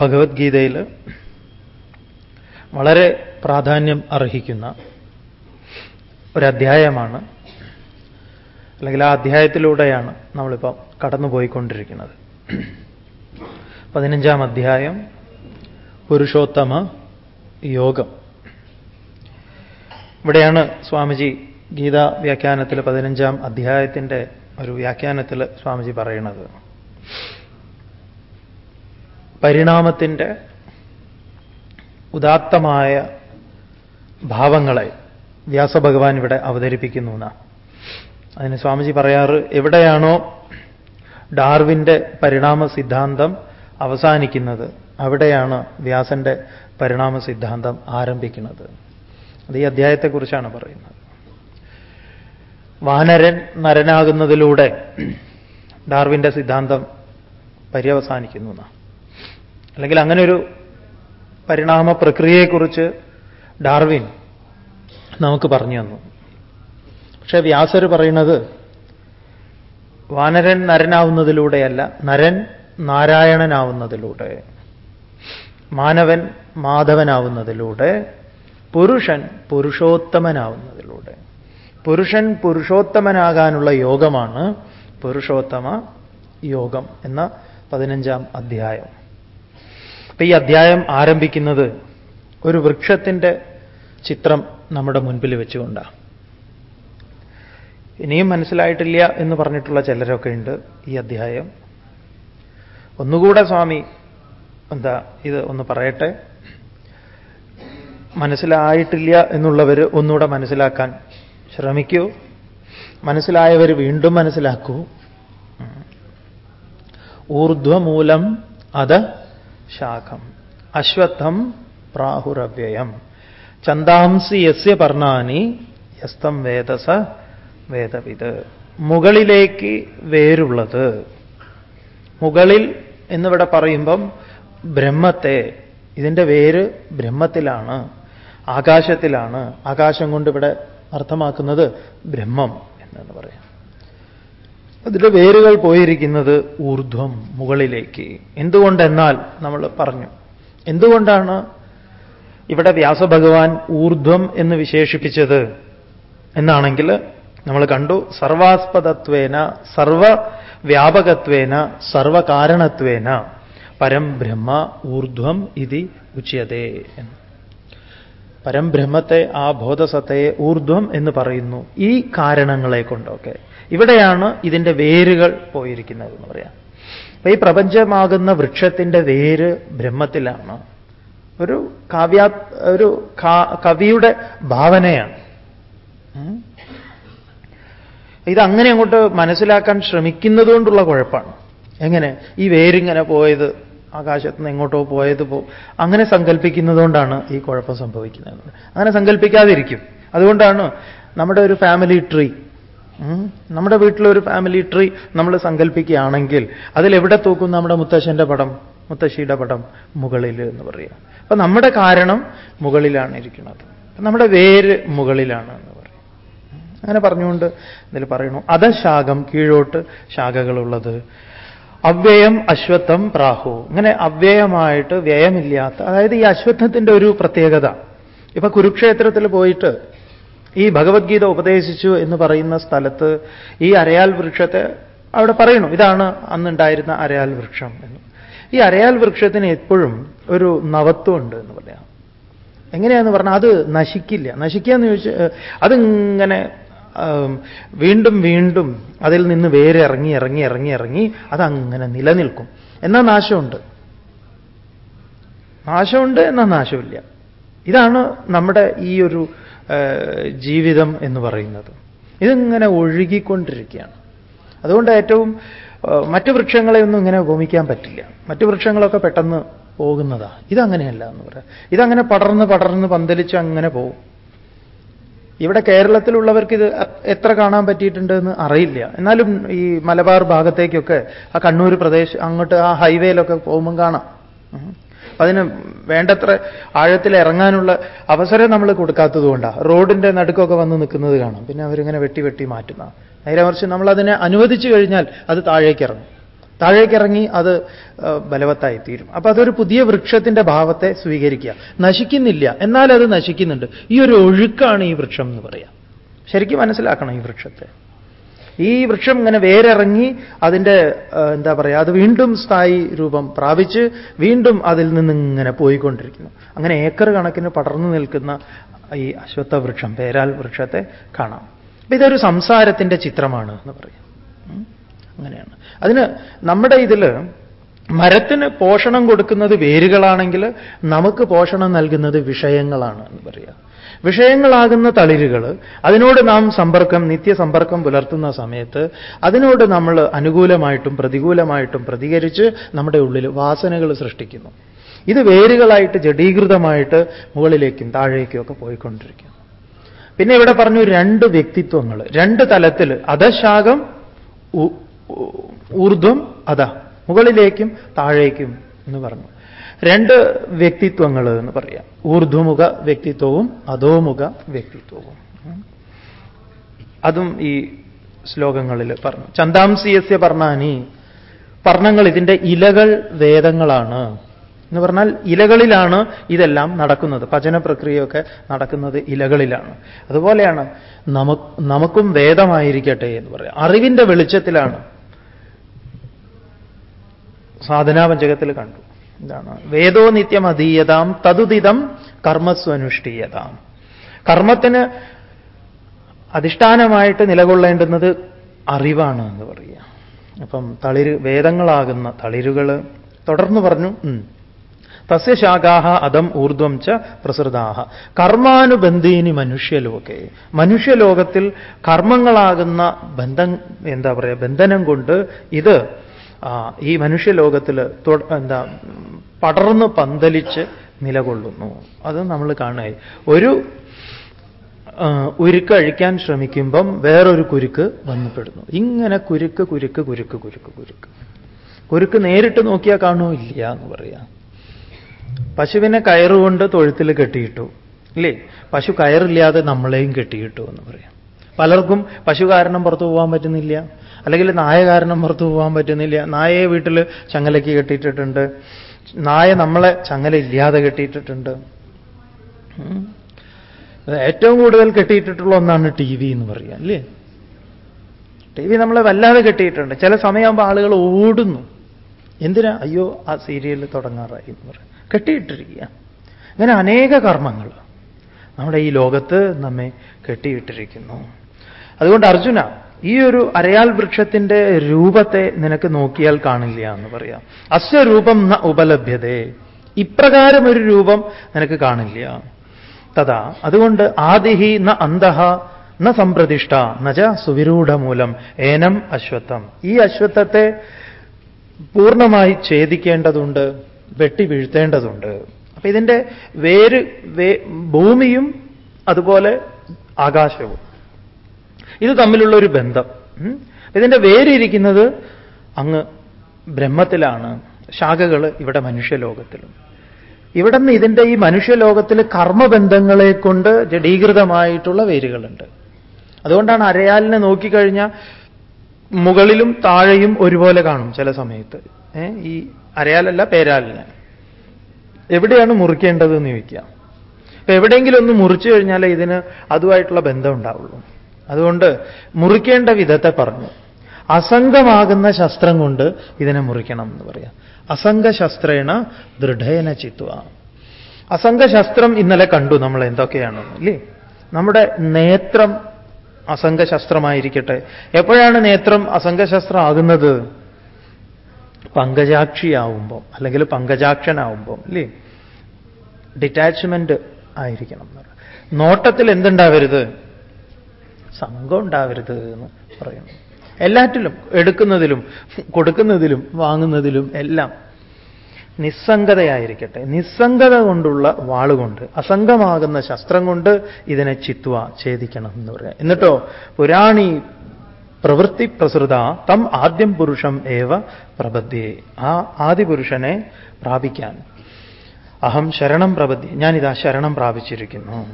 ഭഗവത്ഗീതയിൽ വളരെ പ്രാധാന്യം അർഹിക്കുന്ന ഒരധ്യായമാണ് അല്ലെങ്കിൽ ആ അധ്യായത്തിലൂടെയാണ് നമ്മളിപ്പം കടന്നുപോയിക്കൊണ്ടിരിക്കുന്നത്. പതിനഞ്ചാം അധ്യായം പുരുഷോത്തമ യോഗം. ഇവിടെയാണ് സ്വാമിജി ഗീതാ വ്യാഖ്യാനത്തിൽ പതിനഞ്ചാം അധ്യായത്തിന്റെ ഒരു വ്യാഖ്യാനത്തിൽ സ്വാമിജി പറയുന്നത്. പരിണാമത്തിന്റെ ഉദാത്തമായ ഭാവങ്ങളെ വ്യാസഭഗവാൻ ഇവിടെ അവതരിപ്പിക്കുന്നു എന്നാണ് അതിന് സ്വാമിജി പറയാറ് എവിടെയാണോ ഡാർവിന്റെ പരിണാമ സിദ്ധാന്തം അവസാനിക്കുന്നത് അവിടെയാണ് വ്യാസന്റെ പരിണാമ സിദ്ധാന്തം ആരംഭിക്കുന്നത്. അത് ഈ അധ്യായത്തെക്കുറിച്ചാണ് പറയുന്നത്. വാനരൻ നരനാകുന്നതിലൂടെ ഡാർവിന്റെ സിദ്ധാന്തം പര്യവസാനിക്കുന്നു എന്നാണ് അല്ലെങ്കിൽ അങ്ങനെ ഒരു പരിണാമ പ്രക്രിയയെക്കുറിച്ച് ഡാർവിൻ നമുക്ക് പറഞ്ഞു തന്നു. പക്ഷേ വ്യാസർ പറയുന്നത് വാനരൻ നരനാവുന്നതിലൂടെയല്ല നരൻ നാരായണനാവുന്നതിലൂടെ മാനവൻ മാധവനാവുന്നതിലൂടെ പുരുഷൻ പുരുഷോത്തമനാവുന്നതിലൂടെ. പുരുഷൻ പുരുഷോത്തമനാകാനുള്ള യോഗമാണ് പുരുഷോത്തമ യോഗം എന്ന പതിനഞ്ചാം അധ്യായം. ഈ അധ്യായം ആരംഭിക്കുന്നത് ഒരു വൃക്ഷത്തിന്റെ ചിത്രം നമ്മുടെ മുൻപിൽ വെച്ചുകൊണ്ടാണ് ഇനിയും മനസ്സിലായിട്ടില്ല എന്ന് പറഞ്ഞിട്ടുള്ള ചിലരൊക്കെ ഉണ്ട് ഈ അധ്യായം. ഒന്നുകൂടെ സ്വാമി എന്താ ഇത് ഒന്ന് പറയട്ടെ? മനസ്സിലായിട്ടില്ല എന്നുള്ളവർ ഒന്നുകൂടെ മനസ്സിലാക്കാൻ ശ്രമിക്കൂ. മനസ്സിലായവർ വീണ്ടും മനസ്സിലാക്കൂ. ഊർധ്വമൂലം അത് ശാഖം. അശ്വത്ഥം പ്രാഹുരവ്യയം. ചന്താംസി യസ്യ പർണാനി യസ്തം വേദസ വേദവിത്. മുകളിലേക്ക് വേരുള്ളത്. മുകളിൽ എന്നിവിടെ പറയുമ്പം ബ്രഹ്മത്തെ ഇതിന്റെ വേര് ബ്രഹ്മത്തിലാണ് ആകാശത്തിലാണ്. ആകാശം കൊണ്ട് ഇവിടെ അർത്ഥമാക്കുന്നത് ബ്രഹ്മം എന്നാണ് പറയാം. അതിന്റെ വേരുകൾ പോയിരിക്കുന്നത് ഊർധ്വം മുകളിലേക്ക്. എന്തുകൊണ്ടെന്നാൽ നമ്മൾ പറഞ്ഞു എന്തുകൊണ്ടാണ് ഇവിടെ വ്യാസഭഗവാൻ ഊർധ്വം എന്ന് വിശേഷിപ്പിച്ചത് എന്നാണെങ്കിൽ നമ്മൾ കണ്ടു സർവാസ്പദത്വേന സർവവ്യാപകത്വേന സർവകാരണത്വേന പരം ബ്രഹ്മ ഊർധ്വം ഇതി ഉച്യതേ എന്ന്. പരംബ്രഹ്മത്തെ ആ ബോധസത്തയെ ഊർധ്വം എന്ന് പറയുന്നു ഈ കാരണങ്ങളെ കൊണ്ടൊക്കെ. ഇവിടെയാണ് ഇതിന്റെ വേരുകൾ പോയിരിക്കുന്നത് എന്ന് പറയാം. അപ്പൊ ഈ പ്രപഞ്ചമാകുന്ന വൃക്ഷത്തിന്റെ വേര് ബ്രഹ്മത്തിലാണ്. ഒരു കാവ്യാ ഒരു കവിയുടെ ഭാവനയാണ്. ഇത് അങ്ങനെ അങ്ങോട്ട് മനസ്സിലാക്കാൻ ശ്രമിക്കുന്നതുകൊണ്ടുള്ള കുഴപ്പമാണ്. എങ്ങനെ? ഈ വേരിങ്ങനെ പോയത് ആകാശത്ത് നിന്ന് എങ്ങോട്ടോ പോയത് പോ അങ്ങനെ സങ്കല്പിക്കുന്നതുകൊണ്ടാണ് ഈ കുഴപ്പം സംഭവിക്കുന്നത്. അങ്ങനെ സങ്കല്പിക്കാതിരിക്കും. അതുകൊണ്ടാണ് നമ്മുടെ ഒരു ഫാമിലി ട്രീ നമ്മുടെ വീട്ടിലൊരു ഫാമിലി ട്രീ നമ്മൾ സങ്കല്പിക്കുകയാണെങ്കിൽ അതിലെവിടെ തൂക്കും നമ്മുടെ മുത്തശ്ശന്റെ പടം? മുത്തശ്ശിയുടെ പടം മുകളിൽ എന്ന് പറയുക. അപ്പൊ നമ്മുടെ കാരണം മുകളിലാണ് ഇരിക്കുന്നത്. നമ്മുടെ വേര് മുകളിലാണ് എന്ന് പറയും അങ്ങനെ പറഞ്ഞുകൊണ്ട് ഇതിൽ പറയണു അധശാഖം കീഴോട്ട് ശാഖകളുള്ളത്. അവ്യയം അശ്വത്വം പ്രാഹു. ഇങ്ങനെ അവ്യയമായിട്ട് വ്യയമില്ലാത്ത അതായത് ഈ അശ്വത്വത്തിന്റെ ഒരു പ്രത്യേകത. ഇപ്പൊ കുരുക്ഷേത്രത്തിൽ പോയിട്ട് ഈ ഭഗവത്ഗീത ഉപദേശിച്ചു എന്ന് പറയുന്ന സ്ഥലത്ത് ഈ അരയാൽ വൃക്ഷത്തെ അവിടെ പറയണു ഇതാണ് അന്നുണ്ടായിരുന്ന അരയാൽ വൃക്ഷം എന്ന്. ഈ അരയാൽ വൃക്ഷത്തിന് എപ്പോഴും ഒരു നവത്വമുണ്ട് എന്ന് പറയാം. എങ്ങനെയാന്ന് പറഞ്ഞാൽ അത് നശിക്കില്ല. നശിക്കുക എന്ന് ചോദിച്ചാൽ അതിങ്ങനെ വീണ്ടും വീണ്ടും അതിൽ നിന്ന് വേറെ ഇറങ്ങി ഇറങ്ങി ഇറങ്ങി ഇറങ്ങി അതങ്ങനെ നിലനിൽക്കും. എന്നാൽ നാശമുണ്ട്? നാശമുണ്ട് എന്നാൽ നാശമില്ല. ഇതാണ് നമ്മുടെ ഈ ഒരു ജീവിതം എന്ന് പറയുന്നത്. ഇതിങ്ങനെ ഒഴുകിക്കൊണ്ടിരിക്കുകയാണ്. അതുകൊണ്ട് ഏറ്റവും മറ്റു വൃക്ഷങ്ങളെ ഒന്നും ഇങ്ങനെ ഉപമിക്കാൻ പറ്റില്ല. മറ്റു വൃക്ഷങ്ങളൊക്കെ പെട്ടെന്ന് പോകുന്നതാ. ഇതങ്ങനെയല്ല എന്ന് പറയാം. ഇതങ്ങനെ പടർന്ന് പടർന്ന് പന്തലിച്ച് അങ്ങനെ പോകും. ഇവിടെ കേരളത്തിലുള്ളവർക്ക് ഇത് എത്ര കാണാൻ പറ്റിയിട്ടുണ്ട് എന്ന് അറിയില്ല. എന്നാലും ഈ മലബാർ ഭാഗത്തേക്കൊക്കെ ആ കണ്ണൂർ പ്രദേശം അങ്ങോട്ട് ആ ഹൈവേയിലൊക്കെ പോകുമ്പം കാണാം. അതിന് വേണ്ടത്ര ആഴത്തിൽ ഇറങ്ങാനുള്ള അവസരം നമ്മൾ കൊടുക്കാത്തത് കൊണ്ടാണ് റോഡിന്റെ നടുക്കൊക്കെ വന്ന് നിൽക്കുന്നത് കാണാം. പിന്നെ അവരിങ്ങനെ വെട്ടി വെട്ടി മാറ്റുന്ന. നേരെ മറിച്ച് നമ്മളതിനെ അനുവദിച്ചു കഴിഞ്ഞാൽ അത് താഴേക്ക് ഇറങ്ങും. താഴേക്കിറങ്ങി അത് ബലവത്തായി തീരും. അപ്പൊ അതൊരു പുതിയ വൃക്ഷത്തിന്റെ ഭാവത്തെ സ്വീകരിക്കുക. നശിക്കുന്നില്ല. എന്നാൽ അത് നശിക്കുന്നുണ്ട്. ഈ ഒരു ഒഴുക്കാണ് ഈ വൃക്ഷം എന്ന് പറയാം. ശരിക്കും മനസ്സിലാക്കണം ഈ വൃക്ഷത്തെ. ഈ വൃക്ഷം ഇങ്ങനെ വേരിറങ്ങി അതിന്റെ എന്താ പറയുക അത് വീണ്ടും സ്ഥായി രൂപം പ്രാപിച്ച് വീണ്ടും അതിൽ നിന്ന് ഇങ്ങനെ പോയിക്കൊണ്ടിരിക്കുന്നു. അങ്ങനെ ഏക്കർ കണക്കിന് പടർന്നു നിൽക്കുന്ന ഈ അശ്വത്ഥ വൃക്ഷം പേരാൽ വൃക്ഷത്തെ കാണാം. അപ്പൊ ഇതൊരു സംസാരത്തിന്റെ ചിത്രമാണ് എന്ന് പറയും. അങ്ങനെയാണ്. അതിന് നമ്മുടെ ഇതിൽ മരത്തിന് പോഷണം കൊടുക്കുന്നത് വേരുകളാണെങ്കിൽ നമുക്ക് പോഷണം നൽകുന്നത് വിഷയങ്ങളാണ് എന്ന് പറയാം. വിഷയങ്ങളാകുന്ന തളിരുകൾ അതിനോട് നാം സമ്പർക്കം നിത്യസമ്പർക്കം പുലർത്തുന്ന സമയത്ത് അതിനോട് നമ്മൾ അനുകൂലമായിട്ടും പ്രതികൂലമായിട്ടും പ്രതികരിച്ച് നമ്മുടെ ഉള്ളിൽ വാസനകൾ സൃഷ്ടിക്കുന്നു. ഇത് വേരുകളായിട്ട് ജഡീകൃതമായിട്ട് മുകളിലേക്കും താഴേക്കും ഒക്കെ പോയിക്കൊണ്ടിരിക്കുന്നു. പിന്നെ ഇവിടെ പറഞ്ഞു രണ്ട് വ്യക്തിത്വങ്ങൾ രണ്ട് തലത്തിൽ അധശാഖം ഊർധ്വം അധ മുകളിലേക്കും താഴേക്കും എന്ന് പറഞ്ഞു. രണ്ട് വ്യക്തിത്വങ്ങൾ എന്ന് പറയാം. ഊർധ്വമുഖ വ്യക്തിത്വവും അധോമുഖ വ്യക്തിത്വവും. അതും ഈ ശ്ലോകങ്ങളിൽ പറഞ്ഞു. ചന്താംസിയസ്യ പർണാനി പർണങ്ങൾ ഇതിന്റെ ഇലകൾ വേദങ്ങളാണ്. എന്ന് പറഞ്ഞാൽ ഇലകളിലാണ് ഇതെല്ലാം നടക്കുന്നത്. പചന പ്രക്രിയയൊക്കെ നടക്കുന്നത് ഇലകളിലാണ്. അതുപോലെയാണ് നമുക്കും വേദമായിരിക്കട്ടെ എന്ന് പറയാം. അറിവിന്റെ വെളിച്ചത്തിലാണ് സാധനാപഞ്ചകത്തിൽ കണ്ടു. എന്താണ്? വേദോ നിത്യം അതീയതാം തതുദിതം കർമ്മസ്വനുഷ്ഠീയതാം. കർമ്മത്തിന് അധിഷ്ഠാനമായിട്ട് നിലകൊള്ളേണ്ടുന്നത് അറിവാണ് എന്ന് പറയുക. അപ്പം തളിര് വേദങ്ങളാകുന്ന തളിരുകൾ തുടർന്ന് പറഞ്ഞു തസ്യ ശാഖാഹ അതം ഊർധ്വം ച പ്രസൃതാഹ. കർമാനുബന്ധീനി മനുഷ്യലോകെ. മനുഷ്യലോകത്തിൽ കർമ്മങ്ങളാകുന്ന ബന്ധം എന്താ പറയുക ബന്ധനം കൊണ്ട് ഇത് ഈ മനുഷ്യലോകത്തിൽ എന്താ പടർന്ന് പന്തലിച്ച് നിലകൊള്ളുന്നു. അത് നമ്മൾ കാണുക ഒരു ഉരുക്ക് അഴിക്കാൻ ശ്രമിക്കുമ്പം വേറൊരു കുരുക്ക് വന്നുപെടുന്നു ഇങ്ങനെ കുരുക്ക് കുരുക്ക് കുരുക്ക് കുരുക്ക് കുരുക്ക്. കുരുക്ക് നേരിട്ട് നോക്കിയാൽ കാണുമോ ഇല്ല എന്ന് പറയാം. പശുവിനെ കയറുകൊണ്ട് തൊഴുത്തിൽ കെട്ടിയിട്ടു. അല്ലേ പശു കയറില്ലാതെ നമ്മളെയും കെട്ടിയിട്ടു എന്ന് പറയാം. പലർക്കും പശു കാരണം പുറത്തു പോകാൻ പറ്റുന്നില്ല. അല്ലെങ്കിൽ നായ കാരണം പുറത്തു പോകാൻ പറ്റുന്നില്ല. നായയെ വീട്ടിൽ ചങ്ങലയ്ക്ക് കെട്ടിയിട്ടിട്ടുണ്ട്. നായ നമ്മളെ ചങ്ങല ഇല്ലാതെ കെട്ടിയിട്ടിട്ടുണ്ട് ഏറ്റവും കൂടുതൽ കെട്ടിയിട്ടിട്ടുള്ള ഒന്നാണ് ടി വി എന്ന് പറയുക അല്ലേ? ടി വി നമ്മളെ വല്ലാതെ കെട്ടിയിട്ടുണ്ട്. ചില സമയമാകുമ്പോൾ ആളുകൾ ഓടുന്നു. എന്തിനാ? അയ്യോ ആ സീരിയൽ തുടങ്ങാറായി എന്ന് പറയാം. കെട്ടിയിട്ടിരിക്കുക. അങ്ങനെ അനേക കർമ്മങ്ങൾ നമ്മുടെ ഈ ലോകത്ത് നമ്മെ കെട്ടിയിട്ടിരിക്കുന്നു. അതുകൊണ്ട് അർജുന ഈ ഒരു അരയാൽ വൃക്ഷത്തിന്റെ രൂപത്തെ നിനക്ക് നോക്കിയാൽ കാണില്ല എന്ന് പറയാം. അസ്യ രൂപം ന ഉപലഭ്യതേ. ഇപ്രകാരം ഒരു രൂപം നിനക്ക് കാണില്ല. തഥാ അതുകൊണ്ട് ആദിഹി ന അന്തഹ ന സംപ്രതിഷ്ഠ നജ സുവിരൂഢമൂലം ഏനം അശ്വത്വം ഈ അശ്വത്വത്തെ പൂർണമായി ഛേദിക്കേണ്ടതുണ്ട് വെട്ടി വീഴ്ത്തേണ്ടതുണ്ട്. അപ്പൊ ഇതിന്റെ വേര് ഭൂമിയും അതുപോലെ ആകാശവും. ഇത് തമ്മിലുള്ള ഒരു ബന്ധം. ഇതിന്റെ വേരിയിരിക്കുന്നത് അങ്ങ് ബ്രഹ്മത്തിലാണ്. ശാഖകൾ ഇവിടെ മനുഷ്യലോകത്തിലും. ഇവിടെ നിന്ന് ഇതിന്റെ ഈ മനുഷ്യലോകത്തിൽ കർമ്മബന്ധങ്ങളെ കൊണ്ട് ജഡീകൃതമായിട്ടുള്ള വേരുകളുണ്ട്. അതുകൊണ്ടാണ് അരയാലിനെ നോക്കിക്കഴിഞ്ഞാൽ മുകളിലും താഴെയും ഒരുപോലെ കാണും ചില സമയത്ത്. ഈ അരയാലല്ല പേരാലിനെ. എവിടെയാണ് മുറിക്കേണ്ടത് എന്ന് ചോദിക്കാം. അപ്പൊ എവിടെയെങ്കിലും ഒന്ന് മുറിച്ചു കഴിഞ്ഞാൽ ഇതിന് അതുമായിട്ടുള്ള ബന്ധം ഉണ്ടാവുള്ളൂ. അതുകൊണ്ട് മുറിക്കേണ്ട വിധത്തെ പറഞ്ഞു. അസംഗമാകുന്ന ശസ്ത്രം കൊണ്ട് ഇതിനെ മുറിക്കണം എന്ന് പറയാം. അസംഗശസ്ത്രേണ ദൃഢേന ചിത്വ. അസംഗശസ്ത്രം ഇന്നലെ കണ്ടു നമ്മൾ എന്തൊക്കെയാണ് അല്ലേ? നമ്മുടെ നേത്രം അസംഗശസ്ത്രമായിരിക്കട്ടെ. എപ്പോഴാണ് നേത്രം അസംഗശസ്ത്രം ആകുന്നത് പങ്കജാക്ഷിയാവുമ്പം അല്ലെങ്കിൽ പങ്കജാക്ഷനാവുമ്പം അല്ലേ? ഡിറ്റാച്ച്മെന്റ് ആയിരിക്കണം നോട്ടത്തിൽ എന്തുണ്ടാവരുത്? സംഘം ഉണ്ടാവരുത് എന്ന് പറയുന്നു. എല്ലാറ്റിലും എടുക്കുന്നതിലും കൊടുക്കുന്നതിലും വാങ്ങുന്നതിലും എല്ലാം നിസ്സംഗതയായിരിക്കട്ടെ. നിസ്സംഗത കൊണ്ടുള്ള വാളുകൊണ്ട് അസംഗമാകുന്ന ശസ്ത്രം കൊണ്ട് ഇതിനെ ചിത്വ ഛേദിക്കണം എന്ന് പറയാം. എന്നിട്ടോ പുരാണി പ്രവൃത്തി പ്രസൃത തം ആദ്യം പുരുഷം ഏവ പ്രബദ്ധ്യേ ആ ആദിപുരുഷനെ പ്രാപിക്കാൻ. അഹം ശരണം പ്രബദ്ധി ഞാനിതാ ശരണം പ്രാപിച്ചിരിക്കുന്നു.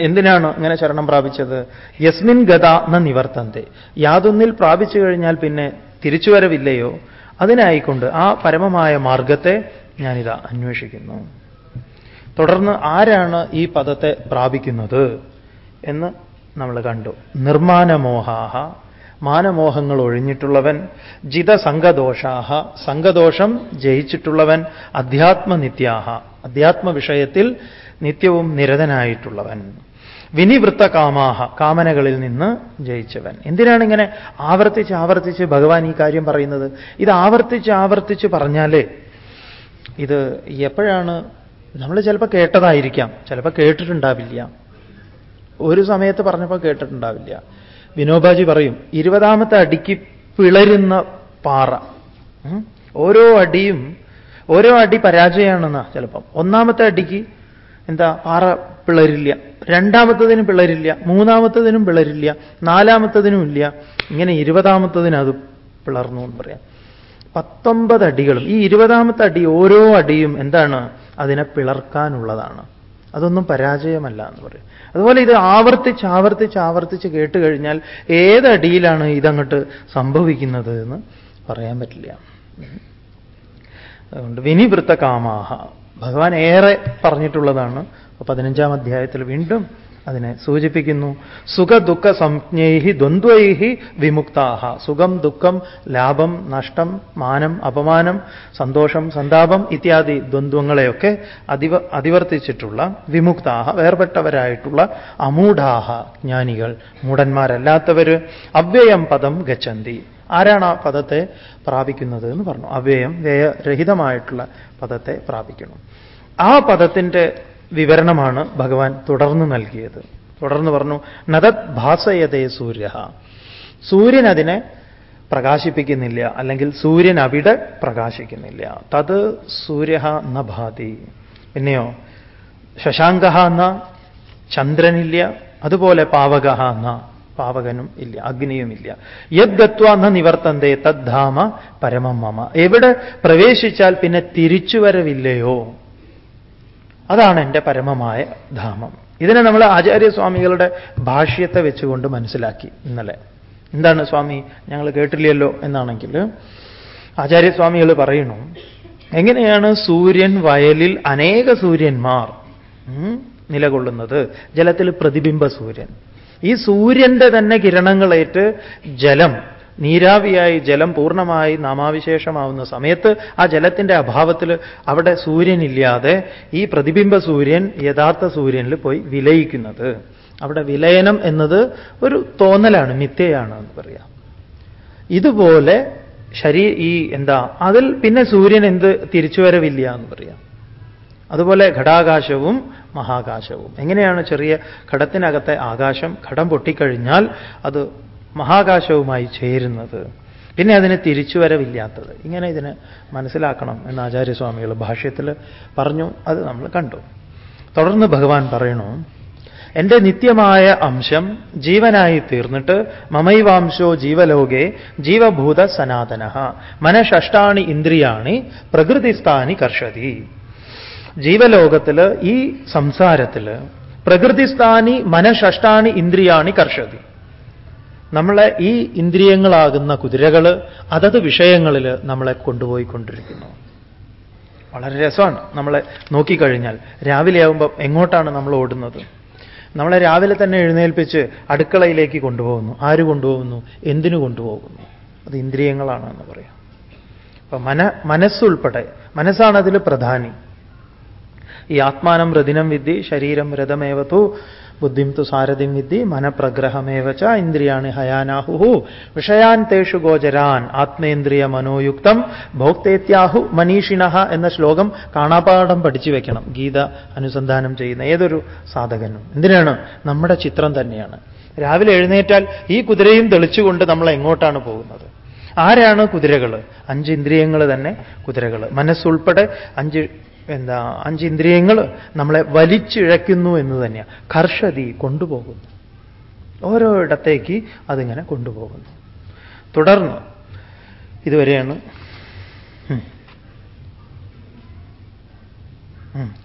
എന്തിനാണ് അങ്ങനെ ശരണം പ്രാപിച്ചത്? യസ്മിൻ ഗത എന്ന നിവർത്തന്തെ. യാതൊന്നിൽ പ്രാപിച്ചു കഴിഞ്ഞാൽ പിന്നെ തിരിച്ചുവരവില്ലയോ അതിനായിക്കൊണ്ട് ആ പരമമായ മാർഗത്തെ ഞാനിതാ അന്വേഷിക്കുന്നു. തുടർന്ന് ആരാണ് ഈ പദത്തെ പ്രാപിക്കുന്നത് എന്ന് നമ്മൾ കണ്ടു. നിർമ്മാനമോഹാഹ മാനമോഹങ്ങൾ ഒഴിഞ്ഞിട്ടുള്ളവൻ ജിത സംഘദോഷാഹ സംഘദോഷം ജയിച്ചിട്ടുള്ളവൻ അധ്യാത്മനിത്യാഹ അധ്യാത്മ വിഷയത്തിൽ നിത്യവും നിരതനായിട്ടുള്ളവൻ. വിനിവൃത്ത കാമാഹ കാമനകളിൽ നിന്ന് ജയിച്ചവൻ. എന്തിനാണ് ഇങ്ങനെ ആവർത്തിച്ച് ആവർത്തിച്ച് ഭഗവാൻ ഈ കാര്യം പറയുന്നത്? ഇത് ആവർത്തിച്ച് ആവർത്തിച്ച് പറഞ്ഞാലേ ഇത് എപ്പോഴാണ് നമ്മൾ ചിലപ്പോൾ കേട്ടതായിരിക്കാം ചിലപ്പോൾ കേട്ടിട്ടുണ്ടാവില്ല. ഒരു സമയത്ത് പറഞ്ഞപ്പോൾ കേട്ടിട്ടുണ്ടാവില്ല. വിനോബാജി പറയും ഇരുപതാമത്തെ അടിക്ക് പിളരുന്ന പാറ. ഓരോ അടിയും ഓരോ അടി പരാജയമാണെന്നാ ചിലപ്പം. ഒന്നാമത്തെ അടിക്ക് എന്താ? പാറ പിളരില്ല രണ്ടാമത്തതിന് പിളരില്ല മൂന്നാമത്തതിനും പിളരില്ല നാലാമത്തതിനും ഇല്ല. ഇങ്ങനെ ഇരുപതാമത്തതിന് അത് പിളർന്നു എന്ന് പറയാം. പത്തൊമ്പത് അടികളും. ഈ ഇരുപതാമത്തെ അടി ഓരോ അടിയും എന്താണ്? അതിനെ പിളർക്കാനുള്ളതാണ്. അതൊന്നും പരാജയമല്ല എന്ന് പറയും. അതുപോലെ ഇത് ആവർത്തിച്ച് ആവർത്തിച്ച് ആവർത്തിച്ച് കേട്ട് കഴിഞ്ഞാൽ ഏതടിയിലാണ് ഇതങ്ങോട്ട് സംഭവിക്കുന്നത് എന്ന് പറയാൻ പറ്റില്ല. അതുകൊണ്ട് വിനിവൃത്ത കാമാഹ ഭഗവാൻ ഏറെ പറഞ്ഞിട്ടുള്ളതാണ്. പതിനഞ്ചാം അധ്യായത്തിൽ വീണ്ടും അതിനെ സൂചിപ്പിക്കുന്നു. സുഖ ദുഃഖ സംജ്ഞൈഹി ദ്വന്ദ്വൈഹി വിമുക്താഹ. സുഖം ദുഃഖം ലാഭം നഷ്ടം മാനം അപമാനം സന്തോഷം സന്താപം ഇത്യാദി ദ്വന്ദ്വങ്ങളെയൊക്കെ അതിവ അതിവർത്തിച്ചിട്ടുള്ള വിമുക്താഹ വേർപെട്ടവരായിട്ടുള്ള അമൂഢാഹ ജ്ഞാനികൾ മൂഢന്മാരല്ലാത്തവര് അവ്യയം പദം ഗച്ഛന്തി. ആരാണ് ആ പദത്തെ പ്രാപിക്കുന്നത് എന്ന് പറഞ്ഞു. അവ്യയം വ്യയരഹിതമായിട്ടുള്ള പദത്തെ പ്രാപിക്കുന്നു. ആ പദത്തിന്റെ വിവരണമാണ് ഭഗവാൻ തുടർന്ന് നൽകിയത്. തുടർന്ന് പറഞ്ഞു നദത് ഭാസയതേ സൂര്യ. സൂര്യൻ അതിനെ പ്രകാശിപ്പിക്കുന്നില്ല അല്ലെങ്കിൽ സൂര്യൻ അവിടെ പ്രകാശിക്കുന്നില്ല. തത് സൂര്യ ന ഭാതി. പിന്നെയോ ശശാങ്ക എന്ന ചന്ദ്രനില്ല അതുപോലെ പാവക എന്ന പാവകനും ഇല്ല അഗ്നിയുമില്ല. യദ്ഗത്വ എന്ന നിവർത്തന്തേ തദ്ധാമ പരമം മമ. എവിടെ പ്രവേശിച്ചാൽ പിന്നെ തിരിച്ചുവരവില്ലയോ അതാണ് എന്റെ പരമമായ ധാമം. ഇതിനെ നമ്മൾ ആചാര്യസ്വാമികളുടെ ഭാഷ്യത്തെ വെച്ചുകൊണ്ട് മനസ്സിലാക്കി ഇന്നലെ. എന്താണ് സ്വാമി ഞങ്ങൾ കേട്ടില്ലല്ലോ എന്നാണെങ്കിൽ ആചാര്യസ്വാമികൾ പറയണു എങ്ങനെയാണ് സൂര്യൻ വയലിൽ അനേക സൂര്യന്മാർ നിലകൊള്ളുന്നത്? ജലത്തിൽ പ്രതിബിംബ സൂര്യൻ. ഈ സൂര്യന്റെ തന്നെ കിരണങ്ങളേറ്റ് ജലം നീരാവിയായി ജലം പൂർണമായി നാമാവിശേഷമാവുന്ന സമയത്ത് ആ ജലത്തിന്റെ അഭാവത്തിൽ അവിടെ സൂര്യനില്ലാതെ ഈ പ്രതിബിംബ സൂര്യൻ യഥാർത്ഥ സൂര്യനിൽ പോയി വിലയിക്കുന്നത്. അവിടെ വിലയനം എന്നത് ഒരു തോന്നലാണ് മിഥ്യയാണ് എന്ന് പറയാം. ഇതുപോലെ ശരീ ഈ എന്താ അതിൽ പിന്നെ സൂര്യൻ എന്ത് തിരിച്ചുവരവില്ല എന്ന് പറയാം. അതുപോലെ ഘടാകാശവും മഹാകാശവും. എങ്ങനെയാണ് ചെറിയ ഘടത്തിനകത്തെ ആകാശം ഘടം പൊട്ടിക്കഴിഞ്ഞാൽ അത് മഹാകാശവുമായി ചേരുന്നത്? പിന്നെ അതിന് തിരിച്ചുവരവില്ലാത്തത്. ഇങ്ങനെ ഇതിനെ മനസ്സിലാക്കണം എന്ന് ആചാര്യസ്വാമികൾ ഭാഷ്യത്തിൽ പറഞ്ഞു. അത് നമ്മൾ കണ്ടു. തുടർന്ന് ഭഗവാൻ പറയണു എന്റെ നിത്യമായ അംശം ജീവനായി തീർന്നിട്ട് മമൈവാംശോ ജീവലോകെ ജീവഭൂത സനാതന മനഃഷ്ടാണി ഇന്ദ്രിയാണി പ്രകൃതിസ്ഥാനി കർഷതി. ജീവലോകത്തിൽ ഈ സംസാരത്തിൽ പ്രകൃതിസ്ഥാനി മനഃഷ്ടാണി ഇന്ദ്രിയാണി കർഷതി. നമ്മളെ ഈ ഇന്ദ്രിയങ്ങളാകുന്ന കുതിരകൾ അതത് വിഷയങ്ങളിൽ നമ്മളെ കൊണ്ടുപോയിക്കൊണ്ടിരിക്കുന്നു. വളരെ രസമാണ് നമ്മളെ നോക്കിക്കഴിഞ്ഞാൽ. രാവിലെ ആകുമ്പോൾ എങ്ങോട്ടാണ് നമ്മൾ ഓടുന്നത്? നമ്മളെ രാവിലെ തന്നെ എഴുന്നേൽപ്പിച്ച് അടുക്കളയിലേക്ക് കൊണ്ടുപോകുന്നു. ആര് കൊണ്ടുപോകുന്നു? എന്തിനു കൊണ്ടുപോകുന്നു? അത് ഇന്ദ്രിയങ്ങളാണ് എന്ന് പറയാം. അപ്പൊ മന മനസ്സുൾപ്പെടെ മനസ്സാണ് അതിൽ പ്രധാനി. ഈ ആത്മാനം രഥിനം വിദ്ധി ശരീരം രഥമേവത്തു ബുദ്ധിം തു സാരഥിം വിദ്ധി മനപ്രഗ്രഹമേവച്ച ഇന്ദ്രിയാണ് ഹയാനാഹു വിഷയാൻ തേഷു ഗോചരാൻ ആത്മേന്ദ്രിയ മനോയുക്തം ഭോക്തേത്യാഹു മനീഷിണ എന്ന ശ്ലോകം കാണാപാഠം പഠിച്ചു വെക്കണം ഗീത അനുസന്ധാനം ചെയ്യുന്ന ഏതൊരു സാധകനും. എന്തിനാണ്? നമ്മുടെ ചിത്രം തന്നെയാണ്. രാവിലെ എഴുന്നേറ്റാൽ ഈ കുതിരയും തെളിച്ചുകൊണ്ട് നമ്മൾ എങ്ങോട്ടാണ് പോകുന്നത്? ആരാണ് കുതിരകൾ അഞ്ച് ഇന്ദ്രിയങ്ങൾ തന്നെ കുതിരകൾ മനസ്സുൾപ്പെടെ അഞ്ച് എന്താ അഞ്ച് ഇന്ദ്രിയങ്ങൾ നമ്മളെ വലിച്ചിഴയ്ക്കുന്നു എന്ന് തന്നെയാണ് കർഷതി കൊണ്ടുപോകുന്നു. ഓരോ ഇടത്തേക്ക് അതിങ്ങനെ കൊണ്ടുപോകുന്നു. തുടർന്ന് ഇതുവരെയാണ്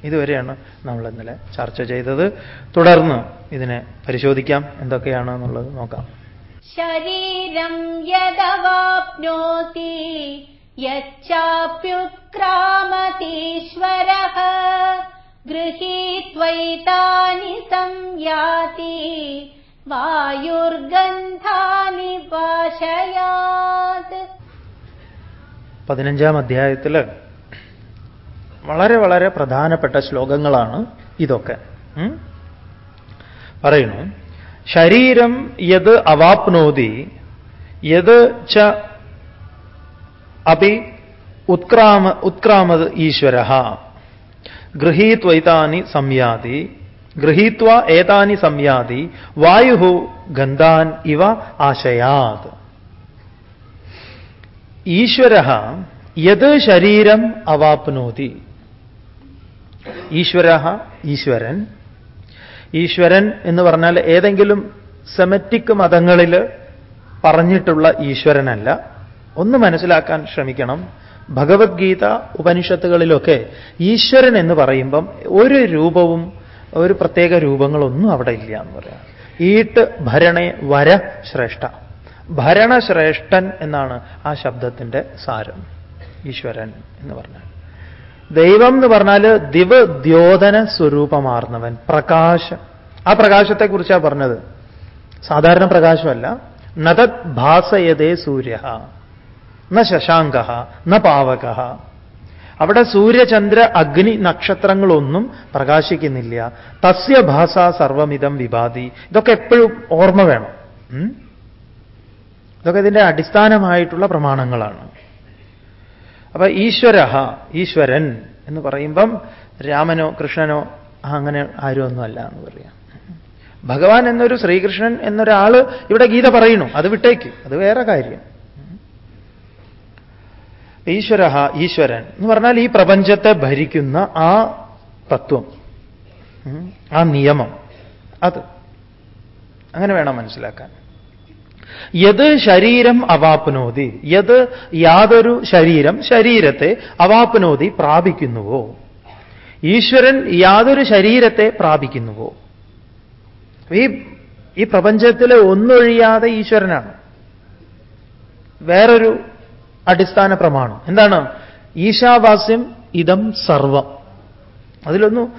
ഇതുവരെയാണ് നമ്മൾ ഇന്നലെ ചർച്ച ചെയ്തത്. തുടർന്ന് ഇതിനെ പരിശോധിക്കാം. എന്തൊക്കെയാണ് എന്നുള്ളത് നോക്കാം. ശരീരം യച്ചാപ്യുത്ക്രാമതീശ്വരः ഗൃഹീത്വൈതാനി സംയാതി വായുർഗന്ധാനി വാശയാത് പതിനഞ്ചാം അധ്യായത്തിൽ വളരെ വളരെ പ്രധാനപ്പെട്ട ശ്ലോകങ്ങളാണ് ഇതൊക്കെ. പറയുന്നു ശരീരം യത് അവാപ്നോതി യത് ച അപി ഉത്ക്രാമ ഉത്ക്രാമത് ഈശ്വര ഗൃഹീത്വൈതാനി സംയാതി. ഗൃഹീത്വ ഏതാനി സംയാതി. വായു ഗന്ധാൻ ഇവ ആശയാത്. ഈശ്വര യത് ശരീരം അവാപ്നോതി. ഈശ്വര ഈശ്വരൻ. ഈശ്വരൻ എന്ന് പറഞ്ഞാൽ ഏതെങ്കിലും സെമറ്റിക് മതങ്ങളിൽ പറഞ്ഞിട്ടുള്ള ഈശ്വരനല്ല. ഒന്ന് മനസ്സിലാക്കാൻ ശ്രമിക്കണം. ഭഗവത്ഗീത ഉപനിഷത്തുകളിലൊക്കെ ഈശ്വരൻ എന്ന് പറയുമ്പം ഒരു രൂപവും ഒരു പ്രത്യേക രൂപങ്ങളൊന്നും അവിടെ ഇല്ല എന്ന് പറയാം. ഈട്ട് ഭരണേ വര ശ്രേഷ്ഠ. ഭരണശ്രേഷ്ഠൻ എന്നാണ് ആ ശബ്ദത്തിന്റെ സാരം. ഈശ്വരൻ എന്ന് പറഞ്ഞാൽ. ദൈവം എന്ന് പറഞ്ഞാൽ ദിവദ്യോതന സ്വരൂപമാർന്നവൻ പ്രകാശം. ആ പ്രകാശത്തെക്കുറിച്ചാണ് പറഞ്ഞത്. സാധാരണ പ്രകാശമല്ല. നതത് ഭാസയതേ സൂര്യ ന ശശാങ്ക ന പാവക അവിടെ സൂര്യചന്ദ്ര അഗ്നി നക്ഷത്രങ്ങളൊന്നും പ്രകാശിക്കുന്നില്ല. തസ്യ ഭാസ സർവമിതം വിഭാതി. ഇതൊക്കെ എപ്പോഴും ഓർമ്മ വേണം? ഇതൊക്കെ ഇതിന്റെ അടിസ്ഥാനമായിട്ടുള്ള പ്രമാണങ്ങളാണ്. അപ്പൊ ഈശ്വര ഈശ്വരൻ എന്ന് പറയുമ്പം രാമനോ കൃഷ്ണനോ അങ്ങനെ ആരും ഒന്നുമല്ല എന്ന് പറയാം. ഭഗവാൻ എന്നൊരു ശ്രീകൃഷ്ണൻ എന്നൊരാൾ ഇവിടെ ഗീത പറയണു അത് വിട്ടേക്ക്. അത് വേറെ കാര്യം. ഈശ്വര ഈശ്വരൻ എന്ന് പറഞ്ഞാൽ ഈ പ്രപഞ്ചത്തെ ഭരിക്കുന്ന ആ തത്വം. ആ നിയമം. അത്. അങ്ങനെ വേണം മനസ്സിലാക്കാൻ. യത് ശരീരം അവാപ്നോതി. യത് യാതൊരു ശരീരം ശരീരത്തെ അവാപ്നോതി പ്രാപിക്കുന്നുവോ? ഈശ്വരൻ യാതൊരു ശരീരത്തെ പ്രാപിക്കുന്നുവോ? ഈ ഈ പ്രപഞ്ചത്തിലെ ഒന്നൊഴിയാതെ ഈശ്വരനാണ്. വേറൊരു അടിസ്ഥാന പ്രമാണം. എന്താണ്? ഈശാവാസ്യം ഇതം സർവം. അതിലൊന്നും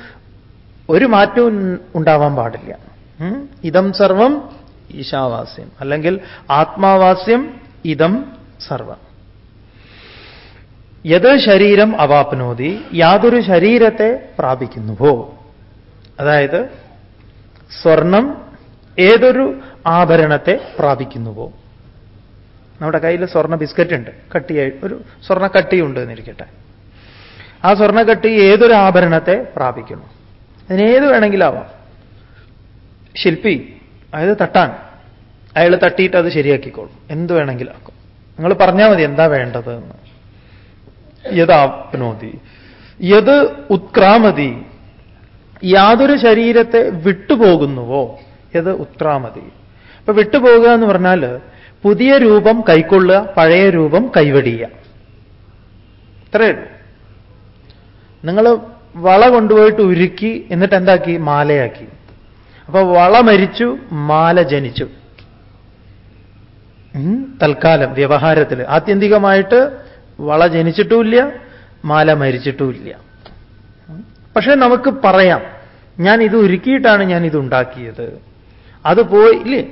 ഒരു മാറ്റവും ഉണ്ടാവാൻ പാടില്ല? ഇതം സർവം ഈശാവാസ്യം. അല്ലെങ്കിൽ ആത്മാവാസ്യം ഇതം സർവം. യത് ശരീരം അവാപ്നോതി യാതൊരു ശരീരത്തെ പ്രാപിക്കുന്നുവോ? അതായത് സ്വർണം ഏതൊരു ആഭരണത്തെ പ്രാപിക്കുന്നുവോ? നമ്മുടെ കയ്യിൽ സ്വർണ ബിസ്ക്കറ്റ് ഉണ്ട്. കട്ടിയായി ഒരു സ്വർണ കട്ടിയുണ്ട് എന്നിരിക്കട്ടെ. ആ സ്വർണക്കട്ടി ഏതൊരു ആഭരണത്തെ പ്രാപിക്കുന്നു? അതിനേത് വേണമെങ്കിലാവാം? ശില്പി അതായത് തട്ടാൻ. അയാൾ തട്ടിയിട്ട് അത് ശരിയാക്കിക്കോളും. എന്ത് വേണമെങ്കിലും ആക്കും നിങ്ങൾ പറഞ്ഞാൽ മതി എന്താ വേണ്ടത് എന്ന്. യഥാപ്നോതി യത് ഉത്ക്രാമതി. യാതൊരു ശരീരത്തെ വിട്ടുപോകുന്നുവോ? യത് ഉത്ക്രാമതി. അപ്പൊ വിട്ടുപോകുക എന്ന് പറഞ്ഞാൽ പുതിയ രൂപം കൈക്കൊള്ളുക പഴയ രൂപം കൈവടിയുക. ഇത്രയേ നിങ്ങൾ വള കൊണ്ടുപോയിട്ട് ഉരുക്കി എന്നിട്ട് എന്താക്കി? മാലയാക്കി. അപ്പൊ വള മരിച്ചു മാല ജനിച്ചു. തൽക്കാലം വ്യവഹാരത്തിൽ ആത്യന്തികമായിട്ട് വള ജനിച്ചിട്ടുമില്ല മാല മരിച്ചിട്ടുമില്ല. പക്ഷെ നമുക്ക് പറയാം. ഞാൻ ഇത് ഒരുക്കിയിട്ടാണ് ഞാൻ ഇത് ഉണ്ടാക്കിയത്. അത് പോയി ഇല്ലേ?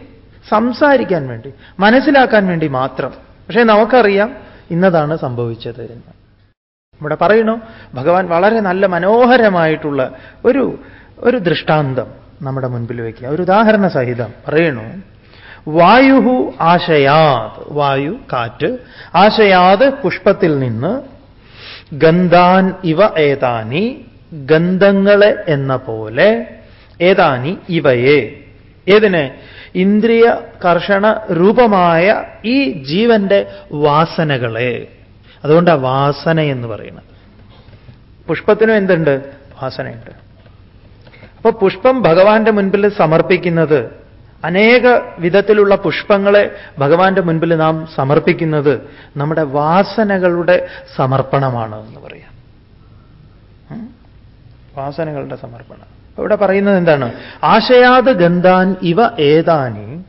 സംസാരിക്കാൻ വേണ്ടി മനസ്സിലാക്കാൻ വേണ്ടി മാത്രം. പക്ഷേ നമുക്കറിയാം ഇന്നതാണ് സംഭവിച്ചത് എന്ന്. ഇവിടെ പറയണു ഭഗവാൻ വളരെ നല്ല മനോഹരമായിട്ടുള്ള ഒരു ഒരു ദൃഷ്ടാന്തം നമ്മുടെ മുൻപിൽ വയ്ക്കുക ഒരു ഉദാഹരണ സഹിതം പറയണു വായു ആശയാത് വായു കാറ്റ് ആശയാത് പുഷ്പത്തിൽ നിന്ന് ഗന്ധാൻ ഇവ ഏതാനി ഗന്ധങ്ങളെ എന്ന പോലെ ഏതാനി ഇവയെ ഏതിനെ? ഇന്ദ്രിയ കർഷണ രൂപമായ ഈ ജീവന്റെ വാസനകളെ. അതുകൊണ്ടാണ് വാസന എന്ന് പറയുന്നത്. പുഷ്പത്തിനും എന്തുണ്ട്? വാസനയുണ്ട്. അപ്പൊ പുഷ്പം ഭഗവാന്റെ മുൻപിൽ സമർപ്പിക്കുന്നത് അനേക വിധത്തിലുള്ള പുഷ്പങ്ങളെ ഭഗവാന്റെ മുൻപിൽ നാം സമർപ്പിക്കുന്നത് നമ്മുടെ വാസനകളുടെ സമർപ്പണമാണ് എന്ന് പറയാം. വാസനകളുടെ സമർപ്പണം. അപ്പൊ ഇവിടെ പറയുന്നത് എന്താണ്? ആശയാത് ഗന്ധാൻ ഇവ ഏതാനി?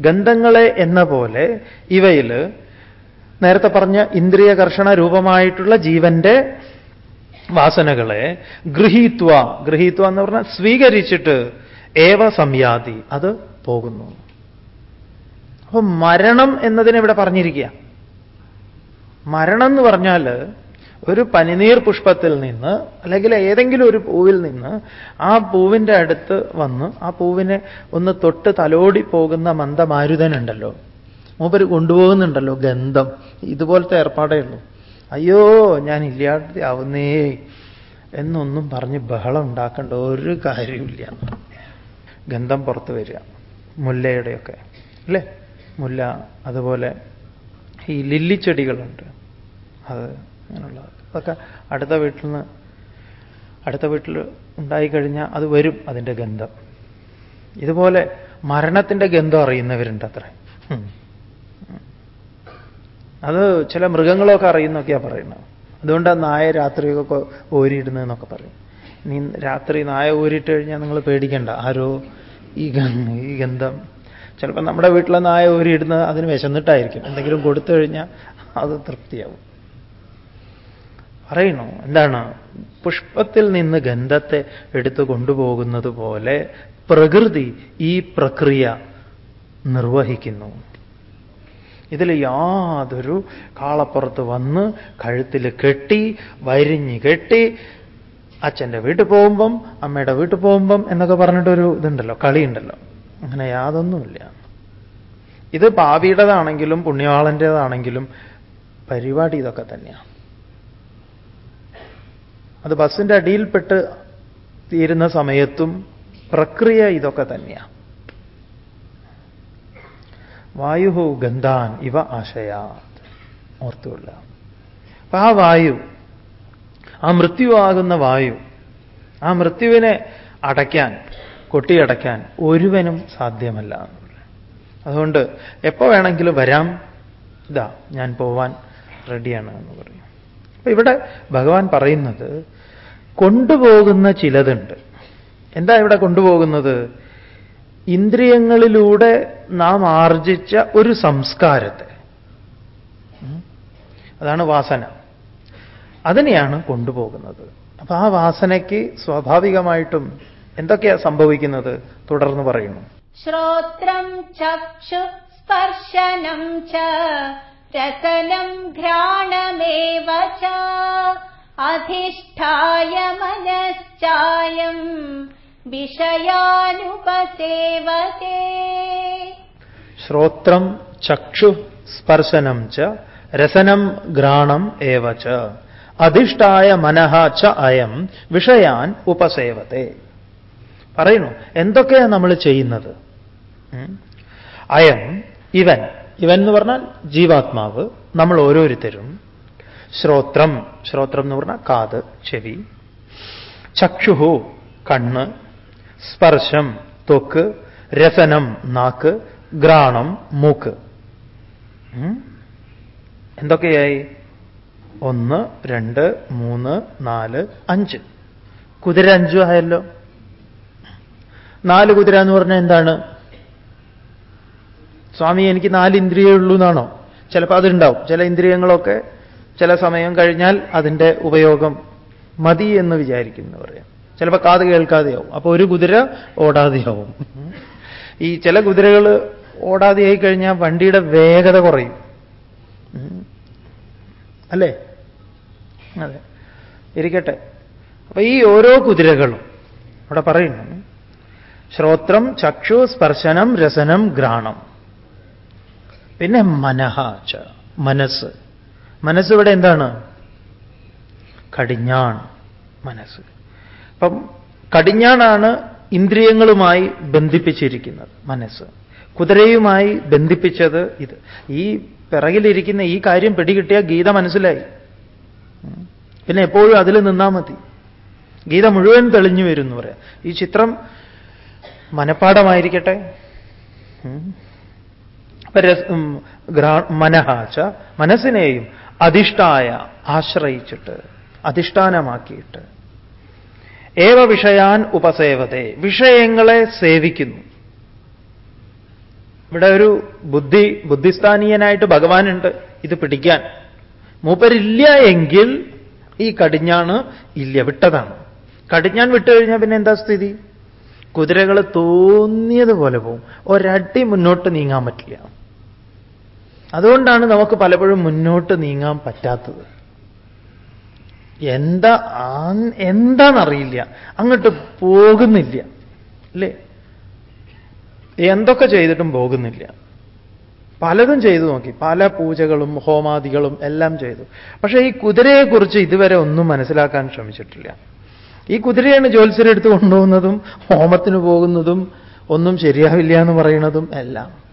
ഗന്ധങ്ങളെ എന്ന പോലെ ഇവയിൽ നേരത്തെ പറഞ്ഞ ഇന്ദ്രിയ കർഷണ രൂപമായിട്ടുള്ള ജീവന്റെ വാസനകളെ ഗൃഹീത്വ ഗൃഹീത്വ എന്ന് പറഞ്ഞാൽ സ്വീകരിച്ചിട്ട് ഏവ സംയാതി അത് പോകുന്നു. അപ്പൊ മരണം എന്നതിനെ ഇവിടെ പറഞ്ഞിരിക്കുക. മരണം എന്ന് പറഞ്ഞാൽ ഒരു പനിനീർ പുഷ്പത്തിൽ നിന്ന് അല്ലെങ്കിൽ ഏതെങ്കിലും ഒരു പൂവിൽ നിന്ന് ആ പൂവിന്റെ അടുത്ത് വന്ന് ആ പൂവിനെ ഒന്ന് തൊട്ട് തലോടി പോകുന്ന മന്ദമാരുതനുണ്ടല്ലോ. മൂപ്പര് കൊണ്ടുപോകുന്നുണ്ടല്ലോ ഗന്ധം. ഇതുപോലത്തെ ഏർപ്പാടേ ഉള്ളൂ. അയ്യോ ഞാൻ ഇല്ലാതാവുന്നേ എന്നൊന്നും പറഞ്ഞ് ബഹളം ഉണ്ടാക്കേണ്ട ഒരു കാര്യമില്ല ഗന്ധം പുറത്ത് വരിക. മുല്ലയുടെയൊക്കെ. അല്ലേ? മുല്ല അതുപോലെ ഈ ലില്ലിച്ചെടികളുണ്ട് അത് അങ്ങനെയുള്ളത്. അതൊക്കെ അടുത്ത വീട്ടിൽ നിന്ന് അടുത്ത വീട്ടിൽ ഉണ്ടായിക്കഴിഞ്ഞാൽ അത് വരും അതിന്റെ ഗന്ധം. ഇതുപോലെ മരണത്തിന്റെ ഗന്ധം അറിയുന്നവരുണ്ട് അത്ര. അത് ചില മൃഗങ്ങളൊക്കെ അറിയുന്നൊക്കെയാണ് പറയുന്നത്. അതുകൊണ്ടാണ് നായ രാത്രിയൊക്കെ ഓരിയിടുന്നതെന്നൊക്കെ പറയും. നീ രാത്രി നായ ഊരിയിട്ട് കഴിഞ്ഞാൽ നിങ്ങൾ പേടിക്കണ്ട. ആരോ ഈ ഈ ഗന്ധം. ചിലപ്പോൾ നമ്മുടെ വീട്ടിലെ നായ ഊരിയിടുന്നത് അതിന് വിശന്നിട്ടായിരിക്കും. എന്തെങ്കിലും കൊടുത്തു കഴിഞ്ഞാൽ അത് തൃപ്തിയാവും. പറയണു എന്താണ്? പുഷ്പത്തിൽ നിന്ന് ഗന്ധത്തെ എടുത്തു കൊണ്ടുപോകുന്നത് പോലെ പ്രകൃതി ഈ പ്രക്രിയ നിർവഹിക്കുന്നു. ഇതിൽ യാതൊരു കാളപ്പുറത്ത് വന്ന് കഴുത്തിൽ കെട്ടി വരിഞ്ഞ് കെട്ടി അച്ഛന്റെ വീട്ടിൽ പോകുമ്പം അമ്മയുടെ വീട്ടിൽ പോകുമ്പം എന്നൊക്കെ പറഞ്ഞിട്ടൊരു ഇതുണ്ടല്ലോ കളിയുണ്ടല്ലോ. അങ്ങനെ യാതൊന്നുമില്ല. ഇത് പാപിയുടേതാണെങ്കിലും പുണ്യവാളന്റേതാണെങ്കിലും പരിപാടി ഇതൊക്കെ തന്നെയാണ് അത് ബസ്സിന്റെ അടിയിൽപ്പെട്ട് തീരുന്ന സമയത്തും പ്രക്രിയ ഇതൊക്കെ തന്നെയാണ് വായു ഗന്ധാൻ ഇവ ആശയാ ഓർത്തുകൊള്ള അപ്പൊ ആ വായു ആ മൃത്യുവാകുന്ന വായു ആ മൃത്യുവിനെ അടയ്ക്കാൻ കൊട്ടിയടയ്ക്കാൻ ഒരുവനും സാധ്യമല്ല അതുകൊണ്ട് എപ്പോ വേണമെങ്കിലും വരാം. ഇതാ ഞാൻ പോവാൻ റെഡിയാണ് എന്ന് പറയും അപ്പൊ ഇവിടെ ഭഗവാൻ പറയുന്നത് കൊണ്ടുപോകുന്ന ചിലതുണ്ട്. എന്താ ഇവിടെ കൊണ്ടുപോകുന്നത്? ഇന്ദ്രിയങ്ങളിലൂടെ നാം ആർജിച്ച ഒരു സംസ്കാരത്തെ. അതാണ് വാസന. അതിനെയാണ് കൊണ്ടുപോകുന്നത്. അപ്പൊ ആ വാസനയ്ക്ക് സ്വാഭാവികമായിട്ടും എന്തൊക്കെയാ സംഭവിക്കുന്നത്? തുടർന്ന് പറയുന്നു. ശ്രോത്രം ചക്ഷു സ്പർശനം ച രസനം ഘ്രാണമേവ അധിഷ്ഠായ മനശ്ചായം വിഷയാനുപസേവതേ ശ്രോത്രം ചക്ഷു സ്പർശനം ച രസനം ഘ്രാണം ഏവ ച അധിഷ്ഠായ മനഃ ച അയം വിഷയാൻ ഉപസേവത്തെ പറയുന്നു എന്തൊക്കെയാണ് നമ്മൾ ചെയ്യുന്നത്? അയം ഇവൻ. ഇവൻ എന്ന് പറഞ്ഞാൽ ജീവാത്മാവ് നമ്മൾ ഓരോരുത്തരും ശ്രോത്രം. ശ്രോത്രം എന്ന് പറഞ്ഞാൽ കാത് ചെവി. ചക്ഷുഹു കണ്ണ്. സ്പർശം തൊക്ക്. രസനം നാക്ക്. ഗ്രാണം മൂക്ക്. എന്തൊക്കെയായി? ഒന്ന് രണ്ട് മൂന്ന് നാല് അഞ്ച്. കുതിര അഞ്ചു ആയല്ലോ. നാല് കുതിര എന്ന് പറഞ്ഞാൽ എന്താണ്? സ്വാമി എനിക്ക് നാല് ഇന്ദ്രിയേ ഉള്ളൂ എന്നാണോ? ചിലപ്പോൾ അതുണ്ടാവും. ചില ഇന്ദ്രിയങ്ങളൊക്കെ ചില സമയം കഴിഞ്ഞാൽ അതിന്റെ ഉപയോഗം മതി എന്ന് വിചാരിക്കുന്നു പറയാം ചിലപ്പോൾ കാത് കേൾക്കാതെയാവും. അപ്പോൾ ഒരു കുതിര ഓടാതെയാവും. ഈ ചില കുതിരകൾ ഓടാതെയായി കഴിഞ്ഞാൽ വണ്ടിയുടെ വേഗത കുറയും. അല്ലേ? അതെ. ഇരിക്കട്ടെ. അപ്പൊ ഈ ഓരോ കുതിരകളും അവിടെ പറയുന്നു ശ്രോത്രം ചക്ഷു സ്പർശനം രസനം ഗ്രാണം പിന്നെ മനഹ ച മനസ്സ്. മനസ്സ് ഇവിടെ എന്താണ്? കടിഞ്ഞാണ് മനസ്സ്. അപ്പം കടിഞ്ഞാണാണ് ഇന്ദ്രിയങ്ങളുമായി ബന്ധിപ്പിച്ചിരിക്കുന്നത് മനസ്സ്. കുതിരയുമായി ബന്ധിപ്പിച്ചത് ഇത്. ഈ പിറകിലിരിക്കുന്ന ഈ കാര്യം പിടികിട്ടിയ ഗീത മനസ്സിലായി. പിന്നെ എപ്പോഴും അതിൽ നിന്നാൽ മതി. ഗീത മുഴുവൻ തെളിഞ്ഞു വരും എന്ന് പറയാം. ഈ ചിത്രം മനപ്പാടമായിരിക്കട്ടെ മനഹാച്ച മനസ്സിനെയും അധിഷ്ഠായ ആശ്രയിച്ചിട്ട് അധിഷ്ഠാനമാക്കിയിട്ട്. ഏവ വിഷയാൻ ഉപസേവതെ വിഷയങ്ങളെ സേവിക്കുന്നു. ഇവിടെ ഒരു ബുദ്ധി ബുദ്ധിസ്ഥാനീയനായിട്ട് ഭഗവാനുണ്ട് ഇത് പിടിക്കാൻ. മൂപ്പരില്ല എങ്കിൽ ഈ കടിഞ്ഞാണ് ഇല്ല വിട്ടതാണ്. കടിഞ്ഞാൻ വിട്ടുകഴിഞ്ഞാൽ പിന്നെ എന്താ സ്ഥിതി? കുതിരകൾ തോന്നിയതുപോലെ പോവും. ഒരടി മുന്നോട്ട് നീങ്ങാൻ പറ്റില്ല. അതുകൊണ്ടാണ് നമുക്ക് പലപ്പോഴും മുന്നോട്ട് നീങ്ങാൻ പറ്റാത്തത്. എന്താ എന്താണെന്നറിയില്ല. അങ്ങോട്ട് പോകുന്നില്ല. അല്ലേ? എന്തൊക്കെ ചെയ്തിട്ടും പോകുന്നില്ല. പലതും ചെയ്തു നോക്കി. പല പൂജകളും ഹോമാദികളും എല്ലാം ചെയ്തു. പക്ഷേ ഈ കുതിരയെക്കുറിച്ച് ഇതുവരെ ഒന്നും മനസ്സിലാക്കാൻ ശ്രമിച്ചിട്ടില്ല. ഈ കുതിരയാണ് ജ്യോത്സ്യരെടുത്ത് കൊണ്ടുപോകുന്നതും ഹോമത്തിന് പോകുന്നതും ഒന്നും ശരിയാവില്ല എന്ന് പറയുന്നതും എല്ലാം.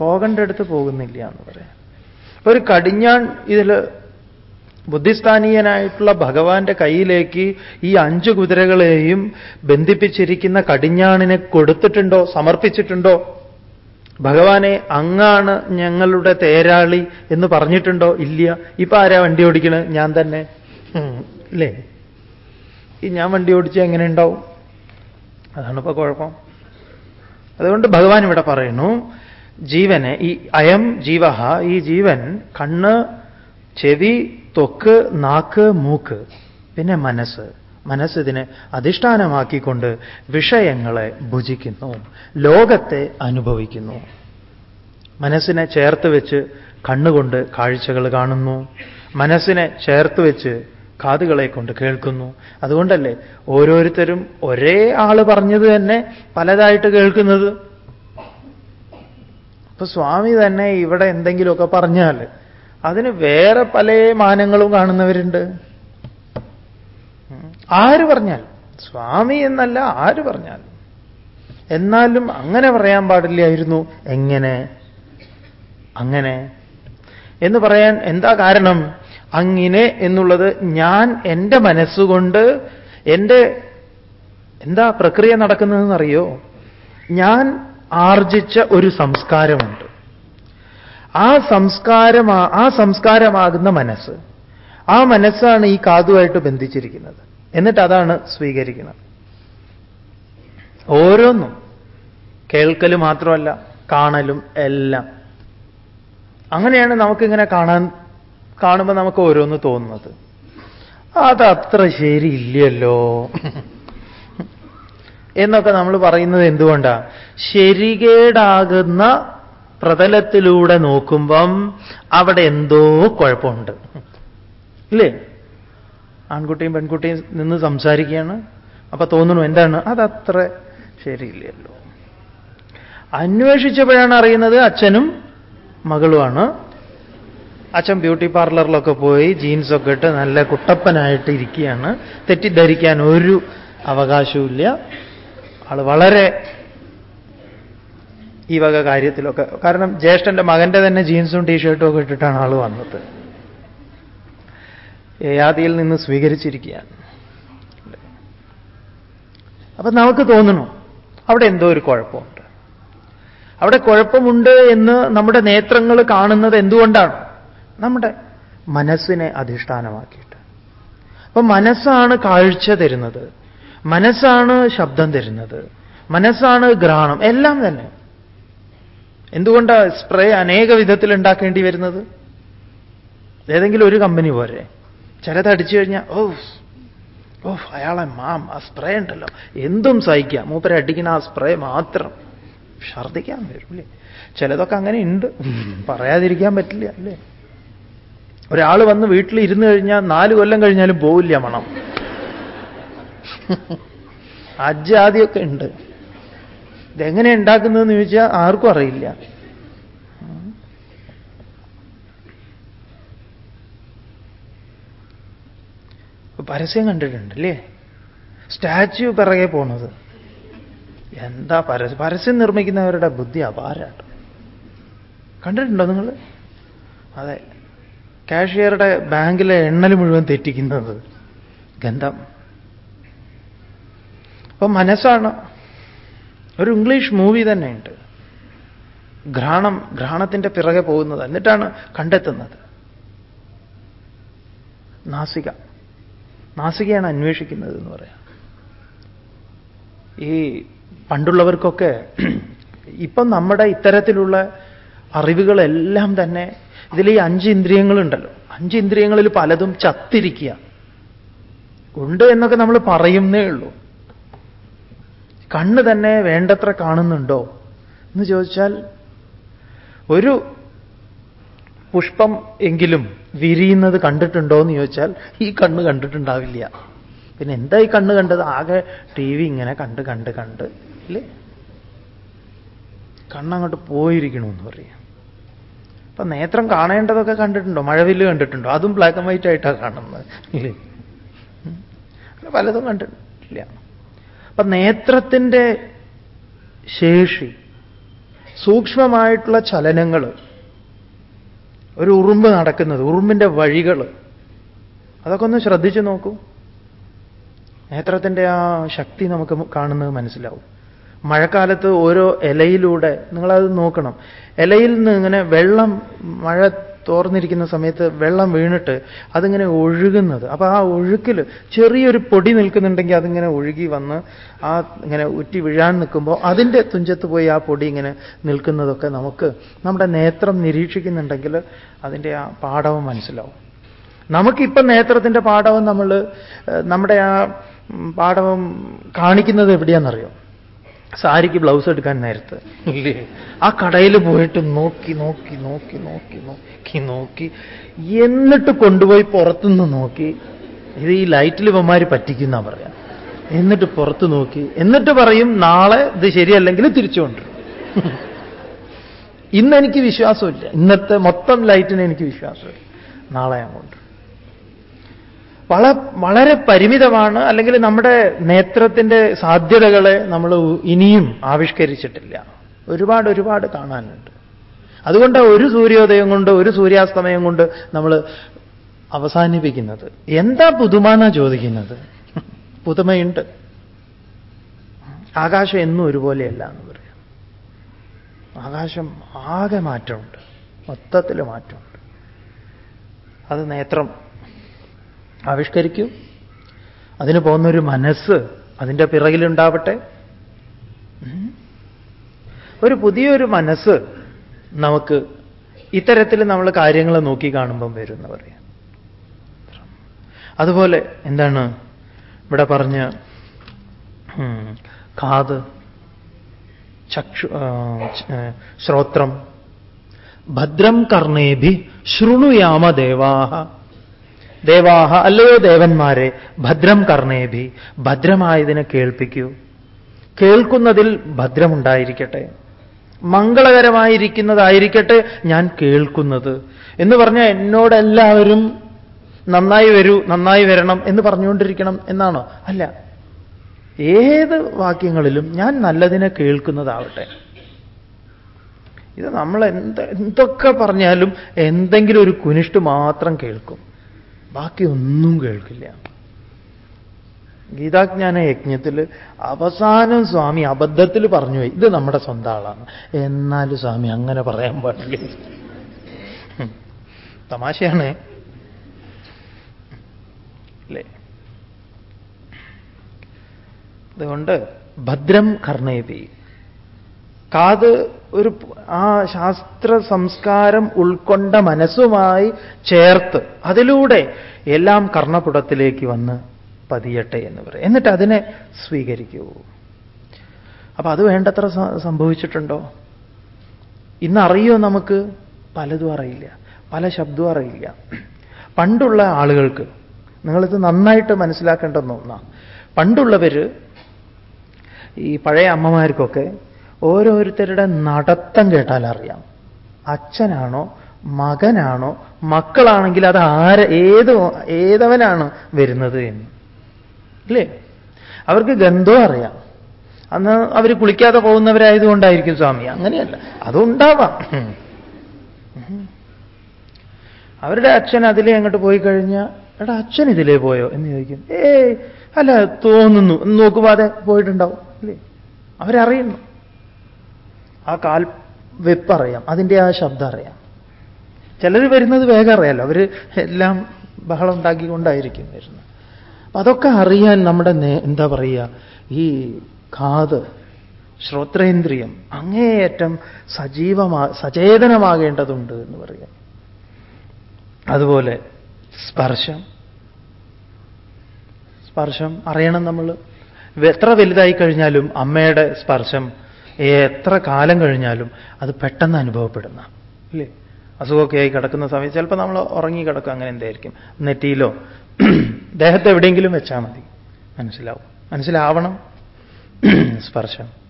പോകേണ്ടടുത്ത് പോകുന്നില്ല എന്ന് പറയാം. ഒരു കടിഞ്ഞാൺ ഇതിൽ ബുദ്ധിസ്ഥാനീയനായിട്ടുള്ള ഭഗവാന്റെ കയ്യിലേക്ക് ഈ അഞ്ച് കുതിരകളെയും ബന്ധിപ്പിച്ചിരിക്കുന്ന കടിഞ്ഞാണിനെ കൊടുത്തിട്ടുണ്ടോ സമർപ്പിച്ചിട്ടുണ്ടോ? ഭഗവാനെ അങ്ങാണ് ഞങ്ങളുടെ തേരാളി എന്ന് പറഞ്ഞിട്ടുണ്ടോ ഇല്ല? ഇപ്പൊ ആരാ വണ്ടി ഓടിക്കണത് ഞാൻ തന്നെ. അല്ലേ ഈ ഞാൻ വണ്ടി ഓടിച്ച എങ്ങനെ ഉണ്ടാവും? അതാണ് ഇപ്പൊ കുഴപ്പം. അതുകൊണ്ട് ഭഗവാൻ ഇവിടെ പറയുന്നു ജീവന് ഈ അയം ജീവ ഈ ജീവൻ കണ്ണ് ചെവി തൊക്ക് നാക്ക് മൂക്ക് പിന്നെ മനസ്സ്. മനസ്സിതിനെ അധിഷ്ഠാനമാക്കിക്കൊണ്ട് വിഷയങ്ങളെ ഭുജിക്കുന്നു ലോകത്തെ അനുഭവിക്കുന്നു. മനസ്സിനെ ചേർത്ത് വെച്ച് കണ്ണുകൊണ്ട് കാഴ്ചകൾ കാണുന്നു. മനസ്സിനെ ചേർത്ത് വെച്ച് കാതുകളെ കൊണ്ട് കേൾക്കുന്നു. അതുകൊണ്ടല്ലേ ഓരോരുത്തരും ഒരേ ആൾ പറഞ്ഞത് തന്നെ പലതായിട്ട് കേൾക്കുന്നത്? അപ്പൊ സ്വാമി തന്നെ ഇവിടെ എന്തെങ്കിലുമൊക്കെ പറഞ്ഞാൽ അതിന് വേറെ പല മാനങ്ങളും കാണുന്നവരുണ്ട്. ആര് പറഞ്ഞാൽ സ്വാമി എന്നല്ല ആര് പറഞ്ഞാൽ എന്നാലും അങ്ങനെ പറയാൻ പാടില്ലായിരുന്നു. എങ്ങനെ? അങ്ങനെ. എന്ന് പറയാൻ എന്താ കാരണം? അങ്ങനെ എന്നുള്ളത് ഞാൻ എന്റെ മനസ്സുകൊണ്ട് എന്റെ എന്താ പ്രക്രിയ നടക്കുന്നതെന്നറിയോ? ഞാൻ ആർജിച്ച ഒരു സംസ്കാരമുണ്ട്. ആ സംസ്കാരമാ ആ സംസ്കാരമാകുന്ന മനസ്സ് ആ മനസ്സാണ് ഈ കാതുമായിട്ട് ബന്ധിച്ചിരിക്കുന്നത്. എന്നിട്ട് അതാണ് സ്വീകരിക്കുന്നത്. ഓരോന്നും കേൾക്കൽ മാത്രമല്ല കാണലും എല്ലാം. അങ്ങനെയാണ് നമുക്കിങ്ങനെ കാണാൻ കാണുമ്പോൾ നമുക്ക് ഓരോന്ന് തോന്നുന്നത്. അത് അത്ര ശരിയില്ലല്ലോ. എന്നൊക്കെ നമ്മൾ പറയുന്നത് എന്തുകൊണ്ടാണ് ശരികേടാകുന്ന പ്രതലത്തിലൂടെ നോക്കുമ്പം അവിടെ എന്തോ കുഴപ്പമുണ്ട്. ഇല്ലേ? ആൺകുട്ടിയും പെൺകുട്ടിയും നിന്ന് സംസാരിക്കുകയാണ്. അപ്പൊ തോന്നുന്നു എന്താണ്? അതത്ര ശരിയില്ലല്ലോ. അന്വേഷിച്ചപ്പോഴാണ് അറിയുന്നത് അച്ഛനും മകളുമാണ്. അച്ഛൻ ബ്യൂട്ടി പാർലറിലൊക്കെ പോയി ജീൻസൊക്കെ ഇട്ട് നല്ല കുട്ടപ്പനായിട്ട് ഇരിക്കുകയാണ്. തെറ്റിദ്ധരിക്കാൻ ഒരു അവകാശവുമില്ല. ആൾ വളരെ ഈ വക കാര്യത്തിലൊക്കെ കാരണം ജ്യേഷ്ഠന്റെ മകന്റെ തന്നെ ജീൻസും ടീഷർട്ടും ഒക്കെ ഇട്ടിട്ടാണ് ആൾ വന്നത്. യാതിയിൽ നിന്ന് സ്വീകരിച്ചിരിക്കുകയാണ്. അപ്പൊ നമുക്ക് തോന്നണു അവിടെ എന്തോ ഒരു കുഴപ്പമുണ്ട്. അവിടെ കുഴപ്പമുണ്ട് എന്ന് നമ്മുടെ നേത്രങ്ങൾ കാണുന്നത് എന്തുകൊണ്ടാണ്? നമ്മുടെ മനസ്സിനെ അധിഷ്ഠാനമാക്കിയിട്ട്. അപ്പൊ മനസ്സാണ് കാഴ്ച തരുന്നത്. മനസ്സാണ് ശബ്ദം തരുന്നത്. മനസ്സാണ് ഗ്രഹണം എല്ലാം തന്നെ. എന്തുകൊണ്ടാണ് സ്പ്രേ അനേക വിധത്തിൽ ഉണ്ടാക്കേണ്ടി വരുന്നത്? ഏതെങ്കിലും ഒരു കമ്പനി പോരെ. ചിലത് അടിച്ചു കഴിഞ്ഞാൽ ഓ ഓ അയാളെ മാം ആ സ്പ്രേ ഉണ്ടല്ലോ. എന്തും സഹിക്കാം. മൂപ്പരെ അടിക്കുന്ന ആ സ്പ്രേ മാത്രം. ഛർദിക്കാൻ വരും അല്ലേ? ചിലതൊക്കെ അങ്ങനെ ഉണ്ട്. പറയാതിരിക്കാൻ പറ്റില്ല അല്ലേ? ഒരാൾ വന്ന് വീട്ടിൽ ഇരുന്ന് കഴിഞ്ഞാൽ നാല് കൊല്ലം കഴിഞ്ഞാലും പോവില്ല മണം. അജാതിയൊക്കെ ഉണ്ട്. ഇതെങ്ങനെ ഉണ്ടാക്കുന്നതെന്ന് ചോദിച്ചാൽ ആർക്കും അറിയില്ല. പരസ്യം കണ്ടിട്ടുണ്ട് അല്ലേ? സ്റ്റാച്യു പിറകെ പോണത്. എന്താ പരസ്യം? പരസ്യം നിർമ്മിക്കുന്നവരുടെ ബുദ്ധി അപാരാട്ട്. കണ്ടിട്ടുണ്ടോ നിങ്ങൾ? അതെ. കാഷ്യറുടെ ബാങ്കിലെ എണ്ണൽ മുഴുവൻ തെറ്റിക്കുന്നത്. ഗന്ധം. അപ്പൊ മനസ്സാണ്. ഒരു ഇംഗ്ലീഷ് മൂവി തന്നെയുണ്ട്. ഘ്രാണം ഘ്രാണത്തിന്റെ പിറകെ പോകുന്നത് എന്നിട്ടാണ് കണ്ടെത്തുന്നത്. നാസിക. നാസികയാണ് അന്വേഷിക്കുന്നത് എന്ന് പറയാം. ഈ പണ്ടുള്ളവർക്കൊക്കെ ഇപ്പം നമ്മുടെ ഇത്തരത്തിലുള്ള അറിവുകളെല്ലാം തന്നെ ഇതിൽ ഈ അഞ്ച് ഇന്ദ്രിയങ്ങളുണ്ടല്ലോ. അഞ്ച് ഇന്ദ്രിയങ്ങളിൽ പലതും ചത്തിരിക്കുക. ഉണ്ട് എന്നൊക്കെ നമ്മൾ പറയുന്നേ ഉള്ളൂ. കണ്ണ് തന്നെ വേണ്ടത്ര കാണുന്നുണ്ടോ എന്ന് ചോദിച്ചാൽ ഒരു പുഷ്പം എങ്കിലും വിരിയുന്നത് കണ്ടിട്ടുണ്ടോ എന്ന് ചോദിച്ചാൽ ഈ കണ്ണ് കണ്ടിട്ടുണ്ടാവില്ല. പിന്നെ എന്താ ഈ കണ്ണ് കണ്ടത്? ആകെ ടി വി ഇങ്ങനെ കണ്ട് കണ്ട് കണ്ട് ഇല്ലേ? കണ്ണങ്ങോട്ട് പോയിരിക്കണമെന്ന് പറയാം. അപ്പൊ നേത്രം കാണേണ്ടതൊക്കെ കണ്ടിട്ടുണ്ടോ? മഴവിൽ കണ്ടിട്ടുണ്ടോ? അതും ബ്ലാക്ക് ആൻഡ് വൈറ്റ് ആയിട്ടാണ് കാണുന്നത് ഇല്ലേ? പലതും കണ്ടിട്ടില്ല. അപ്പൊ നേത്രത്തിന്റെ ശേഷി സൂക്ഷ്മമായിട്ടുള്ള ചലനങ്ങൾ ഒരു ഉറുമ്പ് നടക്കുന്നത് ഉറുമ്പിന്റെ വഴികൾ അതൊക്കെ ഒന്ന് ശ്രദ്ധിച്ചു നോക്കൂ. നേത്രത്തിന്റെ ആ ശക്തി നമുക്ക് കാണുന്നത് മനസ്സിലാവും. മഴക്കാലത്ത് ഓരോ ഇലയിലൂടെ നിങ്ങളത് നോക്കണം. ഇലയിൽ നിന്ന് ഇങ്ങനെ വെള്ളം മഴ തോർന്നിരിക്കുന്ന സമയത്ത് വെള്ളം വീണിട്ട് അതിങ്ങനെ ഒഴുകുന്നത്. അപ്പോൾ ആ ഒഴുക്കിൽ ചെറിയൊരു പൊടി നിൽക്കുന്നുണ്ടെങ്കിൽ അതിങ്ങനെ ഒഴുകി വന്ന് ആ ഇങ്ങനെ ഉറ്റി വീഴാൻ നിൽക്കുമ്പോൾ അതിന്റെ തുഞ്ചത്ത് പോയി ആ പൊടി ഇങ്ങനെ നിൽക്കുന്നതൊക്കെ നമുക്ക് നമ്മുടെ നേത്രം നിരീക്ഷിക്കുന്നുണ്ടെങ്കിൽ അതിന്റെ ആ പാഠവും മനസ്സിലാവും. നമുക്കിപ്പം നേത്രത്തിന്റെ പാഠവും നമ്മൾ നമ്മുടെ ആ പാഠവും കാണിക്കുന്നത് എവിടെയാണെന്നറിയോ? സാരിക്ക് ബ്ലൗസ് എടുക്കാൻ നേരത്ത്. ഇല്ലേ? ആ കടയിൽ പോയിട്ട് നോക്കി നോക്കി നോക്കി നോക്കി നോക്കി നോക്കി. എന്നിട്ട് കൊണ്ടുപോയി പുറത്തുനിന്ന് നോക്കി. ഇത് ഈ ലൈറ്റിൽ ഇവന്മാർ പറ്റിക്കുന്ന പറയാം. എന്നിട്ട് പുറത്ത് നോക്കി. എന്നിട്ട് പറയും നാളെ ഇത് ശരിയല്ലെങ്കിൽ തിരിച്ചു ഇന്നെനിക്ക് ഇന്ന് എനിക്ക് വിശ്വാസമില്ല. ഇന്നത്തെ മൊത്തം ലൈറ്റിന് എനിക്ക് വിശ്വാസമില്ല. നാളെ അങ്ങോട്ട് കൊണ്ടുവരും. വള വളരെ പരിമിതമാണ് അല്ലെങ്കിൽ നമ്മുടെ നേത്രത്തിന്റെ സാധ്യതകളെ നമ്മൾ ഇനിയും ആവിഷ്കരിച്ചിട്ടില്ല. ഒരുപാട് ഒരുപാട് കാണാനുണ്ട്. അതുകൊണ്ട് ഒരു സൂര്യോദയം കൊണ്ട് ഒരു സൂര്യാസ്തമയം കൊണ്ട് നമ്മൾ അവസാനിപ്പിക്കുന്നത്. എന്താ പുതുമാന ചോദിക്കുന്നത്? പുതുമയുണ്ട്. ആകാശം എന്നും ഒരുപോലെയല്ല എന്ന് പറയാം. ആകാശം ആകെ മാറ്റമുണ്ട്. മൊത്തത്തിൽ മാറ്റമുണ്ട്. അത് നേത്രം ആവിഷ്കരിക്കൂ. അതിന് പോകുന്നൊരു മനസ്സ് അതിന്റെ പിറകിലുണ്ടാവട്ടെ. ഒരു പുതിയൊരു മനസ്സ് നമുക്ക് ഇത്തരത്തിൽ നമ്മൾ കാര്യങ്ങൾ നോക്കി കാണുമ്പം വരും എന്ന് പറയാം. അതുപോലെ എന്താണ് ഇവിടെ പറഞ്ഞ കാത് ചക്ഷു ശ്രോത്രം ഭദ്രം കർണേഭി ശൃണുയാമ ദേവാഹ. ദേവാഹ അല്ലയോ ദേവന്മാരെ ഭദ്രം കർണേഭി ഭദ്രമായതിനെ കേൾപ്പിക്കൂ. കേൾക്കുന്നതിൽ ഭദ്രമുണ്ടായിരിക്കട്ടെ. മംഗളകരമായിരിക്കുന്നതായിരിക്കട്ടെ ഞാൻ കേൾക്കുന്നത്. എന്ന് പറഞ്ഞാൽ എന്നോടെല്ലാവരും നന്നായി വരൂ നന്നായി വരണം എന്ന് പറഞ്ഞുകൊണ്ടിരിക്കണം എന്നാണോ? അല്ല. ഏത് വാക്യങ്ങളിലും ഞാൻ നല്ലതിനെ കേൾക്കുന്നതാവട്ടെ. ഇത് നമ്മൾ എന്ത് എന്തൊക്കെ പറഞ്ഞാലും എന്തെങ്കിലും ഒരു കുനിഷ്ട് മാത്രം കേൾക്കും. ബാക്കി ഒന്നും കേൾക്കില്ല. ഗീതാജ്ഞാന യജ്ഞത്തിൽ അവസാനം സ്വാമി അബദ്ധത്തിൽ പറഞ്ഞു ഇത് നമ്മുടെ സ്വന്തം ആളാണ്. എന്നാലും സ്വാമി അങ്ങനെ പറയാൻ പാടില്ല. തമാശയാണ്. അല്ലേ? അതുകൊണ്ട് ഭദ്രം കർണേപി കാത് ഒരു ആ ശാസ്ത്ര സംസ്കാരം ഉൾക്കൊണ്ട മനസ്സുമായി ചേർത്ത് അതിലൂടെ എല്ലാം കർണപുടത്തിലേക്ക് വന്ന് പതിയട്ടെ എന്ന് പറയും. എന്നിട്ട് അതിനെ സ്വീകരിക്കൂ. അപ്പൊ അത് വേണ്ടത്ര സംഭവിച്ചിട്ടുണ്ടോ? ഇന്നറിയോ നമുക്ക്? പലതും അറിയില്ല. പല ശബ്ദവും അറിയില്ല. പണ്ടുള്ള ആളുകൾക്ക് നിങ്ങളിത് നന്നായിട്ട് മനസ്സിലാക്കേണ്ടെന്ന് ഒന്നാണ് പണ്ടുള്ളവർ ഈ പഴയ അമ്മമാർക്കൊക്കെ ഓരോരുത്തരുടെ നടത്തം കേട്ടാൽ അറിയാം. അച്ഛനാണോ മകനാണോ മക്കളാണെങ്കിൽ അത് ആര ഏത് ഏതവനാണ് വരുന്നത് എന്ന്. ഇല്ലേ? അവർക്ക് ഗന്ധവും അറിയാം. അന്ന് അവർ കുളിക്കാതെ പോകുന്നവരായതുകൊണ്ടായിരിക്കും സ്വാമി. അങ്ങനെയല്ല. അതുണ്ടാവാം. അവരുടെ അച്ഛൻ അതിലേ അങ്ങോട്ട് പോയി കഴിഞ്ഞാൽ എടാ അച്ഛൻ ഇതിലേ പോയോ എന്ന് ചോദിക്കും. ഏയ് അല്ല തോന്നുന്നു. നോക്കുവാതെ പോയിട്ടുണ്ടാവും. അല്ലേ അവരറിയുന്നു. ആ കാൽ വെപ്പറിയാം അതിന്റെ ആ ശബ്ദം അറിയാം. ചിലർ വരുന്നത് വേഗം അറിയാലോ. അവർ എല്ലാം ബഹളം ഉണ്ടാക്കിക്കൊണ്ടായിരിക്കും വരുന്നത്. അപ്പൊ അതൊക്കെ അറിയാൻ നമ്മുടെ എന്താ പറയുക ഈ കാത് ശ്രോത്രേന്ദ്രിയം അങ്ങേയറ്റം സജീവമാ സചേതനമാകേണ്ടതുണ്ട് എന്ന് പറയാം. അതുപോലെ സ്പർശം. സ്പർശം അറിയണം നമ്മൾ എത്ര വലുതായി കഴിഞ്ഞാലും അമ്മയുടെ സ്പർശം എത്ര കാലം കഴിഞ്ഞാലും അത് പെട്ടെന്ന് അനുഭവപ്പെടുന്ന. അല്ലേ അസുഖമൊക്കെ ആയി കിടക്കുന്ന സമയത്ത് ചിലപ്പോൾ നമ്മൾ ഉറങ്ങി കിടക്കുക അങ്ങനെ എന്തായിരിക്കും. നെറ്റിയിലോ ദേഹത്ത് എവിടെയെങ്കിലും വെച്ചാൽ മതി. മനസ്സിലാവും. മനസ്സിലാവണം. സ്പർശം.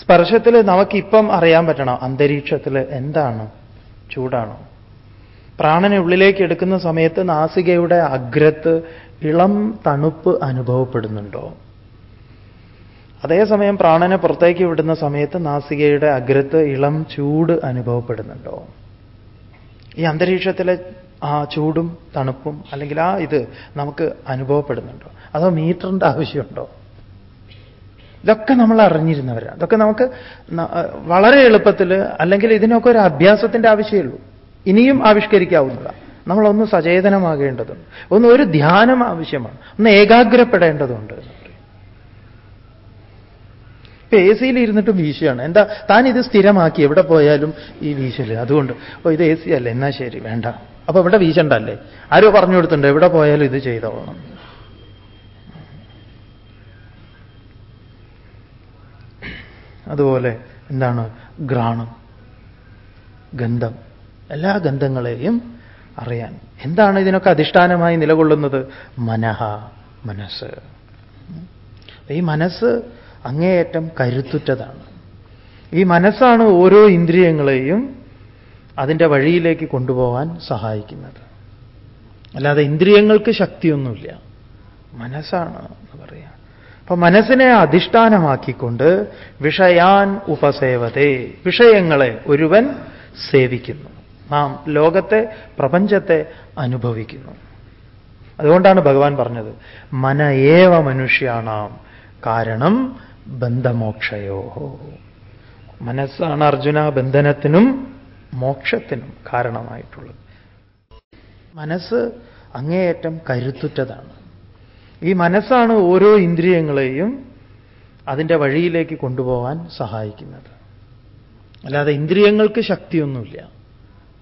സ്പർശത്തിൽ നമുക്കിപ്പം അറിയാൻ പറ്റണം? അന്തരീക്ഷത്തിൽ എന്താണ്? ചൂടാണോ? പ്രാണനെ ഉള്ളിലേക്ക് എടുക്കുന്ന സമയത്ത് നാസികയുടെ അഗ്രത്ത് ഇളം തണുപ്പ് അനുഭവപ്പെടുന്നുണ്ടോ? അതേസമയം പ്രാണനെ പുറത്തേക്ക് വിടുന്ന സമയത്ത് നാസികയുടെ അഗ്രത്ത് ഇളം ചൂട് അനുഭവപ്പെടുന്നുണ്ടോ? ഈ അന്തരീക്ഷത്തിലെ ആ ചൂടും തണുപ്പും അല്ലെങ്കിൽ ആ ഇത് നമുക്ക് അനുഭവപ്പെടുന്നുണ്ടോ? അതോ മീറ്ററിന്റെ ആവശ്യമുണ്ടോ? ഇതൊക്കെ നമ്മൾ അറിഞ്ഞിരുന്നവരാണ് ഇതൊക്കെ നമുക്ക് വളരെ എളുപ്പത്തിൽ അല്ലെങ്കിൽ ഇതിനൊക്കെ ഒരു അഭ്യാസത്തിന്റെ ആവശ്യമുള്ളൂ ഇനിയും ആവിഷ്കരിക്കാവുന്നതാണ് നമ്മളൊന്ന് സചേതനമാകേണ്ടതുണ്ട്. ഒന്ന് ഒരു ധ്യാനം ആവശ്യമാണ്. ഒന്ന് ഏകാഗ്രപ്പെടേണ്ടതുണ്ട്. ഇപ്പൊ എ സിയിൽ ഇരുന്നിട്ടും വീശുകയാണ് എന്താ താൻ ഇത് സ്ഥിരമാക്കി എവിടെ പോയാലും ഈ വീശൽ. അതുകൊണ്ട് ഓ ഇത് എ സി അല്ലേ? എന്നാ ശരി വേണ്ട. അപ്പൊ ഇവിടെ വീശണ്ടല്ലേ? ആരോ പറഞ്ഞു കൊടുത്തിട്ടുണ്ട് എവിടെ പോയാലും ഇത് ചെയ്തോളണം. അതുപോലെ എന്താണ്? ഘ്രാണം ഗന്ധം എല്ലാ ഗന്ധങ്ങളെയും അറിയാൻ. എന്താണ് ഇതിനൊക്കെ അധിഷ്ഠാനമായി നിലകൊള്ളുന്നത്? മനഹ മനസ്സ്. ഈ മനസ്സ് അങ്ങേയറ്റം കരുത്തുറ്റതാണ്. ഈ മനസ്സാണ് ഓരോ ഇന്ദ്രിയങ്ങളെയും അതിന്റെ വഴിയിലേക്ക് കൊണ്ടുപോകാൻ സഹായിക്കുന്നത്. അല്ലാതെ ഇന്ദ്രിയങ്ങൾക്ക് ശക്തിയൊന്നുമില്ല. മനസ്സാണ് എന്ന് പറയാം. അപ്പൊ മനസ്സിനെ അധിഷ്ഠാനമാക്കിക്കൊണ്ട് വിഷയാൻ ഉപസേവതേ വിഷയങ്ങളെ ഒരുവൻ സേവിക്കുന്നു. നാം ലോകത്തെ പ്രപഞ്ചത്തെ അനുഭവിക്കുന്നു. അതുകൊണ്ടാണ് ഭഗവാൻ പറഞ്ഞത് മനയേവ മനുഷ്യാണാം. കാരണം ബന്ധമോക്ഷയോ? മനസ്സാണ് അർജുന ബന്ധനത്തിനും മോക്ഷത്തിനും കാരണമായിട്ടുള്ളത്. മനസ്സ് അങ്ങേയറ്റം കരുത്തുറ്റതാണ്. ഈ മനസ്സാണ് ഓരോ ഇന്ദ്രിയങ്ങളെയും അതിന്റെ വഴിയിലേക്ക് കൊണ്ടുപോകാൻ സഹായിക്കുന്നത്. അല്ലാതെ ഇന്ദ്രിയങ്ങൾക്ക് ശക്തിയൊന്നുമില്ല.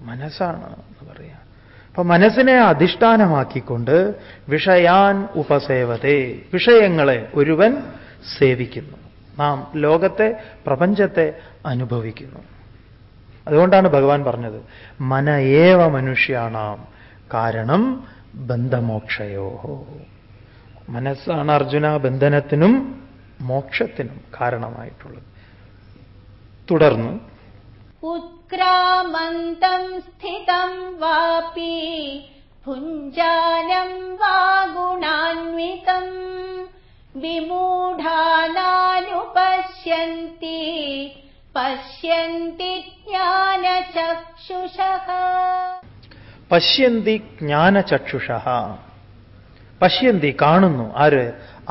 മനസ്സാണ് എന്ന് പറയാം. അപ്പൊ മനസ്സിനെ അധിഷ്ഠാനമാക്കിക്കൊണ്ട് വിഷയാൻ ഉപസേവതേ വിഷയങ്ങളെ ഒരുവൻ സേവിക്കുന്നു. നാം ലോകത്തെ പ്രപഞ്ചത്തെ അനുഭവിക്കുന്നു. അതുകൊണ്ടാണ് ഭഗവാൻ പറഞ്ഞത് മനയേവ മനുഷ്യാണാം കാരണം ബന്ധമോക്ഷയോഹോ മനസ്സാണ് അർജുന ബന്ധനത്തിനും മോക്ഷത്തിനും കാരണമായിട്ടുള്ളത്. തുടർന്ന് ഉത്ക്രാമന്തം സ്ഥിതം വാപി ഭുഞ്ചാനം വാഗുണാൻവിതം विमूढानानुपश्यन्ति പശ്യന്തി ജ്ഞാനചക്ഷുഷ പശ്യന്തി ജ്ഞാനചക്ഷുഷ പശ്യന്തി കാണുന്നു ആര്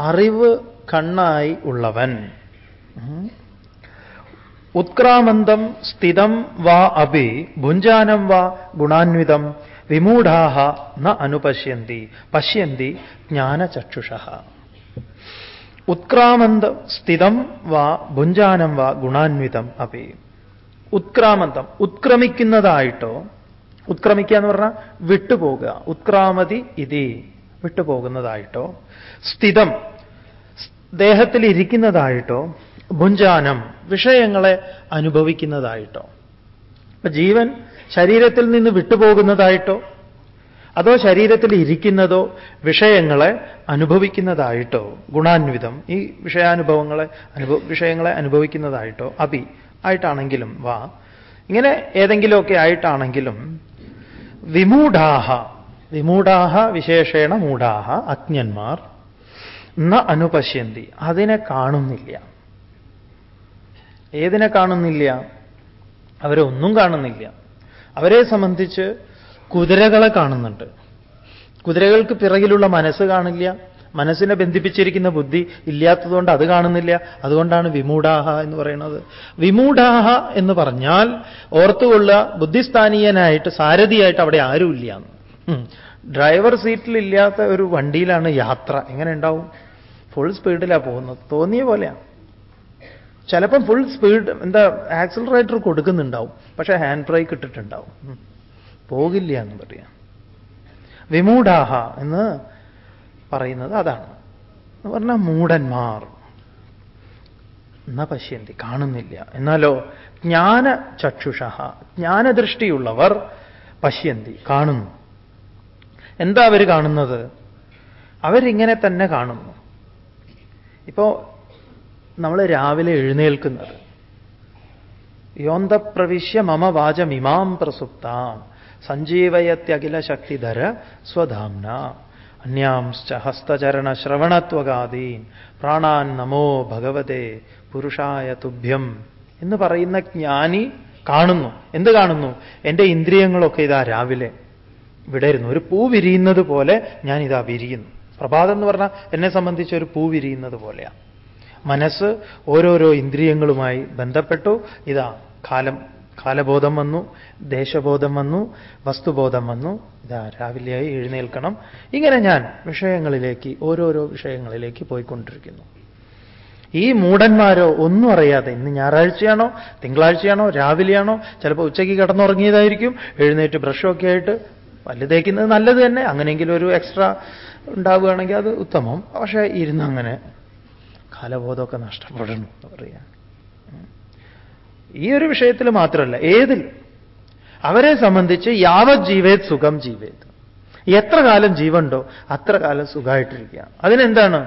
അറിവ് കണ്ണായി ഉള്ളവൻ ഉത്ക്രാമന്തം സ്ഥിതം വാ അഭി ഭുഞ്ചാനം വാ ഗുണാന്വിതം വിമൂഢാഹ ന അനുപശ്യന്തി പശ്യന്തി ജ്ഞാനചക്ഷുഷ ഉത്ക്രാമന്തം സ്ഥിതം വാ ഭുഞ്ചാനം വാ ഗുണാന്വിതം അപി ഉത്ക്രാമന്തം ഉത്ക്രമിക്കുന്നതായിട്ടോ ഉത്ക്രമിക്കുക എന്ന് പറഞ്ഞാൽ വിട്ടുപോകുക. ഉത്ക്രാമതി ഇതി വിട്ടുപോകുന്നതായിട്ടോ. സ്ഥിതം ദേഹത്തിൽ ഇരിക്കുന്നതായിട്ടോ ഭുഞ്ചാനം വിഷയങ്ങളെ അനുഭവിക്കുന്നതായിട്ടോ. അപ്പൊ ജീവൻ ശരീരത്തിൽ നിന്ന് വിട്ടുപോകുന്നതായിട്ടോ അതോ ശരീരത്തിൽ ഇരിക്കുന്നതോ വിഷയങ്ങളെ അനുഭവിക്കുന്നതായിട്ടോ ഗുണാന്വിതം ഈ വിഷയാനുഭവങ്ങളെ അനുഭവ വിഷയങ്ങളെ അനുഭവിക്കുന്നതായിട്ടോ അഭി ആയിട്ടാണെങ്കിലും വാ ഇങ്ങനെ ഏതെങ്കിലുമൊക്കെ ആയിട്ടാണെങ്കിലും വിമൂഢാഹ വിമൂഢാഹ വിശേഷേണ മൂഢാഹ അജ്ഞന്മാർ ന അനുപശ്യന്തി അതിനെ കാണുന്നില്ല. ഏതിനെ കാണുന്നില്ല? അവരെ ഒന്നും കാണുന്നില്ല. അവരെ സംബന്ധിച്ച് കുതിരകളെ കാണുന്നുണ്ട്. കുതിരകൾക്ക് പിറകിലുള്ള മനസ്സ് കാണില്ല. മനസ്സിനെ ബന്ധിപ്പിച്ചിരിക്കുന്ന ബുദ്ധി ഇല്ലാത്തതുകൊണ്ട് അത് കാണുന്നില്ല. അതുകൊണ്ടാണ് വിമൂഢാഹ എന്ന് പറയുന്നത്. വിമൂഢാഹ എന്ന് പറഞ്ഞാൽ ഓർത്തുകൊള്ളുക ബുദ്ധിസ്ഥാനീയനായിട്ട് സാരഥിയായിട്ട് അവിടെ ആരുമില്ല ഡ്രൈവർ സീറ്റിൽ ഇല്ലാത്ത ഒരു വണ്ടിയിലാണ് യാത്ര. എങ്ങനെ ഉണ്ടാവും? ഫുൾ സ്പീഡിലാണ് പോകുന്നത്. തോന്നിയ പോലെയാണ്. ചിലപ്പം ഫുൾ സ്പീഡ് എന്താ ആക്സിലറേറ്റർ കൊടുക്കുന്നുണ്ടാവും. പക്ഷേ ഹാൻഡ് ബ്രേക്ക് ഇട്ടിട്ടുണ്ടാവും. പോകില്ല എന്ന് പറയാം. വിമൂഢാഹ എന്ന് പറയുന്നത് അതാണ്. എന്ന് പറഞ്ഞാൽ മൂടന്മാർ എന്നാ പശ്യന്തി കാണുന്നില്ല. എന്നാലോ ജ്ഞാന ചക്ഷുഷ ജ്ഞാനദൃഷ്ടിയുള്ളവർ പശ്യന്തി കാണുന്നു. എന്താ അവർ കാണുന്നത്? അവരിങ്ങനെ തന്നെ കാണുന്നു. ഇപ്പോ നമ്മൾ രാവിലെ എഴുന്നേൽക്കുന്നത്. യോന്തപ്രവിശ്യ മമ വാചമിമാം പ്രസുപ്താം. സഞ്ജീവയത്യഖില ശക്തിധര സ്വധാംന അന്യാംശ്ച ഹസ്തചരണ ശ്രവണത്വഗാദീൻ പ്രാണാൻ നമോ ഭഗവതേ പുരുഷായ തുഭ്യം എന്ന് പറയുന്ന ജ്ഞാനി കാണുന്നു. എന്ത് കാണുന്നു? എന്റെ ഇന്ദ്രിയങ്ങളൊക്കെ ഇതാ രാവിലെ വിടരുന്നു ഒരു പൂ വിരിയുന്നത് പോലെ ഞാൻ ഇതാ വിരിയുന്നു. പ്രഭാതം എന്ന് പറഞ്ഞാൽ എന്നെ സംബന്ധിച്ച് ഒരു പൂ വിരിയുന്നത് പോലെയാണ് മനസ്സ് ഓരോരോ ഇന്ദ്രിയങ്ങളുമായി ബന്ധപ്പെട്ടു. ഇതാ കാലം കാലബോധം വന്നു ദേശബോധം വന്നു വസ്തുബോധം വന്നു. ഇതാ രാവിലെയായി എഴുന്നേൽക്കണം. ഇങ്ങനെ ഞാൻ വിഷയങ്ങളിലേക്ക് ഓരോരോ വിഷയങ്ങളിലേക്ക് പോയിക്കൊണ്ടിരിക്കുന്നു. ഈ മൂടന്മാരോ ഒന്നും അറിയാതെ ഇന്ന് ഞായറാഴ്ചയാണോ തിങ്കളാഴ്ചയാണോ രാവിലെയാണോ ചിലപ്പോൾ ഉച്ചയ്ക്ക് കിടന്നുറങ്ങിയതായിരിക്കും എഴുന്നേറ്റ് ബ്രഷൊക്കെ ആയിട്ട് പല്ല് തേക്കുന്നത് നല്ലത് തന്നെ. അങ്ങനെയെങ്കിലും ഒരു എക്സ്ട്രാ ഉണ്ടാവുകയാണെങ്കിൽ അത് ഉത്തമം. പക്ഷേ ഇരുന്ന് അങ്ങനെ കാലബോധമൊക്കെ നഷ്ടപ്പെടണം എന്ന് പറയാം. ഈ ഒരു വിഷയത്തിൽ മാത്രമല്ല ഏതിൽ? അവരെ സംബന്ധിച്ച് യാവത് ജീവേത് സുഖം ജീവേത്. എത്ര കാലം ജീവണ്ടോ അത്ര കാലം സുഖമായിട്ടിരിക്കുക അതിനെന്താണ്?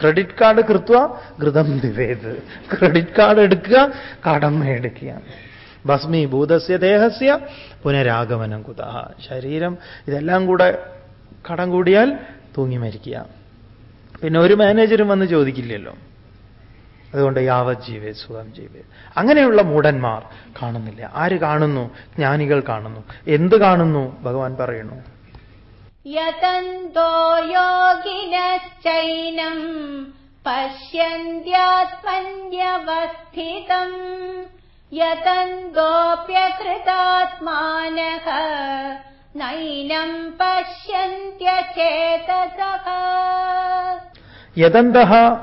ക്രെഡിറ്റ് കാർഡ് കൃത്വ ഘൃതം ദിവേത് ക്രെഡിറ്റ് കാർഡ് എടുക്കുക കടം ഭസ്മി ഭൂതസ്യ ദേഹസ്യ പുനരാഗമനം കുത. ശരീരം ഇതെല്ലാം കൂടെ കടം കൂടിയാൽ തൂങ്ങി മരിക്കുക. പിന്നെ ഒരു മാനേജരും വന്ന് ചോദിക്കില്ലല്ലോ. അതുകൊണ്ട് യാവജ്ജീവേ സുഖം ജീവേ. അങ്ങനെയുള്ള മൂടന്മാർ കാണുന്നില്ല. ആര് കാണുന്നു? ജ്ഞാനികൾ കാണുന്നു. എന്ത് കാണുന്നു? ഭഗവാൻ പറയുന്നു. യതന്തോ യോഗിനശ്ചൈനം യതന്തോപ്യകൃതാത്മാനഃ നൈനം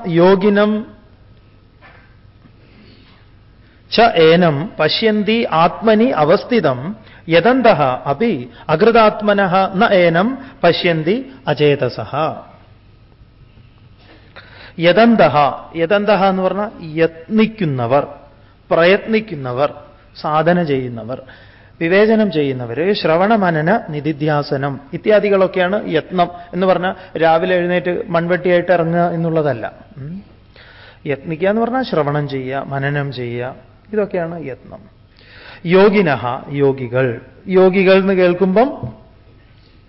യോഗിനം ച ഏനം പശ്യന്തി ആത്മനി അവസ്ഥിതം യതന്ത അപ്പി അകൃതാത്മന ന ഏനം പശ്യന്തി അചേതസ. യതന്ത യതന്ത എന്ന് പറഞ്ഞാൽ യത്നിക്കുന്നവർ പ്രയത്നിക്കുന്നവർ സാധന ചെയ്യുന്നവർ വിവേചനം ചെയ്യുന്നവർ ശ്രവണമനന നിധിധ്യാസനം ഇത്യാദികളൊക്കെയാണ് യത്നം എന്ന് പറഞ്ഞാൽ രാവിലെ എഴുന്നേറ്റ് മൺവെട്ടിയായിട്ട് ഇറങ്ങുക എന്നുള്ളതല്ല. യത്നിക്കുക എന്ന് പറഞ്ഞാൽ ശ്രവണം ചെയ്യുക മനനം ചെയ്യുക ഇതൊക്കെയാണ് യത്നം. യോഗിനഹ യോഗികൾ. യോഗികൾ എന്ന് കേൾക്കുമ്പം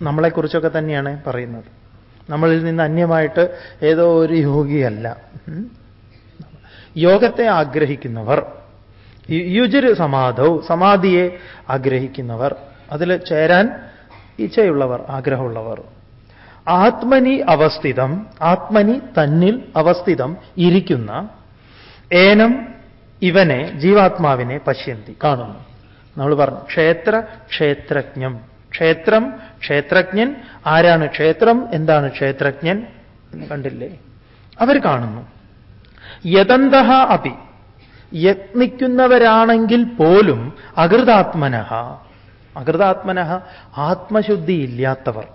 നമ്മളെക്കുറിച്ചൊക്കെ തന്നെയാണ് പറയുന്നത്. നമ്മളിൽ നിന്ന് അന്യമായിട്ട് ഏതോ ഒരു യോഗിയല്ല. യോഗത്തെ ആഗ്രഹിക്കുന്നവർ യുജിര് സമാധവും സമാധിയെ ആഗ്രഹിക്കുന്നവർ അതിൽ ചേരാൻ ഇച്ഛയുള്ളവർ ആഗ്രഹമുള്ളവർ. ആത്മനി അവസ്ഥിതം ആത്മനി തന്നിൽ അവസ്ഥിതം ഇരിക്കുന്ന ഏനം ഇവനെ ജീവാത്മാവിനെ പശ്യന്തി കാണുന്നു. നമ്മൾ പറഞ്ഞു ക്ഷേത്ര ക്ഷേത്രജ്ഞം. ക്ഷേത്രം ക്ഷേത്രജ്ഞൻ. ആരാണ് ക്ഷേത്രം? എന്താണ് ക്ഷേത്രജ്ഞൻ? എന്ന് കണ്ടില്ലേ? അവർ കാണുന്നു. യതന്ത അപി. യത്നിക്കുന്നവരാണെങ്കിൽ പോലും അകൃതാത്മന. അകൃതാത്മന ആത്മശുദ്ധി ഇല്ലാത്തവർ.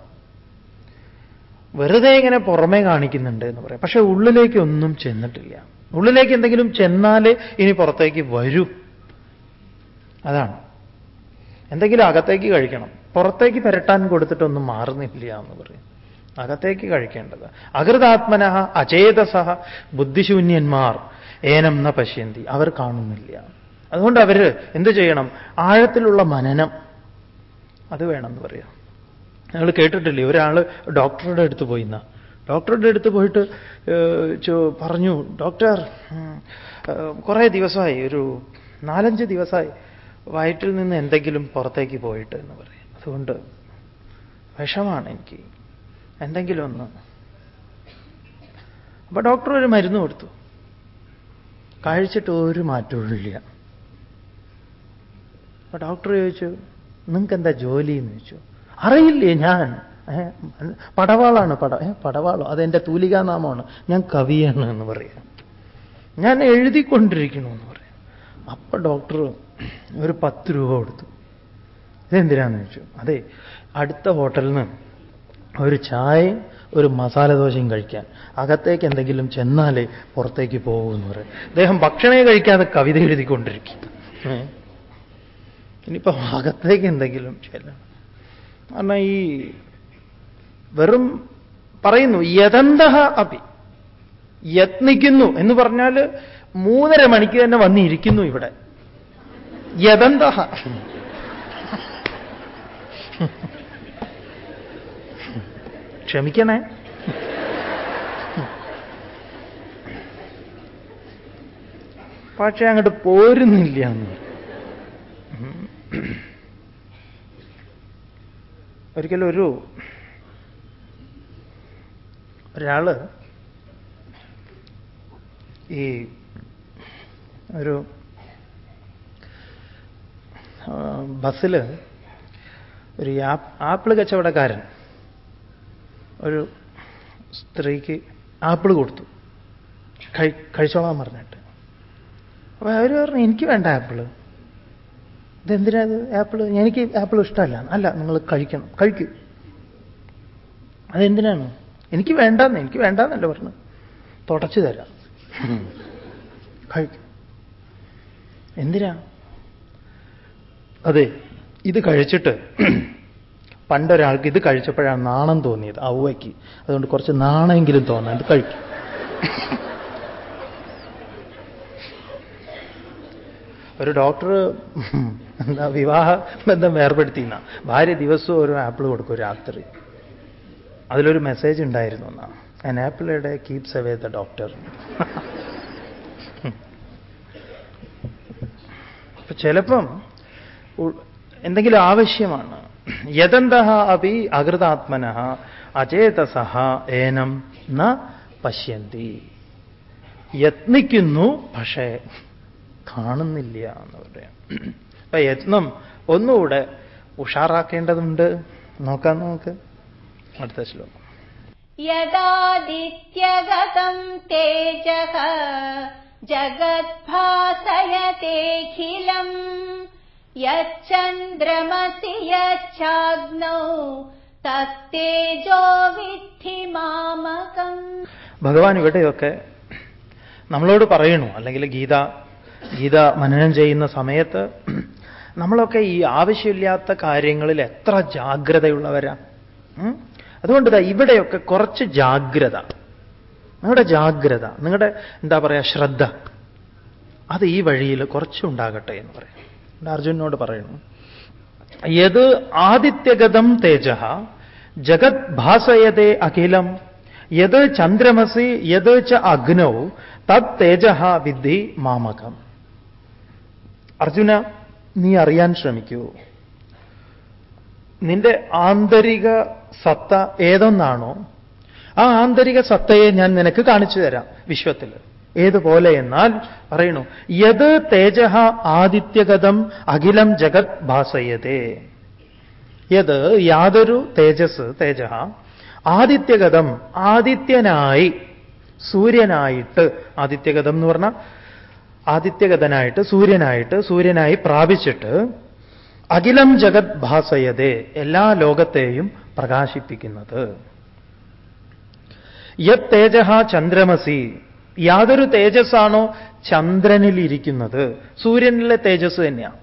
വെറുതെ ഇങ്ങനെ പുറമേ കാണിക്കുന്നുണ്ട് എന്ന് പറയാം. പക്ഷെ ഉള്ളിലേക്ക് ഒന്നും ചെന്നിട്ടില്ല. ഉള്ളിലേക്ക് എന്തെങ്കിലും ചെന്നാലേ ഇനി പുറത്തേക്ക് വരൂ. അതാണ്. എന്തെങ്കിലും അകത്തേക്ക് കഴിക്കണം. പുറത്തേക്ക് പെരട്ടാൻ കൊടുത്തിട്ടൊന്നും മാറുന്നില്ല എന്ന് പറയും. അകത്തേക്ക് കഴിക്കേണ്ടത്. അകൃതാത്മന അചേതസ ബുദ്ധിശൂന്യന്മാർ ഏനം ന പശ്യന്തി. അവർ കാണുന്നില്ല. അതുകൊണ്ട് അവർ എന്ത് ചെയ്യണം? ആഴത്തിലുള്ള മനനം. അത് വേണമെന്ന് പറയാം. നിങ്ങൾ കേട്ടിട്ടില്ലേ? ഒരാൾ ഡോക്ടറുടെ അടുത്ത് പോയിന്ന ഡോക്ടറുടെ അടുത്ത് പോയിട്ട് പറഞ്ഞു ഡോക്ടർ കുറേ ദിവസമായി ഒരു നാലഞ്ച് ദിവസമായി വയറ്റിൽ നിന്ന് എന്തെങ്കിലും പുറത്തേക്ക് പോയിട്ട് എന്ന് പറയും. അതുകൊണ്ട് വിഷമാണ് എനിക്ക്. എന്തെങ്കിലും ഒന്ന്. അപ്പൊ ഡോക്ടർ ഒരു മരുന്ന് കൊടുത്തു. കഴിച്ചിട്ട് ഒരു മാറ്റവും ഇല്ല. അപ്പൊ ഡോക്ടർ ചോദിച്ചു നിങ്ങൾക്ക് എന്താ ജോലി? എന്ന് ചോദിച്ചു. അറിയില്ലേ ഞാൻ. പടവാളാണ് പട. പടവാളോ. അതെന്റെ തൂലികാനാമമാണ്. ഞാൻ കവിയാണ് എന്ന് പറയാം. ഞാൻ എഴുതിക്കൊണ്ടിരിക്കണമെന്ന് പറയാം. അപ്പൊ ഡോക്ടർ ഒരു പത്ത് രൂപ കൊടുത്തു. ഇതെന്തിനാന്ന് ചോദിച്ചു. അതെ അടുത്ത ഹോട്ടലിൽ നിന്ന് ഒരു ചായയും ഒരു മസാല ദോശയും കഴിക്കാൻ. അകത്തേക്ക് എന്തെങ്കിലും ചെന്നാലേ പുറത്തേക്ക് പോകുമെന്ന് പറയും. അദ്ദേഹം ഭക്ഷണമേ കഴിക്കാതെ കവിത എഴുതിക്കൊണ്ടിരിക്കും ഏ? ഇനിയിപ്പോ അകത്തേക്ക് എന്തെങ്കിലും ചെല്ലണം. കാരണം ഈ വെറും പറയുന്നു യതന്ത അപി. യത്നിക്കുന്നു എന്ന് പറഞ്ഞാൽ മൂന്നര മണിക്ക് തന്നെ വന്നിരിക്കുന്നു ഇവിടെ. യതന്ത ക്ഷമിക്കണേ. പക്ഷെ അങ്ങോട്ട് പോരുന്നില്ല എന്ന്. ഒരിക്കലും ഒരു ഒരാൾ ഈ ഒരു ബസ്സിൽ ഒരു ആപ്പിൾ കച്ചവടക്കാരൻ ഒരു സ്ത്രീക്ക് ആപ്പിൾ കൊടുത്തു. കഴി കഴിച്ചോളാൻ പറഞ്ഞിട്ട്. അപ്പൊ അവർ പറഞ്ഞു എനിക്ക് വേണ്ട ആപ്പിൾ. ഇതെന്തിനാ അത് ആപ്പിൾ എനിക്ക് ആപ്പിൾ ഇഷ്ടമല്ല. അല്ല നിങ്ങൾ കഴിക്കണം. കഴിക്കൂ. അതെന്തിനാണ്? എനിക്ക് വേണ്ടെന്ന് എനിക്ക് വേണ്ടെന്നല്ല പറഞ്ഞു തുടച്ചു തരാം. കഴിക്കും. എന്തിനാ? അതെ ഇത് കഴിച്ചിട്ട് പണ്ടൊരാൾക്ക് ഇത് കഴിച്ചപ്പോഴാണ് നാണം തോന്നിയത് അവയ്ക്ക്. അതുകൊണ്ട് കുറച്ച് നാണമെങ്കിലും തോന്നാൻ ഇത് കഴിക്കും. ഒരു ഡോക്ടർ എന്താ വിവാഹ ബന്ധം വേർപെടുത്തിയെന്ന ഭാര്യ ദിവസവും ഒരു ആപ്പിൾ കൊടുക്കും രാത്രി. അതിലൊരു മെസ്സേജ് ഉണ്ടായിരുന്നു എന്നാണ് an apple a keeps away the doctor അപ്പൊ ചിലപ്പം എന്തെങ്കിലും ആവശ്യമാണ്. യദന്ത അപി അകൃതാത്മന അചേതസഹ ഏനം ന പശ്യന്തി. യത്നിക്കുന്നു പക്ഷേ കാണുന്നില്ല എന്ന് പറയാം അപ്പൊ യത്നം ഒന്നുകൂടെ ഉഷാറാക്കേണ്ടതുണ്ട്. നോക്കാം നമുക്ക്. അടുത്ത ശ്ലോകം. യഥാദിത്യഗതം തേജ ജഗദ്ഭാസയത്തെഖിലം യച്ചന്ദ്രമസി യാഗ്നൗ തേജോ വിധി മാമകം. ഭഗവാൻ ഇവിടെയൊക്കെ നമ്മളോട് പറയണു അല്ലെങ്കിൽ ഗീത ഗീത മനനം ചെയ്യുന്ന സമയത്ത് നമ്മളൊക്കെ ഈ ആവശ്യമില്ലാത്ത കാര്യങ്ങളിൽ എത്ര ജാഗ്രതയുള്ളവരാ? അതുകൊണ്ട് ഇവിടെയൊക്കെ കുറച്ച് ജാഗ്രത. നിങ്ങളുടെ ജാഗ്രത നിങ്ങളുടെ എന്താ പറയുക ശ്രദ്ധ അത് ഈ വഴിയിൽ കുറച്ചുണ്ടാകട്ടെ എന്ന് പറയും. അർജുനോട് പറയുന്നു യത് ആദിത്യഗതം തേജ ജഗത് ഭാസയതേ അഖിലം യത് ചന്ദ്രമസി യത് ച അഗ്നൗ തത് തേജ വിദ്ധി മാമകം. അർജുന നീ അറിയാൻ ശ്രമിക്കൂ. നിന്റെ ആന്തരിക സത്ത ഏതൊന്നാണോ ആ ആന്തരിക സത്തയെ ഞാൻ നിനക്ക് കാണിച്ചു തരാം വിശ്വത്തിൽ. ഏതുപോലെ എന്നാൽ പറയണു യത് തേജ ആദിത്യഗതം അഖിലം ജഗത് ഭാസയതേ. യത് യാതൊരു തേജസ് തേജ ആദിത്യഗതം ആദിത്യനായി സൂര്യനായിട്ട് ആദിത്യഗതം എന്ന് പറഞ്ഞാൽ ആദിത്യഗതനായിട്ട് സൂര്യനായിട്ട് സൂര്യനായി പ്രാപിച്ചിട്ട് അഖിലം ജഗത് ഭാസയതേ എല്ലാ ലോകത്തെയും പ്രകാശിപ്പിക്കുന്നത്. യത് തേജ ചന്ദ്രമസി. യാതൊരു തേജസ്സാണോ ചന്ദ്രനിലിരിക്കുന്നത്? സൂര്യനിലെ തേജസ് തന്നെയാണ്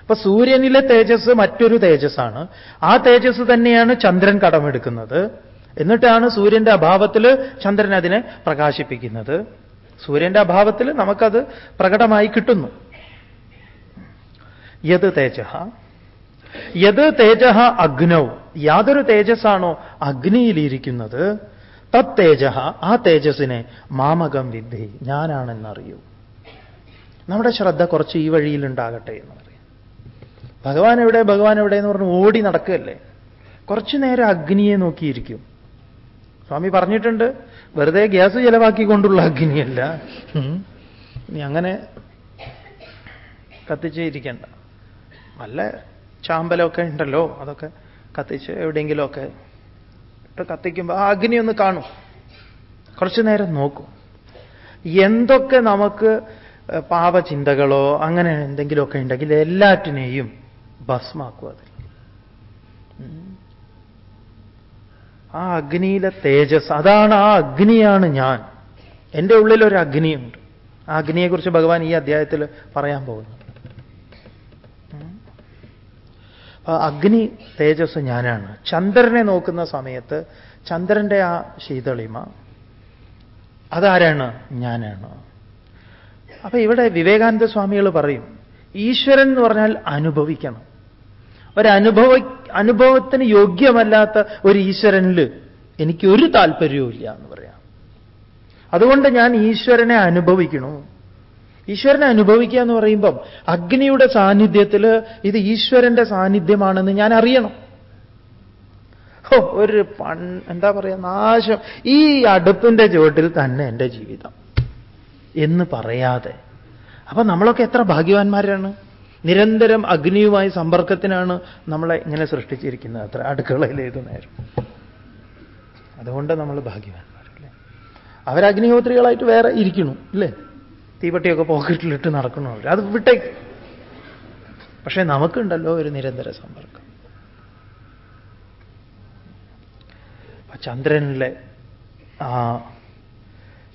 അപ്പൊ സൂര്യനിലെ തേജസ് മറ്റൊരു തേജസ്സാണ്. ആ തേജസ് തന്നെയാണ് ചന്ദ്രൻ കടമെടുക്കുന്നത്. എന്നിട്ടാണ് സൂര്യന്റെ അഭാവത്തിൽ ചന്ദ്രൻ അതിനെ പ്രകാശിപ്പിക്കുന്നത്. സൂര്യന്റെ അഭാവത്തിൽ നമുക്കത് പ്രകടമായി കിട്ടുന്നു. യത് തേജ യത് തേജ അഗ്നൗ. യാതൊരു തേജസ്സാണോ അഗ്നിയിലിരിക്കുന്നത്? തത് തേജ ആ തേജസ്സിനെ മാമകം വിദ്ധി ഞാനാണെന്നറിയൂ. നമ്മുടെ ശ്രദ്ധ കുറച്ച് ഈ വഴിയിൽ ഉണ്ടാകട്ടെ എന്ന് പറയും. ഭഗവാൻ എവിടെ ഭഗവാൻ എവിടെ എന്ന് പറഞ്ഞ് ഓടി നടക്കുകയല്ലേ? കുറച്ചു നേരം അഗ്നിയെ നോക്കിയിരിക്കും. സ്വാമി പറഞ്ഞിട്ടുണ്ട് വെറുതെ ഗ്യാസ് ചെലവാക്കിക്കൊണ്ടുള്ള അഗ്നിയല്ല. ഉം. ഇനി അങ്ങനെ കത്തിച്ച് ഇരിക്കണ്ട. നല്ല ചാമ്പലമൊക്കെ ഉണ്ടല്ലോ അതൊക്കെ കത്തിച്ച് എവിടെയെങ്കിലുമൊക്കെ ഇട്ട് കത്തിക്കുമ്പോൾ ആ അഗ്നി ഒന്ന് കാണും. കുറച്ചു നേരം നോക്കും. എന്തൊക്കെ നമുക്ക് പാപചിന്തകളോ അങ്ങനെ എന്തെങ്കിലുമൊക്കെ ഉണ്ടെങ്കിൽ എല്ലാറ്റിനെയും ഭസ്മാക്കും അതിൽ. ആ അഗ്നിയിലെ തേജസ് അതാണ് ആ അഗ്നിയാണ് ഞാൻ. എന്റെ ഉള്ളിലൊരു അഗ്നിയുണ്ട്. ആ അഗ്നിയെക്കുറിച്ച് ഭഗവാൻ ഈ അധ്യായത്തിൽ പറയാൻ പോകുന്നു. അഗ്നി തേജസ് ഞാനാണ്. ചന്ദ്രനെ നോക്കുന്ന സമയത്ത് ചന്ദ്രന്റെ ആ ശീതളിമ അതാരാണ്? ഞാനാണ്. അപ്പൊ ഇവിടെ വിവേകാനന്ദ സ്വാമികൾ പറയും ഈശ്വരൻ എന്ന് പറഞ്ഞാൽ അനുഭവിക്കണം. ഒരനുഭവ അനുഭവത്തിന് യോഗ്യമല്ലാത്ത ഒരു ഈശ്വരനിൽ എനിക്ക് ഒരു താല്പര്യവും ഇല്ല എന്ന് പറയാം. അതുകൊണ്ട് ഞാൻ ഈശ്വരനെ അനുഭവിക്കണു. ഈശ്വരനെ അനുഭവിക്കുക എന്ന് പറയുമ്പം അഗ്നിയുടെ സാന്നിധ്യത്തിൽ ഇത് ഈശ്വരന്റെ സാന്നിധ്യമാണെന്ന് ഞാൻ അറിയണം. ഓ ഒരു പൺ എന്താ പറയുക നാശം. ഈ അടുപ്പിന്റെ ചുവട്ടിൽ തന്നെ എന്റെ ജീവിതം. എന്ന് പറയാതെ. അപ്പൊ നമ്മളൊക്കെ എത്ര ഭാഗ്യവാന്മാരാണ്? നിരന്തരം അഗ്നിയുമായി സമ്പർക്കത്തിനാണ് നമ്മളെ ഇങ്ങനെ സൃഷ്ടിച്ചിരിക്കുന്നത്. അത്ര അടുക്കളയിൽ ഏതു നേരം. അതുകൊണ്ട് നമ്മൾ ഭാഗ്യവാന്മാരല്ലേ? അവരഗ്നിഹോത്രികളായിട്ട് വേറെ ഇരിക്കണു ഇല്ലേ? തീവട്ടിയൊക്കെ പോക്കറ്റിലിട്ട് നടക്കണമല്ലോ അത് വിട്ടേക്ക്. പക്ഷേ നമുക്കുണ്ടല്ലോ ഒരു നിരന്തര സമ്പർക്കം. ചന്ദ്രനിലെ ആ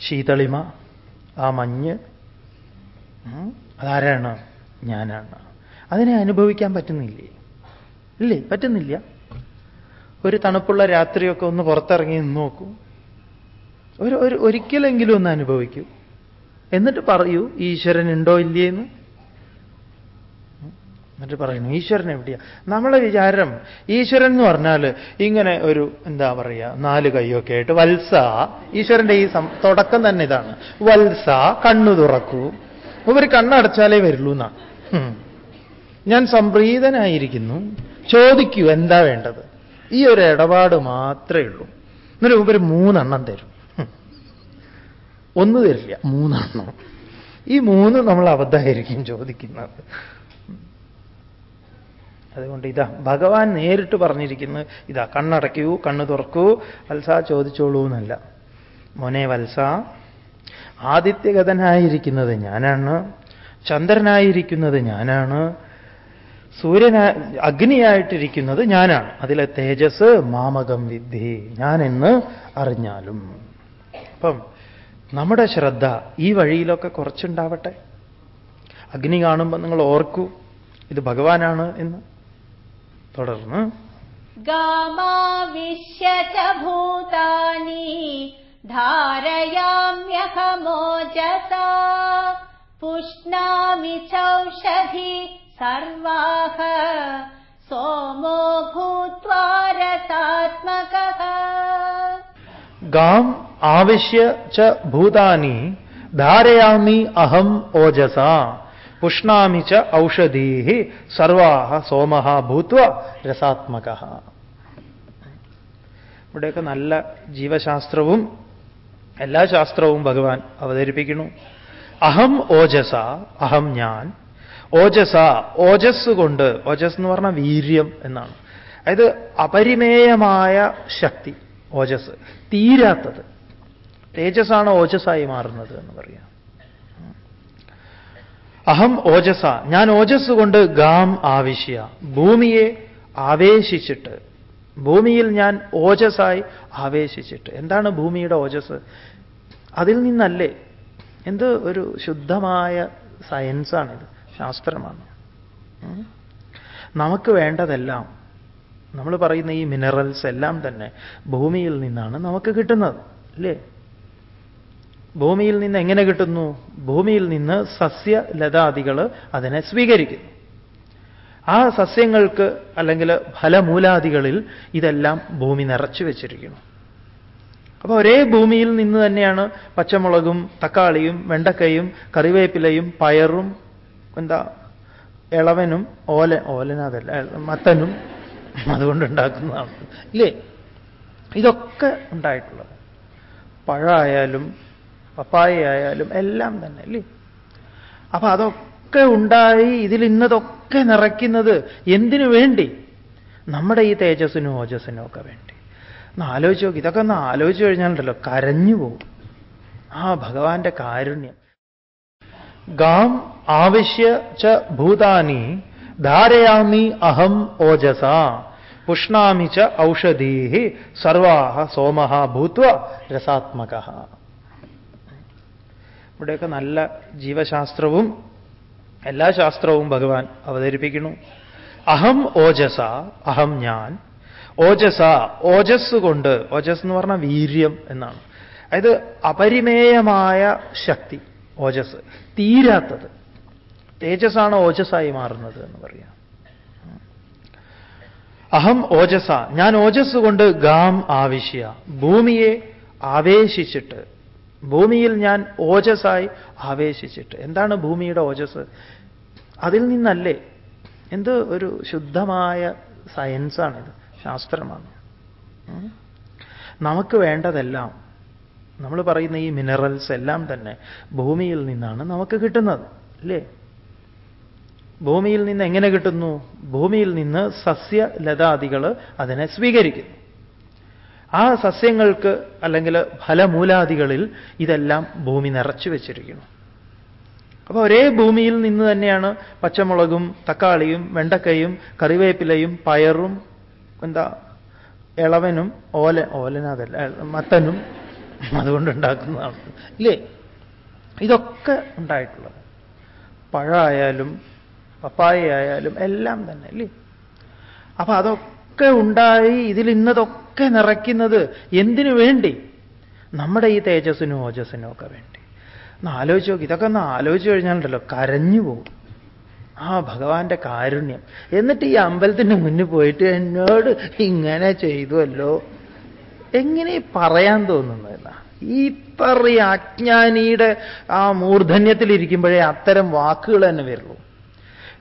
ശീതളിമ ആ മഞ്ഞ് അതാരാണ്? ഞാനാണ്. അതിനെ അനുഭവിക്കാൻ പറ്റുന്നില്ലേ? ഇല്ലേ? പറ്റുന്നില്ല. ഒരു തണുപ്പുള്ള രാത്രിയൊക്കെ ഒന്ന് പുറത്തിറങ്ങി നിന്ന് നോക്കൂ. ഒരു ഒരിക്കലെങ്കിലും ഒന്ന് അനുഭവിക്കൂ. എന്നിട്ട് പറയൂ ഈശ്വരൻ ഉണ്ടോ ഇല്ലേ എന്ന് എന്നിട്ട് പറയുന്നു ഈശ്വരൻ എവിടെയാ? നമ്മളെ വിചാരം ഈശ്വരൻ എന്ന് പറഞ്ഞാൽ ഇങ്ങനെ ഒരു എന്താ പറയുക നാല് കൈയൊക്കെ ആയിട്ട് വത്സ ഈശ്വരന്റെ ഈ തുടക്കം തന്നെ ഇതാണ്. വത്സ കണ്ണു തുറക്കൂ. ഇവർ കണ്ണടച്ചാലേ വരുള്ളൂ എന്നാ. ഞാൻ സംപ്രീതനായിരിക്കുന്നു. ചോദിക്കൂ എന്താ വേണ്ടത്? ഈ ഒരു ഇടപാട് മാത്രമേ ഉള്ളൂ. എന്നിട്ട് ഇവർ മൂന്നെണ്ണം തരും. ഒന്ന് തരില്ല മൂന്നെണ്ണം. ഈ മൂന്ന് നമ്മൾ അബദ്ധമായിരിക്കും ചോദിക്കുന്നത്. അതുകൊണ്ട് ഇതാ ഭഗവാൻ നേരിട്ട് പറഞ്ഞിരിക്കുന്നത് ഇതാ കണ്ണടയ്ക്കൂ കണ്ണു തുറക്കൂ വത്സ ചോദിച്ചോളൂ എന്നല്ല. മോനെ വത്സ ആദിത്യഗതനായിരിക്കുന്നത് ഞാനാണ് ചന്ദ്രനായിരിക്കുന്നത് ഞാനാണ് സൂര്യന അഗ്നിയായിട്ടിരിക്കുന്നത് ഞാനാണ്. അതിലെ തേജസ് മാമകം വിദ്ധി ഞാനെന്ന് അറിഞ്ഞാലും. അപ്പം നമ്മുടെ ശ്രദ്ധ ഈ വഴിയിലൊക്കെ കുറച്ചുണ്ടാവട്ടെ. അഗ്നി കാണുമ്പോൾ നിങ്ങൾ ഓർക്കൂ ഇത് ഭഗവാനാണ് എന്ന്. തുടർന്ന്. ഗാമാവിശ്യത ഭൂതാനി ധാരയാമ്യഹമോജത പുഷ്ണാമി ചൗഷധി സർവാഹ സോമോ ഭൂത്വാരസാത്മക. ഗാം ആവശ്യ ച ഭൂതാനി ധാരയാമി അഹം ഓജസ പുഷ്ണാമി ച ഔഷധീ സർവാ സോമ ഭൂത്വ രസാത്മക. ഇവിടെയൊക്കെ നല്ല ജീവശാസ്ത്രവും എല്ലാ ശാസ്ത്രവും ഭഗവാൻ അവതരിപ്പിക്കുന്നു. അഹം ഓജസ അഹം ഞാൻ. ഓജസ ഓജസ് കൊണ്ട് ഓജസ് എന്ന് പറഞ്ഞാൽ വീര്യം എന്നാണ്. അതായത് അപരിമേയമായ ശക്തി. ഓജസ്. തീരാത്തത്. തേജസ്സാണ് ഓജസ്സായി മാറുന്നത് എന്ന് പറയാം. അഹം ഓജസ ഞാൻ ഓജസ് കൊണ്ട് ഗാം ആവശ്യ. ഭൂമിയെ ആവേശിച്ചിട്ട്. ഭൂമിയിൽ ഞാൻ ഓജസായി ആവേശിച്ചിട്ട്. എന്താണ് ഭൂമിയുടെ ഓജസ്? അതിൽ നിന്നല്ലേ? എന്ത് ഒരു ശുദ്ധമായ സയൻസാണിത്. ശാസ്ത്രമാണ്. നമുക്ക് വേണ്ടതെല്ലാം നമ്മൾ പറയുന്ന ഈ മിനറൽസ് എല്ലാം തന്നെ ഭൂമിയിൽ നിന്നാണ് നമുക്ക് കിട്ടുന്നത് അല്ലേ? ഭൂമിയിൽ നിന്ന് എങ്ങനെ കിട്ടുന്നു? ഭൂമിയിൽ നിന്ന് സസ്യ ലതാദികൾ അതിനെ സ്വീകരിക്കുന്നു. ആ സസ്യങ്ങൾക്ക് അല്ലെങ്കിൽ ഫലമൂലാദികളിൽ ഇതെല്ലാം ഭൂമി നിറച്ചു വെച്ചിരിക്കുന്നു. അപ്പോൾ ഒരേ ഭൂമിയിൽ നിന്ന് തന്നെയാണ് പച്ചമുളകും തക്കാളിയും വെണ്ടക്കയും കറിവേപ്പിലയും പയറും എന്താ ഇളവനും ഓല ഓലനതല്ല മത്തനും അതുകൊണ്ടുണ്ടാക്കുന്നതാണ്. ഇല്ലേ? ഇതൊക്കെ ഉണ്ടായിട്ടുള്ളത്. പഴമായാലും പപ്പായ ആയാലും എല്ലാം തന്നെ അല്ലേ അപ്പൊ അതൊക്കെ ഉണ്ടായി ഇതിൽ ഇന്നതൊക്കെ നിറയ്ക്കുന്നത് എന്തിനു വേണ്ടി? നമ്മുടെ ഈ തേജസ്സിനും ഓജസ്സിനും ഒക്കെ വേണ്ടി. ഒന്ന് ആലോചിച്ച് നോക്കി ഇതൊക്കെ ഒന്ന് ആലോചിച്ച് കഴിഞ്ഞാലുണ്ടല്ലോ കരഞ്ഞു പോകും. ആ ഭഗവാന്റെ കാരുണ്യം. ഗാം ആവശ്യ ച ഭൂതാനി ധാരയാമി അഹം ഓജസ പുഷ്ണാമി ച ഔഷധീ സർവാഹ സോമ ഭൂത്വ രസാത്മക ഇവിടെയൊക്കെ നല്ല ജീവശാസ്ത്രവും എല്ലാ ശാസ്ത്രവും ഭഗവാൻ അവതരിപ്പിക്കുന്നു. അഹം ഓജസ അഹം ഞാൻ. ഓജസ ഓജസ് കൊണ്ട് ഓജസ് എന്ന് പറഞ്ഞാൽ വീര്യം എന്നാണ്. അതായത് അപരിമേയമായ ശക്തി ഓജസ് തീരാത്തത്. തേജസ്സാണ് ഓജസ്സായി മാറുന്നത് എന്ന് പറയാം. അഹം ഓജസ ഞാൻ ഓജസ് കൊണ്ട് ഗാം ആവശ്യ. ഭൂമിയെ ആവേശിച്ചിട്ട് ഭൂമിയിൽ ഞാൻ ഓജസായി ആവേശിച്ചിട്ട്. എന്താണ് ഭൂമിയുടെ ഓജസ് അതിൽ നിന്നല്ലേ? എന്ത് ഒരു ശുദ്ധമായ സയൻസാണിത് ശാസ്ത്രമാണ്. നമുക്ക് വേണ്ടതെല്ലാം നമ്മൾ പറയുന്ന ഈ മിനറൽസ് എല്ലാം തന്നെ ഭൂമിയിൽ നിന്നാണ് നമുക്ക് കിട്ടുന്നത് അല്ലേ? ഭൂമിയിൽ നിന്ന് എങ്ങനെ കിട്ടുന്നു? ഭൂമിയിൽ നിന്ന് സസ്യ ലതാദികൾ അതിനെ സ്വീകരിക്കുന്നു. ആ സസ്യങ്ങൾക്ക് അല്ലെങ്കിൽ ഫലമൂലാദികളിൽ ഇതെല്ലാം ഭൂമി നിറച്ചു വെച്ചിരിക്കുന്നു. അപ്പോൾ ഒരേ ഭൂമിയിൽ നിന്ന് തന്നെയാണ് പച്ചമുളകും തക്കാളിയും വെണ്ടക്കയും കറിവേപ്പിലയും പയറും എന്താ ഇളവനും ഓല ഓലനതല്ല മത്തനും അതുകൊണ്ടുണ്ടാക്കുന്നതാണ് ഇല്ലേ? ഇതൊക്കെ ഉണ്ടായിട്ടുള്ളത്. പഴമായാലും പപ്പായ ആയാലും എല്ലാം തന്നെ അല്ലേ? അപ്പൊ അതൊക്കെ ഉണ്ടായി ഇതിൽ ഇന്നതൊക്കെ നിറയ്ക്കുന്നത് എന്തിനു വേണ്ടി? നമ്മുടെ ഈ തേജസ്സിനും ഓജസ്സിനും ഒക്കെ വേണ്ടി. ഒന്ന് ആലോചിച്ച് നോക്കി ഇതൊക്കെ ഒന്ന് ആലോചിച്ച് കഴിഞ്ഞാലുണ്ടല്ലോ കരഞ്ഞു പോകും. ആ ഭഗവാന്റെ കാരുണ്യം. എന്നിട്ട് ഈ അമ്പലത്തിന്റെ മുന്നിൽ പോയിട്ട് എന്നോട് ഇങ്ങനെ ചെയ്തുവല്ലോ. എങ്ങനെ പറയാൻ തോന്നുന്നതല്ല ഈ പറയ അജ്ഞാനിയുടെ ആ മൂർധന്യത്തിലിരിക്കുമ്പോഴേ അത്തരം വാക്കുകൾ തന്നെ വരുള്ളൂ.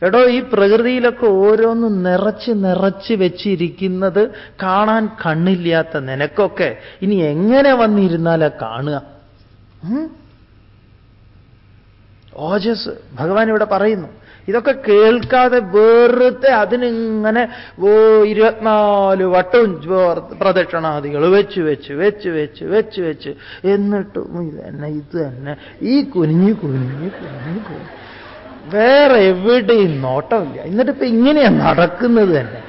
എടോ ഈ പ്രകൃതിയിലൊക്കെ ഓരോന്ന് നിറച്ച് നിറച്ച് വെച്ചിരിക്കുന്നത് കാണാൻ കണ്ണില്ലാത്ത നിനക്കൊക്കെ. ഇനി എങ്ങനെ വന്നിരുന്നാലാ കാണുക? ഓജസ് ഭഗവാൻ ഇവിടെ പറയുന്നു. ഇതൊക്കെ കേൾക്കാതെ വെറുതെ അതിനിങ്ങനെ ഓ ഇരുപത്തിനാല് വട്ടവും പ്രദക്ഷിണാദികൾ വെച്ച് വെച്ച് വെച്ച് വെച്ച് വെച്ച് വെച്ച്. എന്നിട്ടും ഇത് തന്നെ ഇത് തന്നെ. ഈ കുനിഞ്ഞ് കുനിഞ്ഞ് കുനിഞ്ഞ് കുനിഞ്ഞ്. വേറെ എവിടെയും നോട്ടമില്ല. എന്നിട്ട് ഇപ്പൊ ഇങ്ങനെയാണ് നടക്കുന്നത് തന്നെ.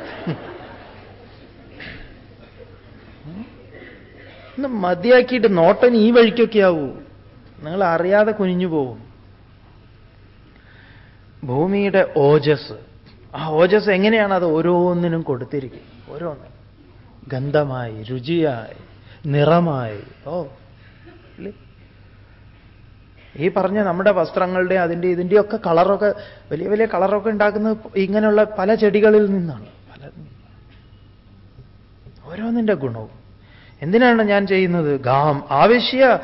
ഇന്ന് മതിയാക്കിയിട്ട് നോട്ടം ഈ വഴിക്കൊക്കെ ആവൂ. നിങ്ങൾ അറിയാതെ കുനിഞ്ഞു പോവും ഭൂമിയുടെ ഓജസ്. ആ ഓജസ് എങ്ങനെയാണ് അത് ഓരോന്നിനും കൊടുത്തിരിക്കുന്നത്? ഓരോന്ന്. ഗന്ധമായി രുചിയായി നിറമായി. ഓ ഇല്ലേ? ഈ പറഞ്ഞ നമ്മുടെ വസ്ത്രങ്ങളുടെ അതിന്റെ ഇതിന്റെയൊക്കെ കളറൊക്കെ വലിയ വലിയ കളറൊക്കെ ഉണ്ടാക്കുന്നത് ഇങ്ങനെയുള്ള പല ചെടികളിൽ നിന്നാണ്. പല ഓരോന്നിന്റെ ഗുണവും. എന്തിനാണ് ഞാൻ ചെയ്യുന്നത്? ഗാം ആവശ്യ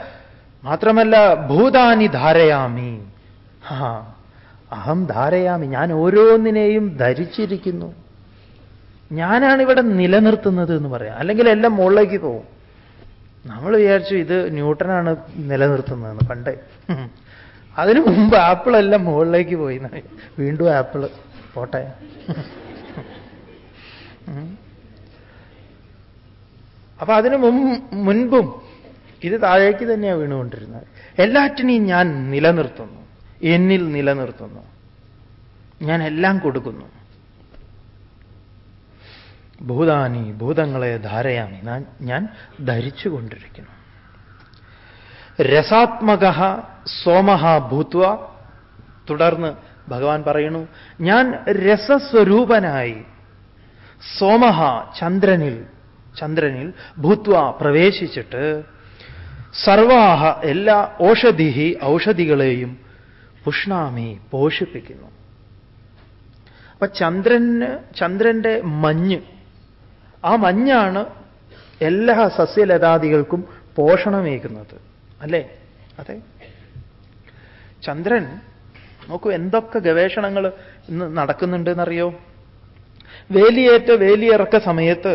മാത്രമല്ല ഭൂതാനി ധാരയാമി. അഹം ധാരയാമി. ഞാൻ ഓരോന്നിനെയും ധരിച്ചിരിക്കുന്നു. ഞാനാണ് ഇവിടെ നിലനിർത്തുന്നത് എന്ന് പറയാം. അല്ലെങ്കിൽ എല്ലാം മുകളിലേക്ക് പോകും. നമ്മൾ വിചാരിച്ചു ഇത് ന്യൂട്ടനാണ് നിലനിർത്തുന്നതെന്ന് പണ്ടേ. അതിനു മുമ്പ് ആപ്പിളെല്ലാം മുകളിലേക്ക് പോയി. വീണ്ടും ആപ്പിൾ. പോട്ടെ. അപ്പൊ അതിനു മുൻപും ഇത് താഴേക്ക് തന്നെയാണ് വീണുകൊണ്ടിരുന്നത്. എല്ലാറ്റിനെയും ഞാൻ നിലനിർത്തുന്നു. എന്നിൽ നിലനിർത്തുന്നു. ഞാൻ എല്ലാം കൊടുക്കുന്നു. ഭൂതാനി ഭൂതങ്ങളെ ധാരയാമി. ഞാൻ ധരിച്ചുകൊണ്ടിരിക്കുന്നു. രസാത്മക സോമഹ ഭൂത്വ. തുടർന്ന് ഭഗവാൻ പറയുന്നു ഞാൻ രസസ്വരൂപനായി സോമഹ ചന്ദ്രനിൽ ചന്ദ്രനിൽ ഭൂത്വ പ്രവേശിച്ചിട്ട് സർവാഹ എല്ലാ ഓഷധി ഔഷധികളെയും പുഷ്ണാമി പോഷിപ്പിക്കുന്നു. അപ്പൊ ചന്ദ്രന് ചന്ദ്രന്റെ മഞ്ഞ് ആ മഞ്ഞാണ് എല്ലാ സസ്യലതാദികൾക്കും പോഷണമേകുന്നത്. അല്ലേ? അതെ. ചന്ദ്രൻ നോക്കൂ എന്തൊക്കെ ഗവേഷണങ്ങൾ ഇന്ന് നടക്കുന്നുണ്ടെന്നറിയോ? വേലിയേറ്റ വേലിയിറക്ക സമയത്ത്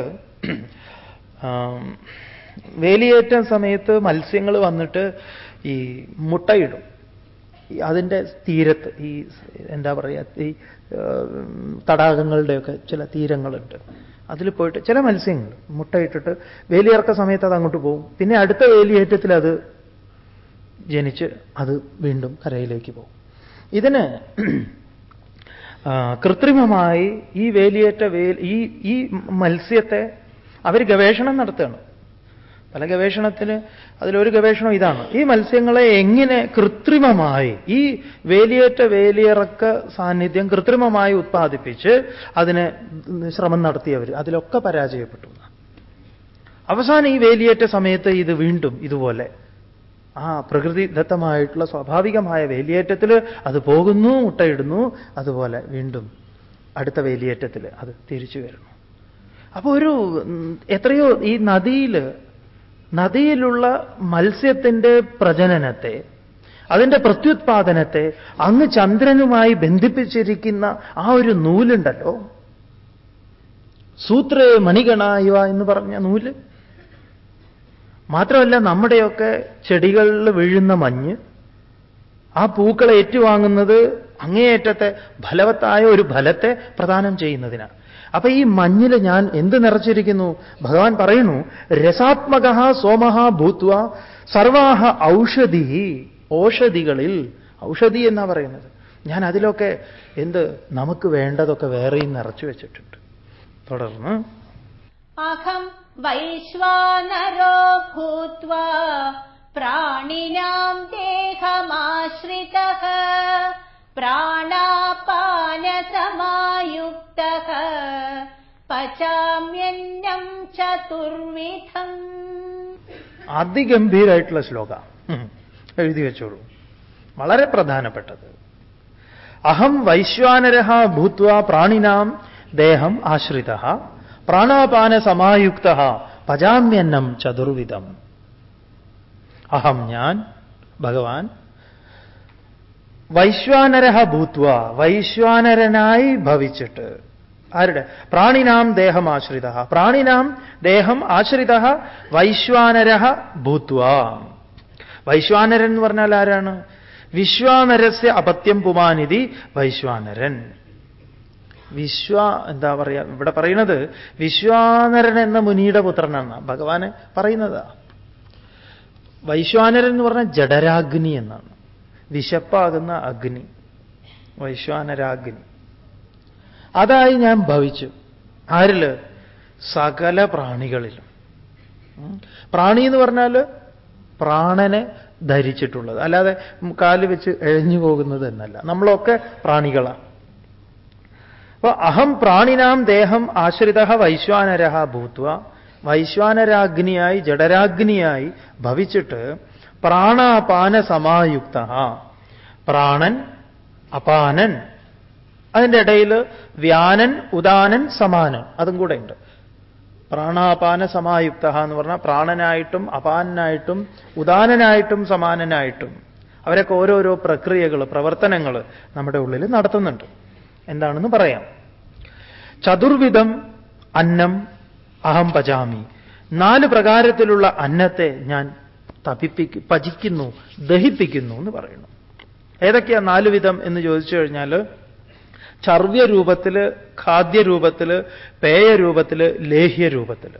വേലിയേറ്റ സമയത്ത് മത്സ്യങ്ങൾ വന്നിട്ട് ഈ മുട്ടയിടും. അതിന്റെ തീരത്ത് ഈ എന്താ പറയുക ഈ തടാകങ്ങളുടെയൊക്കെ ചില തീരങ്ങളുണ്ട്. അതിൽ പോയിട്ട് ചില മത്സ്യങ്ങൾ മുട്ടയിട്ടിട്ട് വേലിയിറക്ക സമയത്ത് അത് അങ്ങോട്ട് പോകും. പിന്നെ അടുത്ത വേലിയേറ്റത്തിൽ അത് ജനിച്ച് അത് വീണ്ടും കരയിലേക്ക് പോകും. ഇതിന് കൃത്രിമമായി ഈ വേലിയേറ്റ വേൽ ഈ ഈ മത്സ്യത്തെ അവർ ഗവേഷണം നടത്തുകയാണ്. പല ഗവേഷണത്തിൽ അതിലൊരു ഗവേഷണം ഇതാണ്. ഈ മത്സ്യങ്ങളെ എങ്ങനെ കൃത്രിമമായി ഈ വേലിയേറ്റ വേലിയിറക്ക സാന്നിധ്യം കൃത്രിമമായി ഉത്പാദിപ്പിച്ച് അതിന് ശ്രമം നടത്തിയവർ അതിലൊക്കെ പരാജയപ്പെട്ടു. അവസാനം ഈ വേലിയേറ്റ സമയത്ത് ഇത് വീണ്ടും ഇതുപോലെ. ആ പ്രകൃതിദത്തമായിട്ടുള്ള സ്വാഭാവികമായ വേലിയേറ്റത്തിൽ അത് പോകുന്നു മുട്ടയിടുന്നു അതുപോലെ വീണ്ടും അടുത്ത വേലിയേറ്റത്തിൽ അത് തിരിച്ചു വരുന്നു. അപ്പോൾ ഒരു എത്രയോ ഈ നദിയിൽ നദിയിലുള്ള മത്സ്യത്തിന്റെ പ്രജനനത്തെ അതിന്റെ പ്രത്യുത്പാദനത്തെ അങ്ങ് ചന്ദ്രനുമായി ബന്ധിപ്പിച്ചിരിക്കുന്ന ആ ഒരു നൂലുണ്ടല്ലോ. സൂത്രേ മണികണായുവ എന്ന് പറഞ്ഞ നൂൽ. മാത്രമല്ല നമ്മുടെയൊക്കെ ചെടികളിൽ വീഴുന്ന മഞ്ഞ് ആ പൂക്കളെ ഏറ്റുവാങ്ങുന്നത് അങ്ങേയറ്റത്തെ ഫലവത്തായ ഒരു ഫലത്തെ പ്രദാനം ചെയ്യുന്നതിനാണ്. അപ്പൊ ഈ മഞ്ഞിൽ ഞാൻ എന്ത് നിറച്ചിരിക്കുന്നു? ഭഗവാൻ പറയുന്നു രസാത്മക സോമഹ ഭൂത്വ സർവാഹ ഔഷധി ഔഷധികളിൽ ഔഷധി എന്നാ പറയുന്നത്. ഞാൻ അതിലൊക്കെ എന്ത് നമുക്ക് വേണ്ടതൊക്കെ വേറെയും നിറച്ചു വെച്ചിട്ടുണ്ട്. തുടർന്ന് അഹം വൈശ്വാനരോ ഭൂത്വ പ്രാണിനാം ദേഹമാശ്രിത പ്രാണാപാനസമായുക്ത प्राणापानसमायुक्तः पचाम्यन्नम् चतुर्विधम् അതിഗംഭീരായിട്ടുള്ള ശ്ലോക ഉം. എഴുതി വെച്ചോളൂ വളരെ പ്രധാനപ്പെട്ടത് അഹം വൈശ്വാനര ഭൂത്വ പ്രാണിനാം ദേഹം ആശ്രിത പ്രാണാപാന സമായുക്ത പജാമ്യന്നം ചതുർവിധം അഹം ഞാൻ ഭഗവാൻ വൈശ്വാനര ഭൂത്വ വൈശ്വാനരനായി ഭവിച്ചിട്ട്. ആരുടെ? പ്രാണിനാം ദേഹം ആശ്രിത. പ്രാണിനാം ദേഹം ആശ്രിത വൈശ്വാനരഹ ഭൂത്വ. വൈശ്വാനരൻ എന്ന് പറഞ്ഞാൽ ആരാണ്? വിശ്വാനരസ്യ അപത്യം പുമാനിധി വൈശ്വാനരൻ. വിശ്വ എന്താ പറയുക ഇവിടെ പറയുന്നത് വിശ്വാനരൻ എന്ന മുനിയുടെ പുത്രനാണ്. ഭഗവാന് പറയുന്നതാ. വൈശ്വാനരൻ എന്ന് പറഞ്ഞാൽ ജഡരാഗ്നി എന്നാണ്. വിശപ്പാകുന്ന അഗ്നി വൈശ്വാനരാഗ്നി. അതായി ഞാൻ ഭവിച്ചു. ആരിൽ? സകല പ്രാണികളിലും. പ്രാണി എന്ന് പറഞ്ഞാൽ പ്രാണനെ ധരിച്ചിട്ടുള്ളത്. അല്ലാതെ കാൽ വെച്ച് എഴഞ്ഞു പോകുന്നത് എന്നല്ല. നമ്മളൊക്കെ പ്രാണികളാണ് അപ്പൊ അഹം പ്രാണിനാം ദേഹം ആശ്രിത വൈശ്വാനര ഭൂത്വ. വൈശ്വാനരാഗ്നിയായി ജഡരാഗ്നിയായി ഭവിച്ചിട്ട് പ്രാണാപാന സമായുക്ത പ്രാണൻ അപാനൻ അതിന്റെ ഇടയിൽ വ്യാനൻ ഉദാനൻ സമാനൻ അതും കൂടെ ഉണ്ട്. പ്രാണാപാന സമായുക്ത എന്ന് പറഞ്ഞാൽ പ്രാണനായിട്ടും അപാനനായിട്ടും ഉദാനനായിട്ടും സമാനനായിട്ടും അവരൊക്കെ ഓരോരോ പ്രക്രിയകൾ പ്രവർത്തനങ്ങൾ നമ്മുടെ ഉള്ളിൽ നടത്തുന്നുണ്ട്. എന്താണെന്ന് പറയാം. ചതുർവിധം അന്നം അഹം പചാമി നാല് പ്രകാരത്തിലുള്ള അന്നത്തെ ഞാൻ തപിപ്പിക്കും പചിക്കുന്നു ദഹിപ്പിക്കുന്നു എന്ന് പറയുന്നു. ഏതൊക്കെയാ നാല് വിധം എന്ന് ചോദിച്ചു കഴിഞ്ഞാൽ ചർവ്യരൂപത്തിൽ ഖാദ്യരൂപത്തിൽ പേയരൂപത്തിൽ ലേഹ്യരൂപത്തിൽ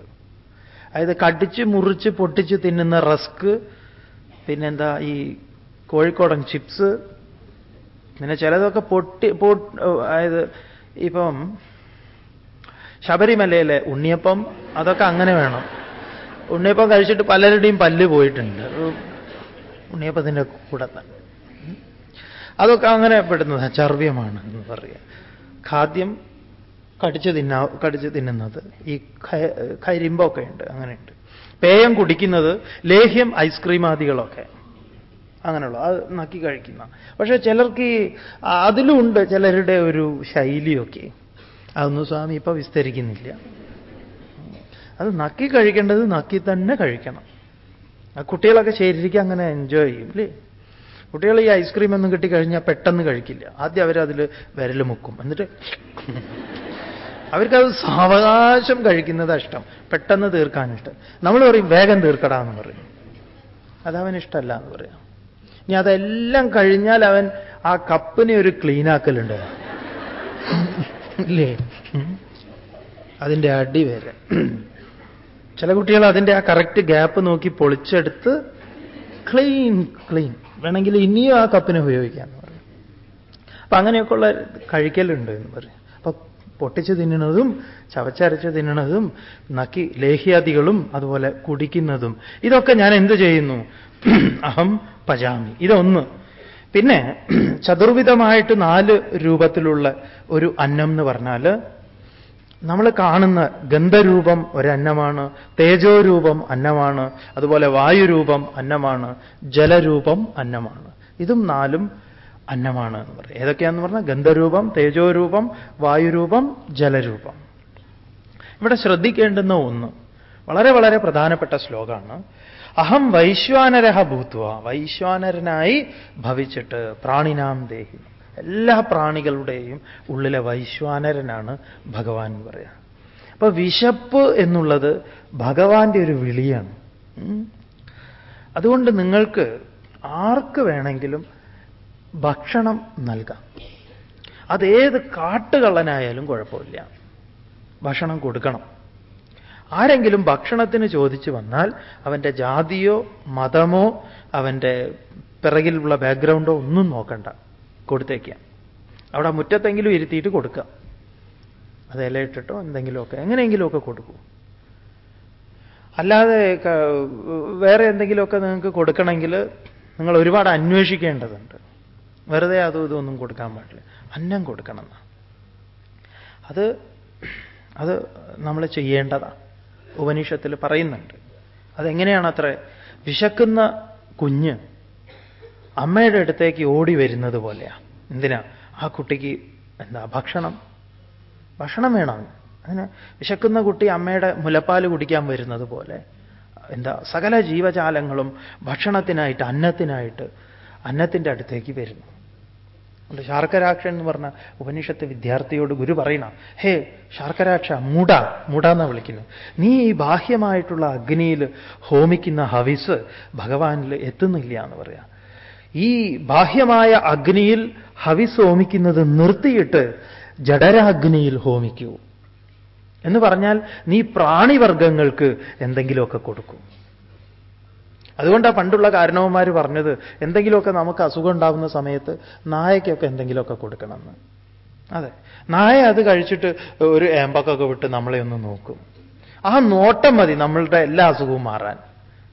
അതായത് കടിച്ച് മുറിച്ച് പൊട്ടിച്ച് തിന്നുന്ന റസ്ക് പിന്നെന്താ ഈ കോഴിക്കോടൻ ചിപ്സ് പിന്നെ ചിലതൊക്കെ പൊട്ടി അതായത് ഇപ്പം ശബരിമലയിലെ ഉണ്ണിയപ്പം അതൊക്കെ അങ്ങനെ വേണം. ഉണ്ണിയപ്പം കഴിച്ചിട്ട് പലരുടെയും പല്ല് പോയിട്ടുണ്ട്. ഉണ്ണിയപ്പത്തിന്റെ കൂടെ തന്നെ. അതൊക്കെ അങ്ങനെ പെടുന്നത് ചർവ്യമാണ് എന്ന് പറയുക ഖാദ്യം കടിച്ചു തിന്നാ കടിച്ചു തിന്നുന്നത്. ഈ കരിമ്പൊക്കെ ഉണ്ട് അങ്ങനെയുണ്ട്. പേയം കുടിക്കുന്നത് ലേഹ്യം ഐസ്ക്രീം ആദികളൊക്കെ അങ്ങനെയുള്ള അത് നക്കി കഴിക്കുന്ന. പക്ഷേ ചിലർക്ക് ഈ അതിലുമുണ്ട് ചിലരുടെ ഒരു ശൈലിയൊക്കെ. അതൊന്നും സ്വാമി ഇപ്പൊ വിസ്തരിക്കുന്നില്ല. അത് നക്കി കഴിക്കേണ്ടത് നക്കി തന്നെ കഴിക്കണം. ആ കുട്ടികളൊക്കെ ശരിക്കും അങ്ങനെ എൻജോയ് ചെയ്യും അല്ലേ കുട്ടികൾ ഈ ഐസ്ക്രീം ഒന്നും കിട്ടിക്കഴിഞ്ഞാൽ പെട്ടെന്ന് കഴിക്കില്ല. ആദ്യം അവരതിൽ വിരൽ മുക്കും. എന്നിട്ട് അവർക്കത് സാവകാശം കഴിക്കുന്നത് ഇഷ്ടം. പെട്ടെന്ന് തീർക്കാനിഷ്ടം നമ്മൾ പറയും വേഗം തീർക്കടാ എന്ന് പറയും. അതവന് ഇഷ്ടമല്ല എന്ന് പറയാം. ഇനി അതെല്ലാം കഴിഞ്ഞാൽ അവൻ ആ കപ്പിനെ ഒരു ക്ലീനാക്കലുണ്ട് ഇല്ലേ? ഉം. അതിന്റെ അടി വരെ ചില കുട്ടികൾ അതിന്റെ ആ കറക്റ്റ് ഗ്യാപ്പ് നോക്കി പൊളിച്ചെടുത്ത് ക്ലീൻ ക്ലീൻ വേണമെങ്കിൽ ഇനിയും ആ കപ്പിനെ ഉപയോഗിക്കാമെന്ന് പറയും. അപ്പൊ അങ്ങനെയൊക്കെയുള്ള കഴിക്കലുണ്ട് എന്ന് പറയും. അപ്പൊ പൊട്ടിച്ച് തിന്നണതും ചവച്ചരച്ച് തിന്നണതും നക്കി ലേഹ്യാദികളും അതുപോലെ കുടിക്കുന്നതും. ഇതൊക്കെ ഞാൻ എന്ത് ചെയ്യുന്നു? അഹം പജാമി. ഇതൊന്ന്. പിന്നെ ചതുർവിധമായിട്ട് നാല് രൂപത്തിലുള്ള ഒരു അന്നം എന്ന് പറഞ്ഞാൽ നമ്മൾ കാണുന്ന ഗന്ധരൂപം ഒരന്നമാണ് തേജോരൂപം അന്നമാണ് അതുപോലെ വായുരൂപം അന്നമാണ് ജലരൂപം അന്നമാണ്. ഇതും നാലും അന്നമാണ് എന്ന് പറയും. ഏതൊക്കെയാന്ന് പറഞ്ഞാൽ ഗന്ധരൂപം തേജോരൂപം വായുരൂപം ജലരൂപം. ഇവിടെ ശ്രദ്ധിക്കേണ്ടുന്ന ഒന്ന് വളരെ വളരെ പ്രധാനപ്പെട്ട ശ്ലോകമാണ്. അഹം വൈശ്വാനരഹ ഭൂത്വ വൈശ്വാനരനായി ഭവിച്ചിട്ട് പ്രാണിനാം ദേഹി. എല്ലാ പ്രാണികളുടെയും ഉള്ളിലെ വൈശ്വാനരനാണ് ഭഗവാൻ എന്ന് പറയാം. അപ്പൊ വിശപ്പ് എന്നുള്ളത് ഭഗവാന്റെ ഒരു വിളിയാണ്. അതുകൊണ്ട് നിങ്ങൾക്ക് ആർക്ക് വേണമെങ്കിലും ഭക്ഷണം നൽകാം. അതേത് കാട്ടുകള്ളനായാലും കുഴപ്പമില്ല. ഭക്ഷണം കൊടുക്കണം. ആരെങ്കിലും ഭക്ഷണത്തിന് ചോദിച്ചു വന്നാൽ അവന്റെ ജാതിയോ മതമോ അവന്റെ പിറകിലുള്ള ബാക്ക്ഗ്രൗണ്ടോ ഒന്നും നോക്കണ്ട. കൊടുത്തേക്കാം. അവിടെ മുറ്റത്തെങ്കിലും ഇരുത്തിയിട്ട് കൊടുക്കാം. അത് ഇലയിട്ടിട്ടോ എന്തെങ്കിലുമൊക്കെ. എങ്ങനെയെങ്കിലുമൊക്കെ കൊടുക്കൂ. അല്ലാതെ വേറെ എന്തെങ്കിലുമൊക്കെ നിങ്ങൾക്ക് കൊടുക്കണമെങ്കിൽ നിങ്ങൾ ഒരുപാട് അന്വേഷിക്കേണ്ടതുണ്ട്. വെറുതെ അതും ഇതൊന്നും കൊടുക്കാൻ പാടില്ല. അന്നം കൊടുക്കണം. അത് അത് നമ്മൾ ചെയ്യേണ്ടതാണ് ഉപനിഷത്തിൽ പറയുന്നുണ്ട്. അതെങ്ങനെയാണ് അത്ര വിശക്കുന്ന കുഞ്ഞ് അമ്മയുടെ അടുത്തേക്ക് ഓടി വരുന്നത് പോലെയാണ് എന്തിനാ? ആ കുട്ടിക്ക് എന്താ ഭക്ഷണം? ഭക്ഷണം വേണം. അങ്ങനെ വിശക്കുന്ന കുട്ടി അമ്മയുടെ മുലപ്പാൽ കുടിക്കാൻ വരുന്നത് പോലെ. എന്താ സകല ജീവജാലങ്ങളും ഭക്ഷണത്തിനായിട്ട് അന്നത്തിനായിട്ട് അന്നത്തിന്റെ അടുത്തേക്ക് വരുന്നു. അതുകൊണ്ട് ശാർക്കരാക്ഷൻ എന്ന് പറഞ്ഞ ഉപനിഷത്ത് വിദ്യാർത്ഥിയോട് ഗുരു പറയണം ഹേ ശാർക്കരാക്ഷ മുട മുട എന്ന് വിളിക്കുന്നു. നീ ഈ ബാഹ്യമായിട്ടുള്ള അഗ്നിയിൽ ഹോമിക്കുന്ന ഹവിസ് ഭഗവാനിൽ എത്തുന്നില്ല എന്ന് പറയാം. ഈ ബാഹ്യമായ അഗ്നിയിൽ ഹവിസ് ഹോമിക്കുന്നത് നിർത്തിയിട്ട് ജഡരാഗ്നിയിൽ ഹോമിക്കൂ. എന്ന് പറഞ്ഞാൽ നീ പ്രാണിവർഗങ്ങൾക്ക് എന്തെങ്കിലുമൊക്കെ കൊടുക്കും. അതുകൊണ്ടാണ് പണ്ടുള്ള കാരണവന്മാർ പറഞ്ഞത് എന്തെങ്കിലുമൊക്കെ നമുക്ക് അസുഖം ഉണ്ടാവുന്ന സമയത്ത് നായക്കൊക്കെ എന്തെങ്കിലുമൊക്കെ കൊടുക്കണമെന്ന്. അതെ. നായ അത് കഴിച്ചിട്ട് ഒരു ഏമ്പക്കൊക്കെ വിട്ട് നമ്മളെ ഒന്ന് നോക്കും. ആ നോട്ടം മതി നമ്മളുടെ എല്ലാ അസുഖവും മാറാൻ.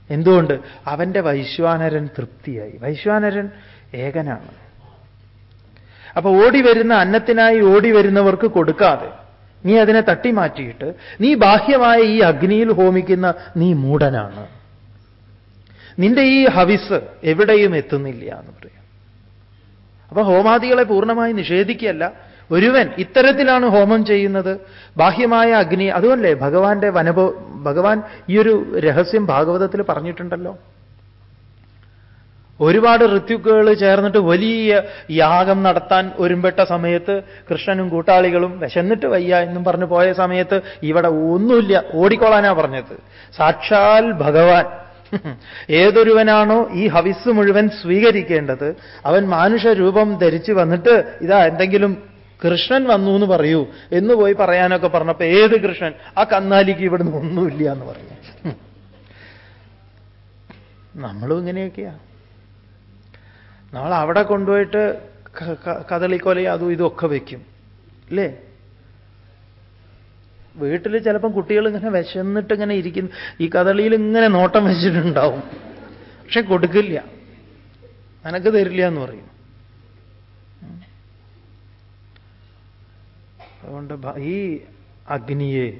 എന്തുകൊണ്ട്? അവന്റെ വൈശ്വാനരൻ തൃപ്തിയായി. വൈശ്വാനരൻ ഏകനാണ്. അപ്പൊ ഓടി വരുന്ന അന്നത്തിനായി ഓടി വരുന്നവർക്ക് കൊടുക്കാതെ നീ അതിനെ തട്ടിമാറ്റിയിട്ട് നീ ബാഹ്യമായ ഈ അഗ്നിയിൽ ഹോമിക്കുന്ന നീ മൂടനാണ് നിന്റെ ഈ ഹവിസ് എവിടെയും എത്തുന്നില്ല എന്ന് പറയാം. അപ്പൊ ഹോമാദികളെ പൂർണമായി നിഷേധിക്കുകയല്ല. ഒരുവൻ ഇത്തരത്തിലാണ് ഹോമം ചെയ്യുന്നത്. ബാഹ്യമായ അഗ്നി അതുമല്ലേ ഭഗവാന്റെ വനഭ ഭഗവാൻ ഈ ഒരു രഹസ്യം ഭാഗവതത്തിൽ പറഞ്ഞിട്ടുണ്ടല്ലോ? ഒരുപാട് ഋത്യുക്കുകൾ ചേർന്നിട്ട് വലിയ യാഗം നടത്താൻ ഒരുമ്പെട്ട സമയത്ത് കൃഷ്ണനും കൂട്ടാളികളും വിശന്നിട്ട് വയ്യ എന്നും പറഞ്ഞു പോയ സമയത്ത് ഇവിടെ ഒന്നുമില്ല. ഓടിക്കോളാനാ പറഞ്ഞത്. സാക്ഷാൽ ഭഗവാൻ. ഏതൊരുവനാണോ ഈ ഹവിസ് മുഴുവൻ സ്വീകരിക്കേണ്ടത്. അവൻ മാനുഷ രൂപം ധരിച്ചു വന്നിട്ട് ഇതാ എന്തെങ്കിലും കൃഷ്ണൻ വന്നു എന്ന് പറയൂ. എന്ന് പോയി പറയാനൊക്കെ പറഞ്ഞപ്പോ ഏത് കൃഷ്ണൻ? ആ കന്നാലിക്ക് ഇവിടുന്ന് ഒന്നുമില്ല എന്ന് പറഞ്ഞു. നമ്മളും ഇങ്ങനെയൊക്കെയാ. നമ്മൾ അവിടെ കൊണ്ടുപോയിട്ട് കദളിക്കൊലയും അതും ഇതൊക്കെ വയ്ക്കും അല്ലേ വീട്ടിൽ ചിലപ്പം കുട്ടികൾ ഇങ്ങനെ വിശന്നിട്ട് ഇങ്ങനെ ഇരിക്കുന്നു ഈ കഥളിയിൽ ഇങ്ങനെ നോട്ടം വെച്ചിട്ടുണ്ടാവും. പക്ഷെ കൊടുക്കില്ല. നിനക്ക് തരില്ല എന്ന് പറയും. അതുകൊണ്ട് ഈ അഗ്നിയെ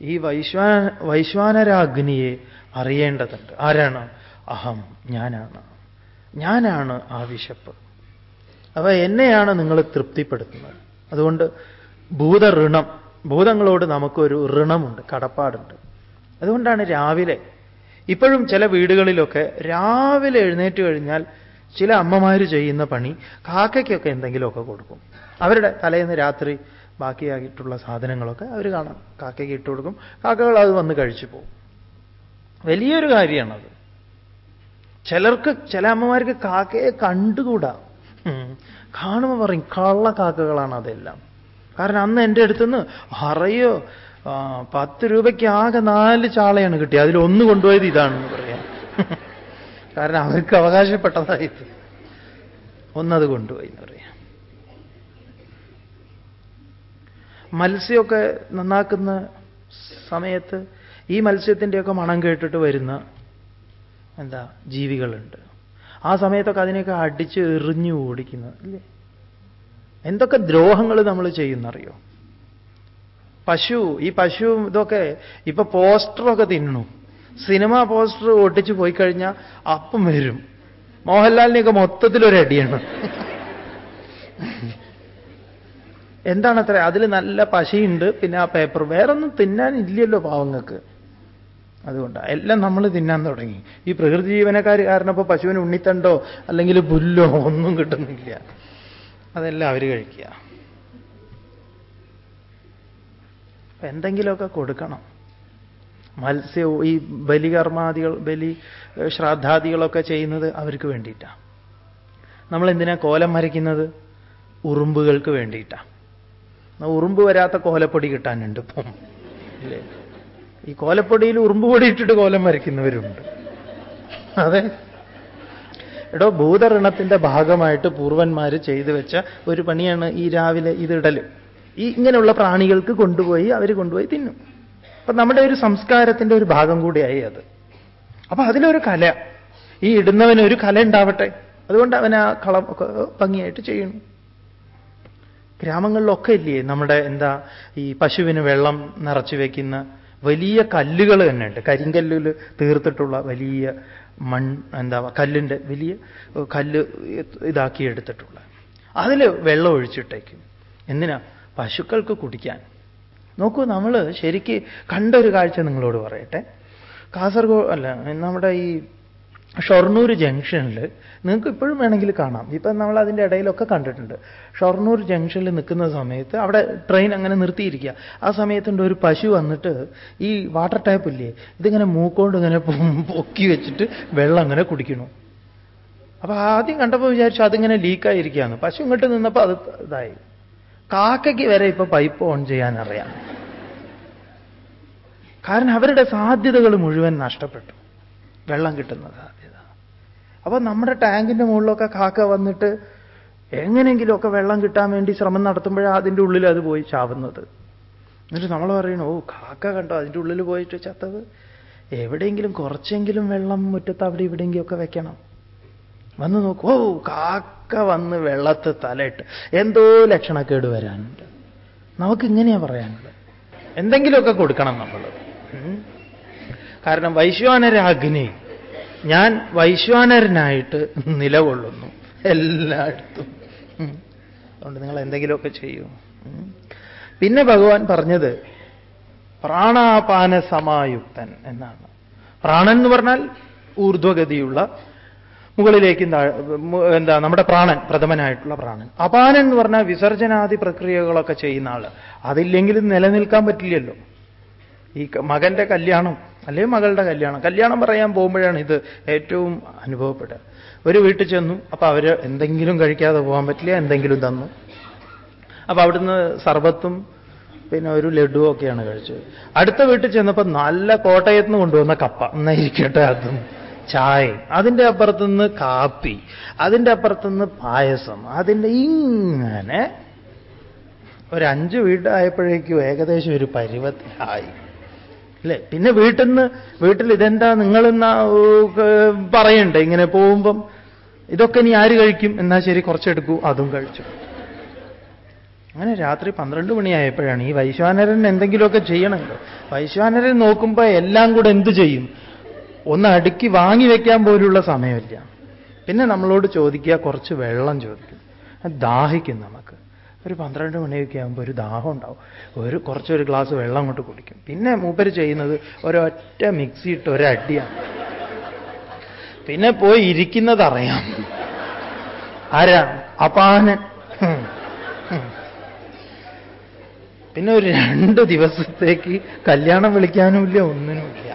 ഈ വൈശ്വാ വൈശ്വാനരാഗ്നിയെ അറിയേണ്ടതുണ്ട്. ആരാണ്? അഹം ഞാനാണ്. ഞാനാണ് ആ വിശപ്പ്. അപ്പൊ എന്നെയാണ് നിങ്ങൾ തൃപ്തിപ്പെടുത്തുന്നത്. അതുകൊണ്ട് ഭൂത ഋണം ഭൂതങ്ങളോട് നമുക്കൊരു ഋണമുണ്ട് കടപ്പാടുണ്ട്. അതുകൊണ്ടാണ് രാവിലെ ഇപ്പോഴും ചില വീടുകളിലൊക്കെ രാവിലെ എഴുന്നേറ്റ് കഴിഞ്ഞാൽ ചില അമ്മമാർ ചെയ്യുന്ന പണി കാക്കയ്ക്കൊക്കെ എന്തെങ്കിലുമൊക്കെ കൊടുക്കും. അവരുടെ തലേന്ന് രാത്രി ബാക്കിയായിട്ടുള്ള സാധനങ്ങളൊക്കെ അവർ കാണാം. കാക്കയ്ക്ക് ഇട്ട് കൊടുക്കും. കാക്കകൾ അത് വന്ന് കഴിച്ചു പോകും. വലിയൊരു കാര്യമാണത്. ചിലർക്ക് ചില അമ്മമാർക്ക് കാക്കയെ കണ്ടുകൂടാ. കാണുമ്പോൾ പറയും കള്ള കാക്കകളാണ് അതെല്ലാം. കാരണം അന്ന് എന്റെ അടുത്തുനിന്ന് അറയോ പത്ത് രൂപയ്ക്ക് ആകെ നാല് ചാളയാണ് കിട്ടി അതിൽ ഒന്ന് കൊണ്ടുപോയത് ഇതാണെന്ന് പറയാം. കാരണം അവർക്ക് അവകാശപ്പെട്ടതായത്. ഒന്നത് കൊണ്ടുപോയി എന്ന് പറയാം. മത്സ്യമൊക്കെ നന്നാക്കുന്ന സമയത്ത് ഈ മത്സ്യത്തിന്റെയൊക്കെ മണം കേട്ടിട്ട് വരുന്ന എന്താ ജീവികളുണ്ട്. ആ സമയത്തൊക്കെ അതിനെയൊക്കെ അടിച്ച് എറിഞ്ഞു ഓടിക്കുന്നത് അല്ലേ? എന്തൊക്കെ ദ്രോഹങ്ങൾ നമ്മൾ ചെയ്യുന്നറിയോ? പശു ഈ പശു ഇതൊക്കെ ഇപ്പൊ പോസ്റ്ററൊക്കെ തിന്നണു സിനിമ പോസ്റ്റർ ഒട്ടിച്ചു പോയി കഴിഞ്ഞാൽ അപ്പം വരും. മോഹൻലാലിനെയൊക്കെ മൊത്തത്തിലൊരടിയാണ്. എന്താണത്ര അതിൽ നല്ല പശയുണ്ട് പിന്നെ ആ പേപ്പർ വേറൊന്നും തിന്നാനില്ലല്ലോ പാവങ്ങൾക്ക്. അതുകൊണ്ടാണ് എല്ലാം നമ്മൾ തിന്നാൻ തുടങ്ങി. ഈ പ്രകൃതി ജീവനക്കാർ കാരണം ഇപ്പോൾ പശുവിന് ഉണ്ണിത്തണ്ടോ അല്ലെങ്കിൽ പുല്ലോ ഒന്നും കിട്ടുന്നില്ല. അതെല്ലാം അവർ കഴിക്കുക. എന്തെങ്കിലുമൊക്കെ കൊടുക്കണം. മത്സ്യവും ഈ ബലികർമാദികൾ ബലി ശ്രാദ്ധാദികളൊക്കെ ചെയ്യുന്നത് അവർക്ക് വേണ്ടിയിട്ടാണ് നമ്മൾ എന്തിനാ കോലം വരയ്ക്കുന്നത്? ഉറുമ്പുകൾക്ക് വേണ്ടിയിട്ടാണ് ഉറുമ്പ് വരാത്ത കോലപ്പൊടി കിട്ടാനുണ്ട് ഇപ്പം. അല്ലേ ഈ കോലപ്പൊടിയിൽ ഉറുമ്പ് പൊടി ഇട്ടിട്ട് കോലം വരയ്ക്കുന്നവരുണ്ട്. അതെ. എടോ ഭൂതഋണത്തിന്റെ ഭാഗമായിട്ട് പൂർവന്മാർ ചെയ്തു വെച്ച ഒരു പണിയാണ് ഈ രാവിലെ ഇതിടൽ ഈ ഇങ്ങനെയുള്ള പ്രാണികൾക്ക് കൊണ്ടുപോയി അവർ കൊണ്ടുപോയി തിന്നും. അപ്പൊ നമ്മുടെ ഒരു സംസ്കാരത്തിന്റെ ഒരു ഭാഗം കൂടിയായി അത്. അപ്പൊ അതിലൊരു കല. ഈ ഇടുന്നവന് ഒരു കല ഉണ്ടാവട്ടെ. അതുകൊണ്ട് അവൻ ആ കളം ഭംഗിയായിട്ട് ചെയ്യുന്നു. ഗ്രാമങ്ങളിലൊക്കെ ഇല്ലേ നമ്മുടെ എന്താ ഈ പശുവിന് വെള്ളം നിറച്ചു വയ്ക്കുന്ന വലിയ കല്ലുകൾ തന്നെ ഉണ്ട് കരിങ്കല്ലിൽ തീർത്തിട്ടുള്ള വലിയ മൺ എന്താ കല്ലിന്റെ വലിയ കല്ല് ഇതാക്കി എടുത്തിട്ടുള്ള. അതിൽ വെള്ളം ഒഴിച്ചിട്ടേക്കും. എന്തിനാ? പശുക്കൾക്ക് കുടിക്കാൻ. നോക്കൂ നമ്മൾ ശരിക്ക് കണ്ടൊരു കാഴ്ച നിങ്ങളോട് പറയട്ടെ. കാസർഗോഡ് അല്ല നമ്മുടെ ഈ ഷൊർണൂർ ജംഗ്ഷനിൽ നിങ്ങൾക്ക് ഇപ്പോഴും വേണമെങ്കിൽ കാണാം. ഇപ്പം നമ്മൾ അതിന്റെ ഇടയിലൊക്കെ കണ്ടിട്ടുണ്ട്. ഷൊർണൂർ ജംഗ്ഷനിൽ നിൽക്കുന്ന സമയത്ത് അവിടെ ട്രെയിൻ അങ്ങനെ നിർത്തിയിരിക്കുക. ആ സമയത്തുണ്ട് ഒരു പശു വന്നിട്ട് ഈ വാട്ടർ ടാപ്പ് ഇല്ലേ ഇതിങ്ങനെ മൂക്കോണ്ട് ഇങ്ങനെ പൊക്കി വെച്ചിട്ട് വെള്ളം അങ്ങനെ കുടിക്കണു അപ്പൊ ആദ്യം കണ്ടപ്പോൾ വിചാരിച്ചു അതിങ്ങനെ ലീക്കായിരിക്കുകയാണ് പശു ഇങ്ങോട്ട് നിന്നപ്പോൾ അത് ഇതായി. കാക്കയ്ക്ക് വരെ ഇപ്പൊ പൈപ്പ് ഓൺ ചെയ്യാൻ അറിയാം. കാരണം അവരുടെ സാധ്യതകൾ മുഴുവൻ നഷ്ടപ്പെട്ടു. വെള്ളം കിട്ടുന്ന സാധ്യത. അപ്പൊ നമ്മുടെ ടാങ്കിന്റെ മുകളിലൊക്കെ കാക്ക വന്നിട്ട് എങ്ങനെയെങ്കിലുമൊക്കെ വെള്ളം കിട്ടാൻ വേണ്ടി ശ്രമം നടത്തുമ്പോഴാണ് അതിന്റെ ഉള്ളിൽ അത് പോയി ചാവുന്നത്. എന്നിട്ട് നമ്മൾ പറയണു ഓ കാക്ക കണ്ടോ അതിന്റെ ഉള്ളിൽ പോയിട്ട് ചത്തത്? എവിടെയെങ്കിലും കുറച്ചെങ്കിലും വെള്ളം മുറ്റത്ത് അവിടെ ഇവിടെയെങ്കിലുമൊക്കെ വെക്കണം. വന്ന് നോക്കൂ ഓ കാക്ക വന്ന് വെള്ളത്ത് തലയിട്ട്. എന്തോ ലക്ഷണക്കേട് വരാനുണ്ട്. നമുക്ക് ഇങ്ങനെയാ പറയാനുള്ളത്. എന്തെങ്കിലുമൊക്കെ കൊടുക്കണം നമ്മൾ കാരണം വൈശ്വാനരാഗ്നി ഞാൻ വൈശ്വാനരനായിട്ട് നിലകൊള്ളുന്നു എല്ലായിടത്തും. അതുകൊണ്ട് നിങ്ങൾ എന്തെങ്കിലുമൊക്കെ ചെയ്യൂ പിന്നെ ഭഗവാൻ പറഞ്ഞത് പ്രാണാപാന സമായുക്തൻ എന്നാണ്. പ്രാണൻ എന്ന് പറഞ്ഞാൽ ഊർധ്വഗതിയുള്ള മുകളിലേക്ക് എന്താ നമ്മുടെ പ്രാണൻ പ്രഥമനായിട്ടുള്ള പ്രാണൻ. അപാനൻ എന്ന് പറഞ്ഞാൽ വിസർജനാദി പ്രക്രിയകളൊക്കെ ചെയ്യുന്ന ആൾ. അതില്ലെങ്കിലും നിലനിൽക്കാൻ പറ്റില്ലല്ലോ. ഈ മകന്റെ കല്യാണം അല്ലെങ്കിൽ മകളുടെ കല്യാണം? കല്യാണം പറയാൻ പോകുമ്പോഴാണ് ഇത് ഏറ്റവും അനുഭവപ്പെടുക. ഒരു വീട്ടിൽ ചെന്നു. അപ്പൊ അവർ എന്തെങ്കിലും കഴിക്കാതെ പോകാൻ പറ്റില്ല എന്തെങ്കിലും തന്നു. അപ്പൊ അവിടുന്ന് സർബത്തും പിന്നെ ഒരു ലഡുവും ഒക്കെയാണ് കഴിച്ചത്. അടുത്ത വീട്ടിൽ ചെന്നപ്പോൾ നല്ല കോട്ടയത്ത് നിന്ന് കൊണ്ടുവന്ന കപ്പ. എന്നായിരിക്കട്ടെ അതും. ചായ. അതിന്റെ അപ്പുറത്തുനിന്ന് കാപ്പി. അതിന്റെ അപ്പുറത്തുനിന്ന് പായസം. അതിന്റെ ഇങ്ങനെ ഒരു അഞ്ച് വീട്ടായപ്പോഴേക്കും ഏകദേശം ഒരു പരുവത്തിലായി. അല്ലേ? പിന്നെ വീട്ടിൽ നിന്ന് വീട്ടിൽ ഇതെന്താ നിങ്ങളെന്നാ പറയണ്ടേ? ഇങ്ങനെ പോകുമ്പം ഇതൊക്കെ ഇനി ആര് കഴിക്കും? എന്നാ ശരി കുറച്ചെടുക്കൂ അതും കഴിച്ചു. അങ്ങനെ രാത്രി പന്ത്രണ്ട് മണിയായപ്പോഴാണ് ഈ വൈശ്വാനരൻ എന്തെങ്കിലുമൊക്കെ ചെയ്യണമല്ലോ വൈശ്വാനരൻ നോക്കുമ്പോൾ എല്ലാം കൂടെ എന്തു ചെയ്യും? ഒന്ന് അടുക്കി വാങ്ങി വെക്കാൻ പോലുള്ള സമയമില്ല. പിന്നെ നമ്മളോട് ചോദിക്കുക കുറച്ച് വെള്ളം ചോദിക്കും. ദാഹിക്കും നമുക്ക്. ഒരു പന്ത്രണ്ട് മണിയൊക്കെ ആകുമ്പോൾ ഒരു ദാഹം ഉണ്ടാവും. ഒരു കുറച്ചൊരു ഗ്ലാസ് വെള്ളം അങ്ങോട്ട് കുടിക്കും. പിന്നെ മൂപ്പര് ചെയ്യുന്നത് ഒരൊറ്റ മിക്സി ഇട്ട് ഒരടിയാണ്. പിന്നെ പോയി ഇരിക്കുന്നത് അറിയാം ആരാ അപാനൻ പിന്നെ ഒരു രണ്ട് ദിവസത്തേക്ക് കല്യാണം വിളിക്കാനുമില്ല ഒന്നിനുമില്ല.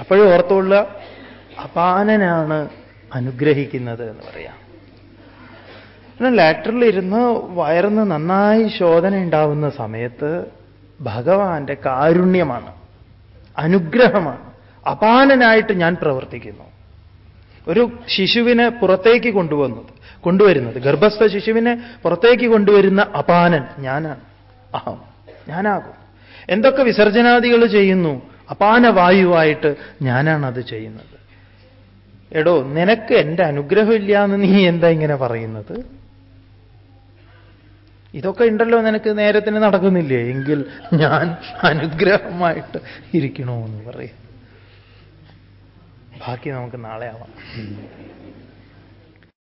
അപ്പോഴും ഓർത്തുള്ള അപാനനാണ് അനുഗ്രഹിക്കുന്നത് എന്ന് പറയാം. പിന്നെ ലാറ്ററിൽ ഇരുന്ന് വയറിന്ന് നന്നായി ശോധന ഉണ്ടാവുന്ന സമയത്ത് ഭഗവാന്റെ കാരുണ്യമാണ്. അനുഗ്രഹമാണ്. അപാനനായിട്ട് ഞാൻ പ്രവർത്തിക്കുന്നു. ഒരു ശിശുവിനെ പുറത്തേക്ക് കൊണ്ടുവന്നത് കൊണ്ടുവരുന്നത് ഗർഭസ്ഥ ശിശുവിനെ പുറത്തേക്ക് കൊണ്ടുവരുന്ന അപാനൻ ഞാനാണ്. അഹം ഞാനാകും. എന്തൊക്കെ വിസർജനാദികൾ ചെയ്യുന്നു? അപാനവായുവായിട്ട് ഞാനാണ് അത് ചെയ്യുന്നത്. എടോ നിനക്ക് എന്റെ അനുഗ്രഹമില്ല എന്ന് നീ എന്താ ഇങ്ങനെ പറയുന്നത്? ഇതൊക്കെ ഉണ്ടല്ലോ നിനക്ക് നേരത്തിന് നടക്കുന്നില്ലേ? എങ്കിൽ ഞാൻ അനുഗ്രഹമായിട്ട് ഇരിക്കണമെന്ന് പറയും. ബാക്കി നമുക്ക് നാളെ ആവാം.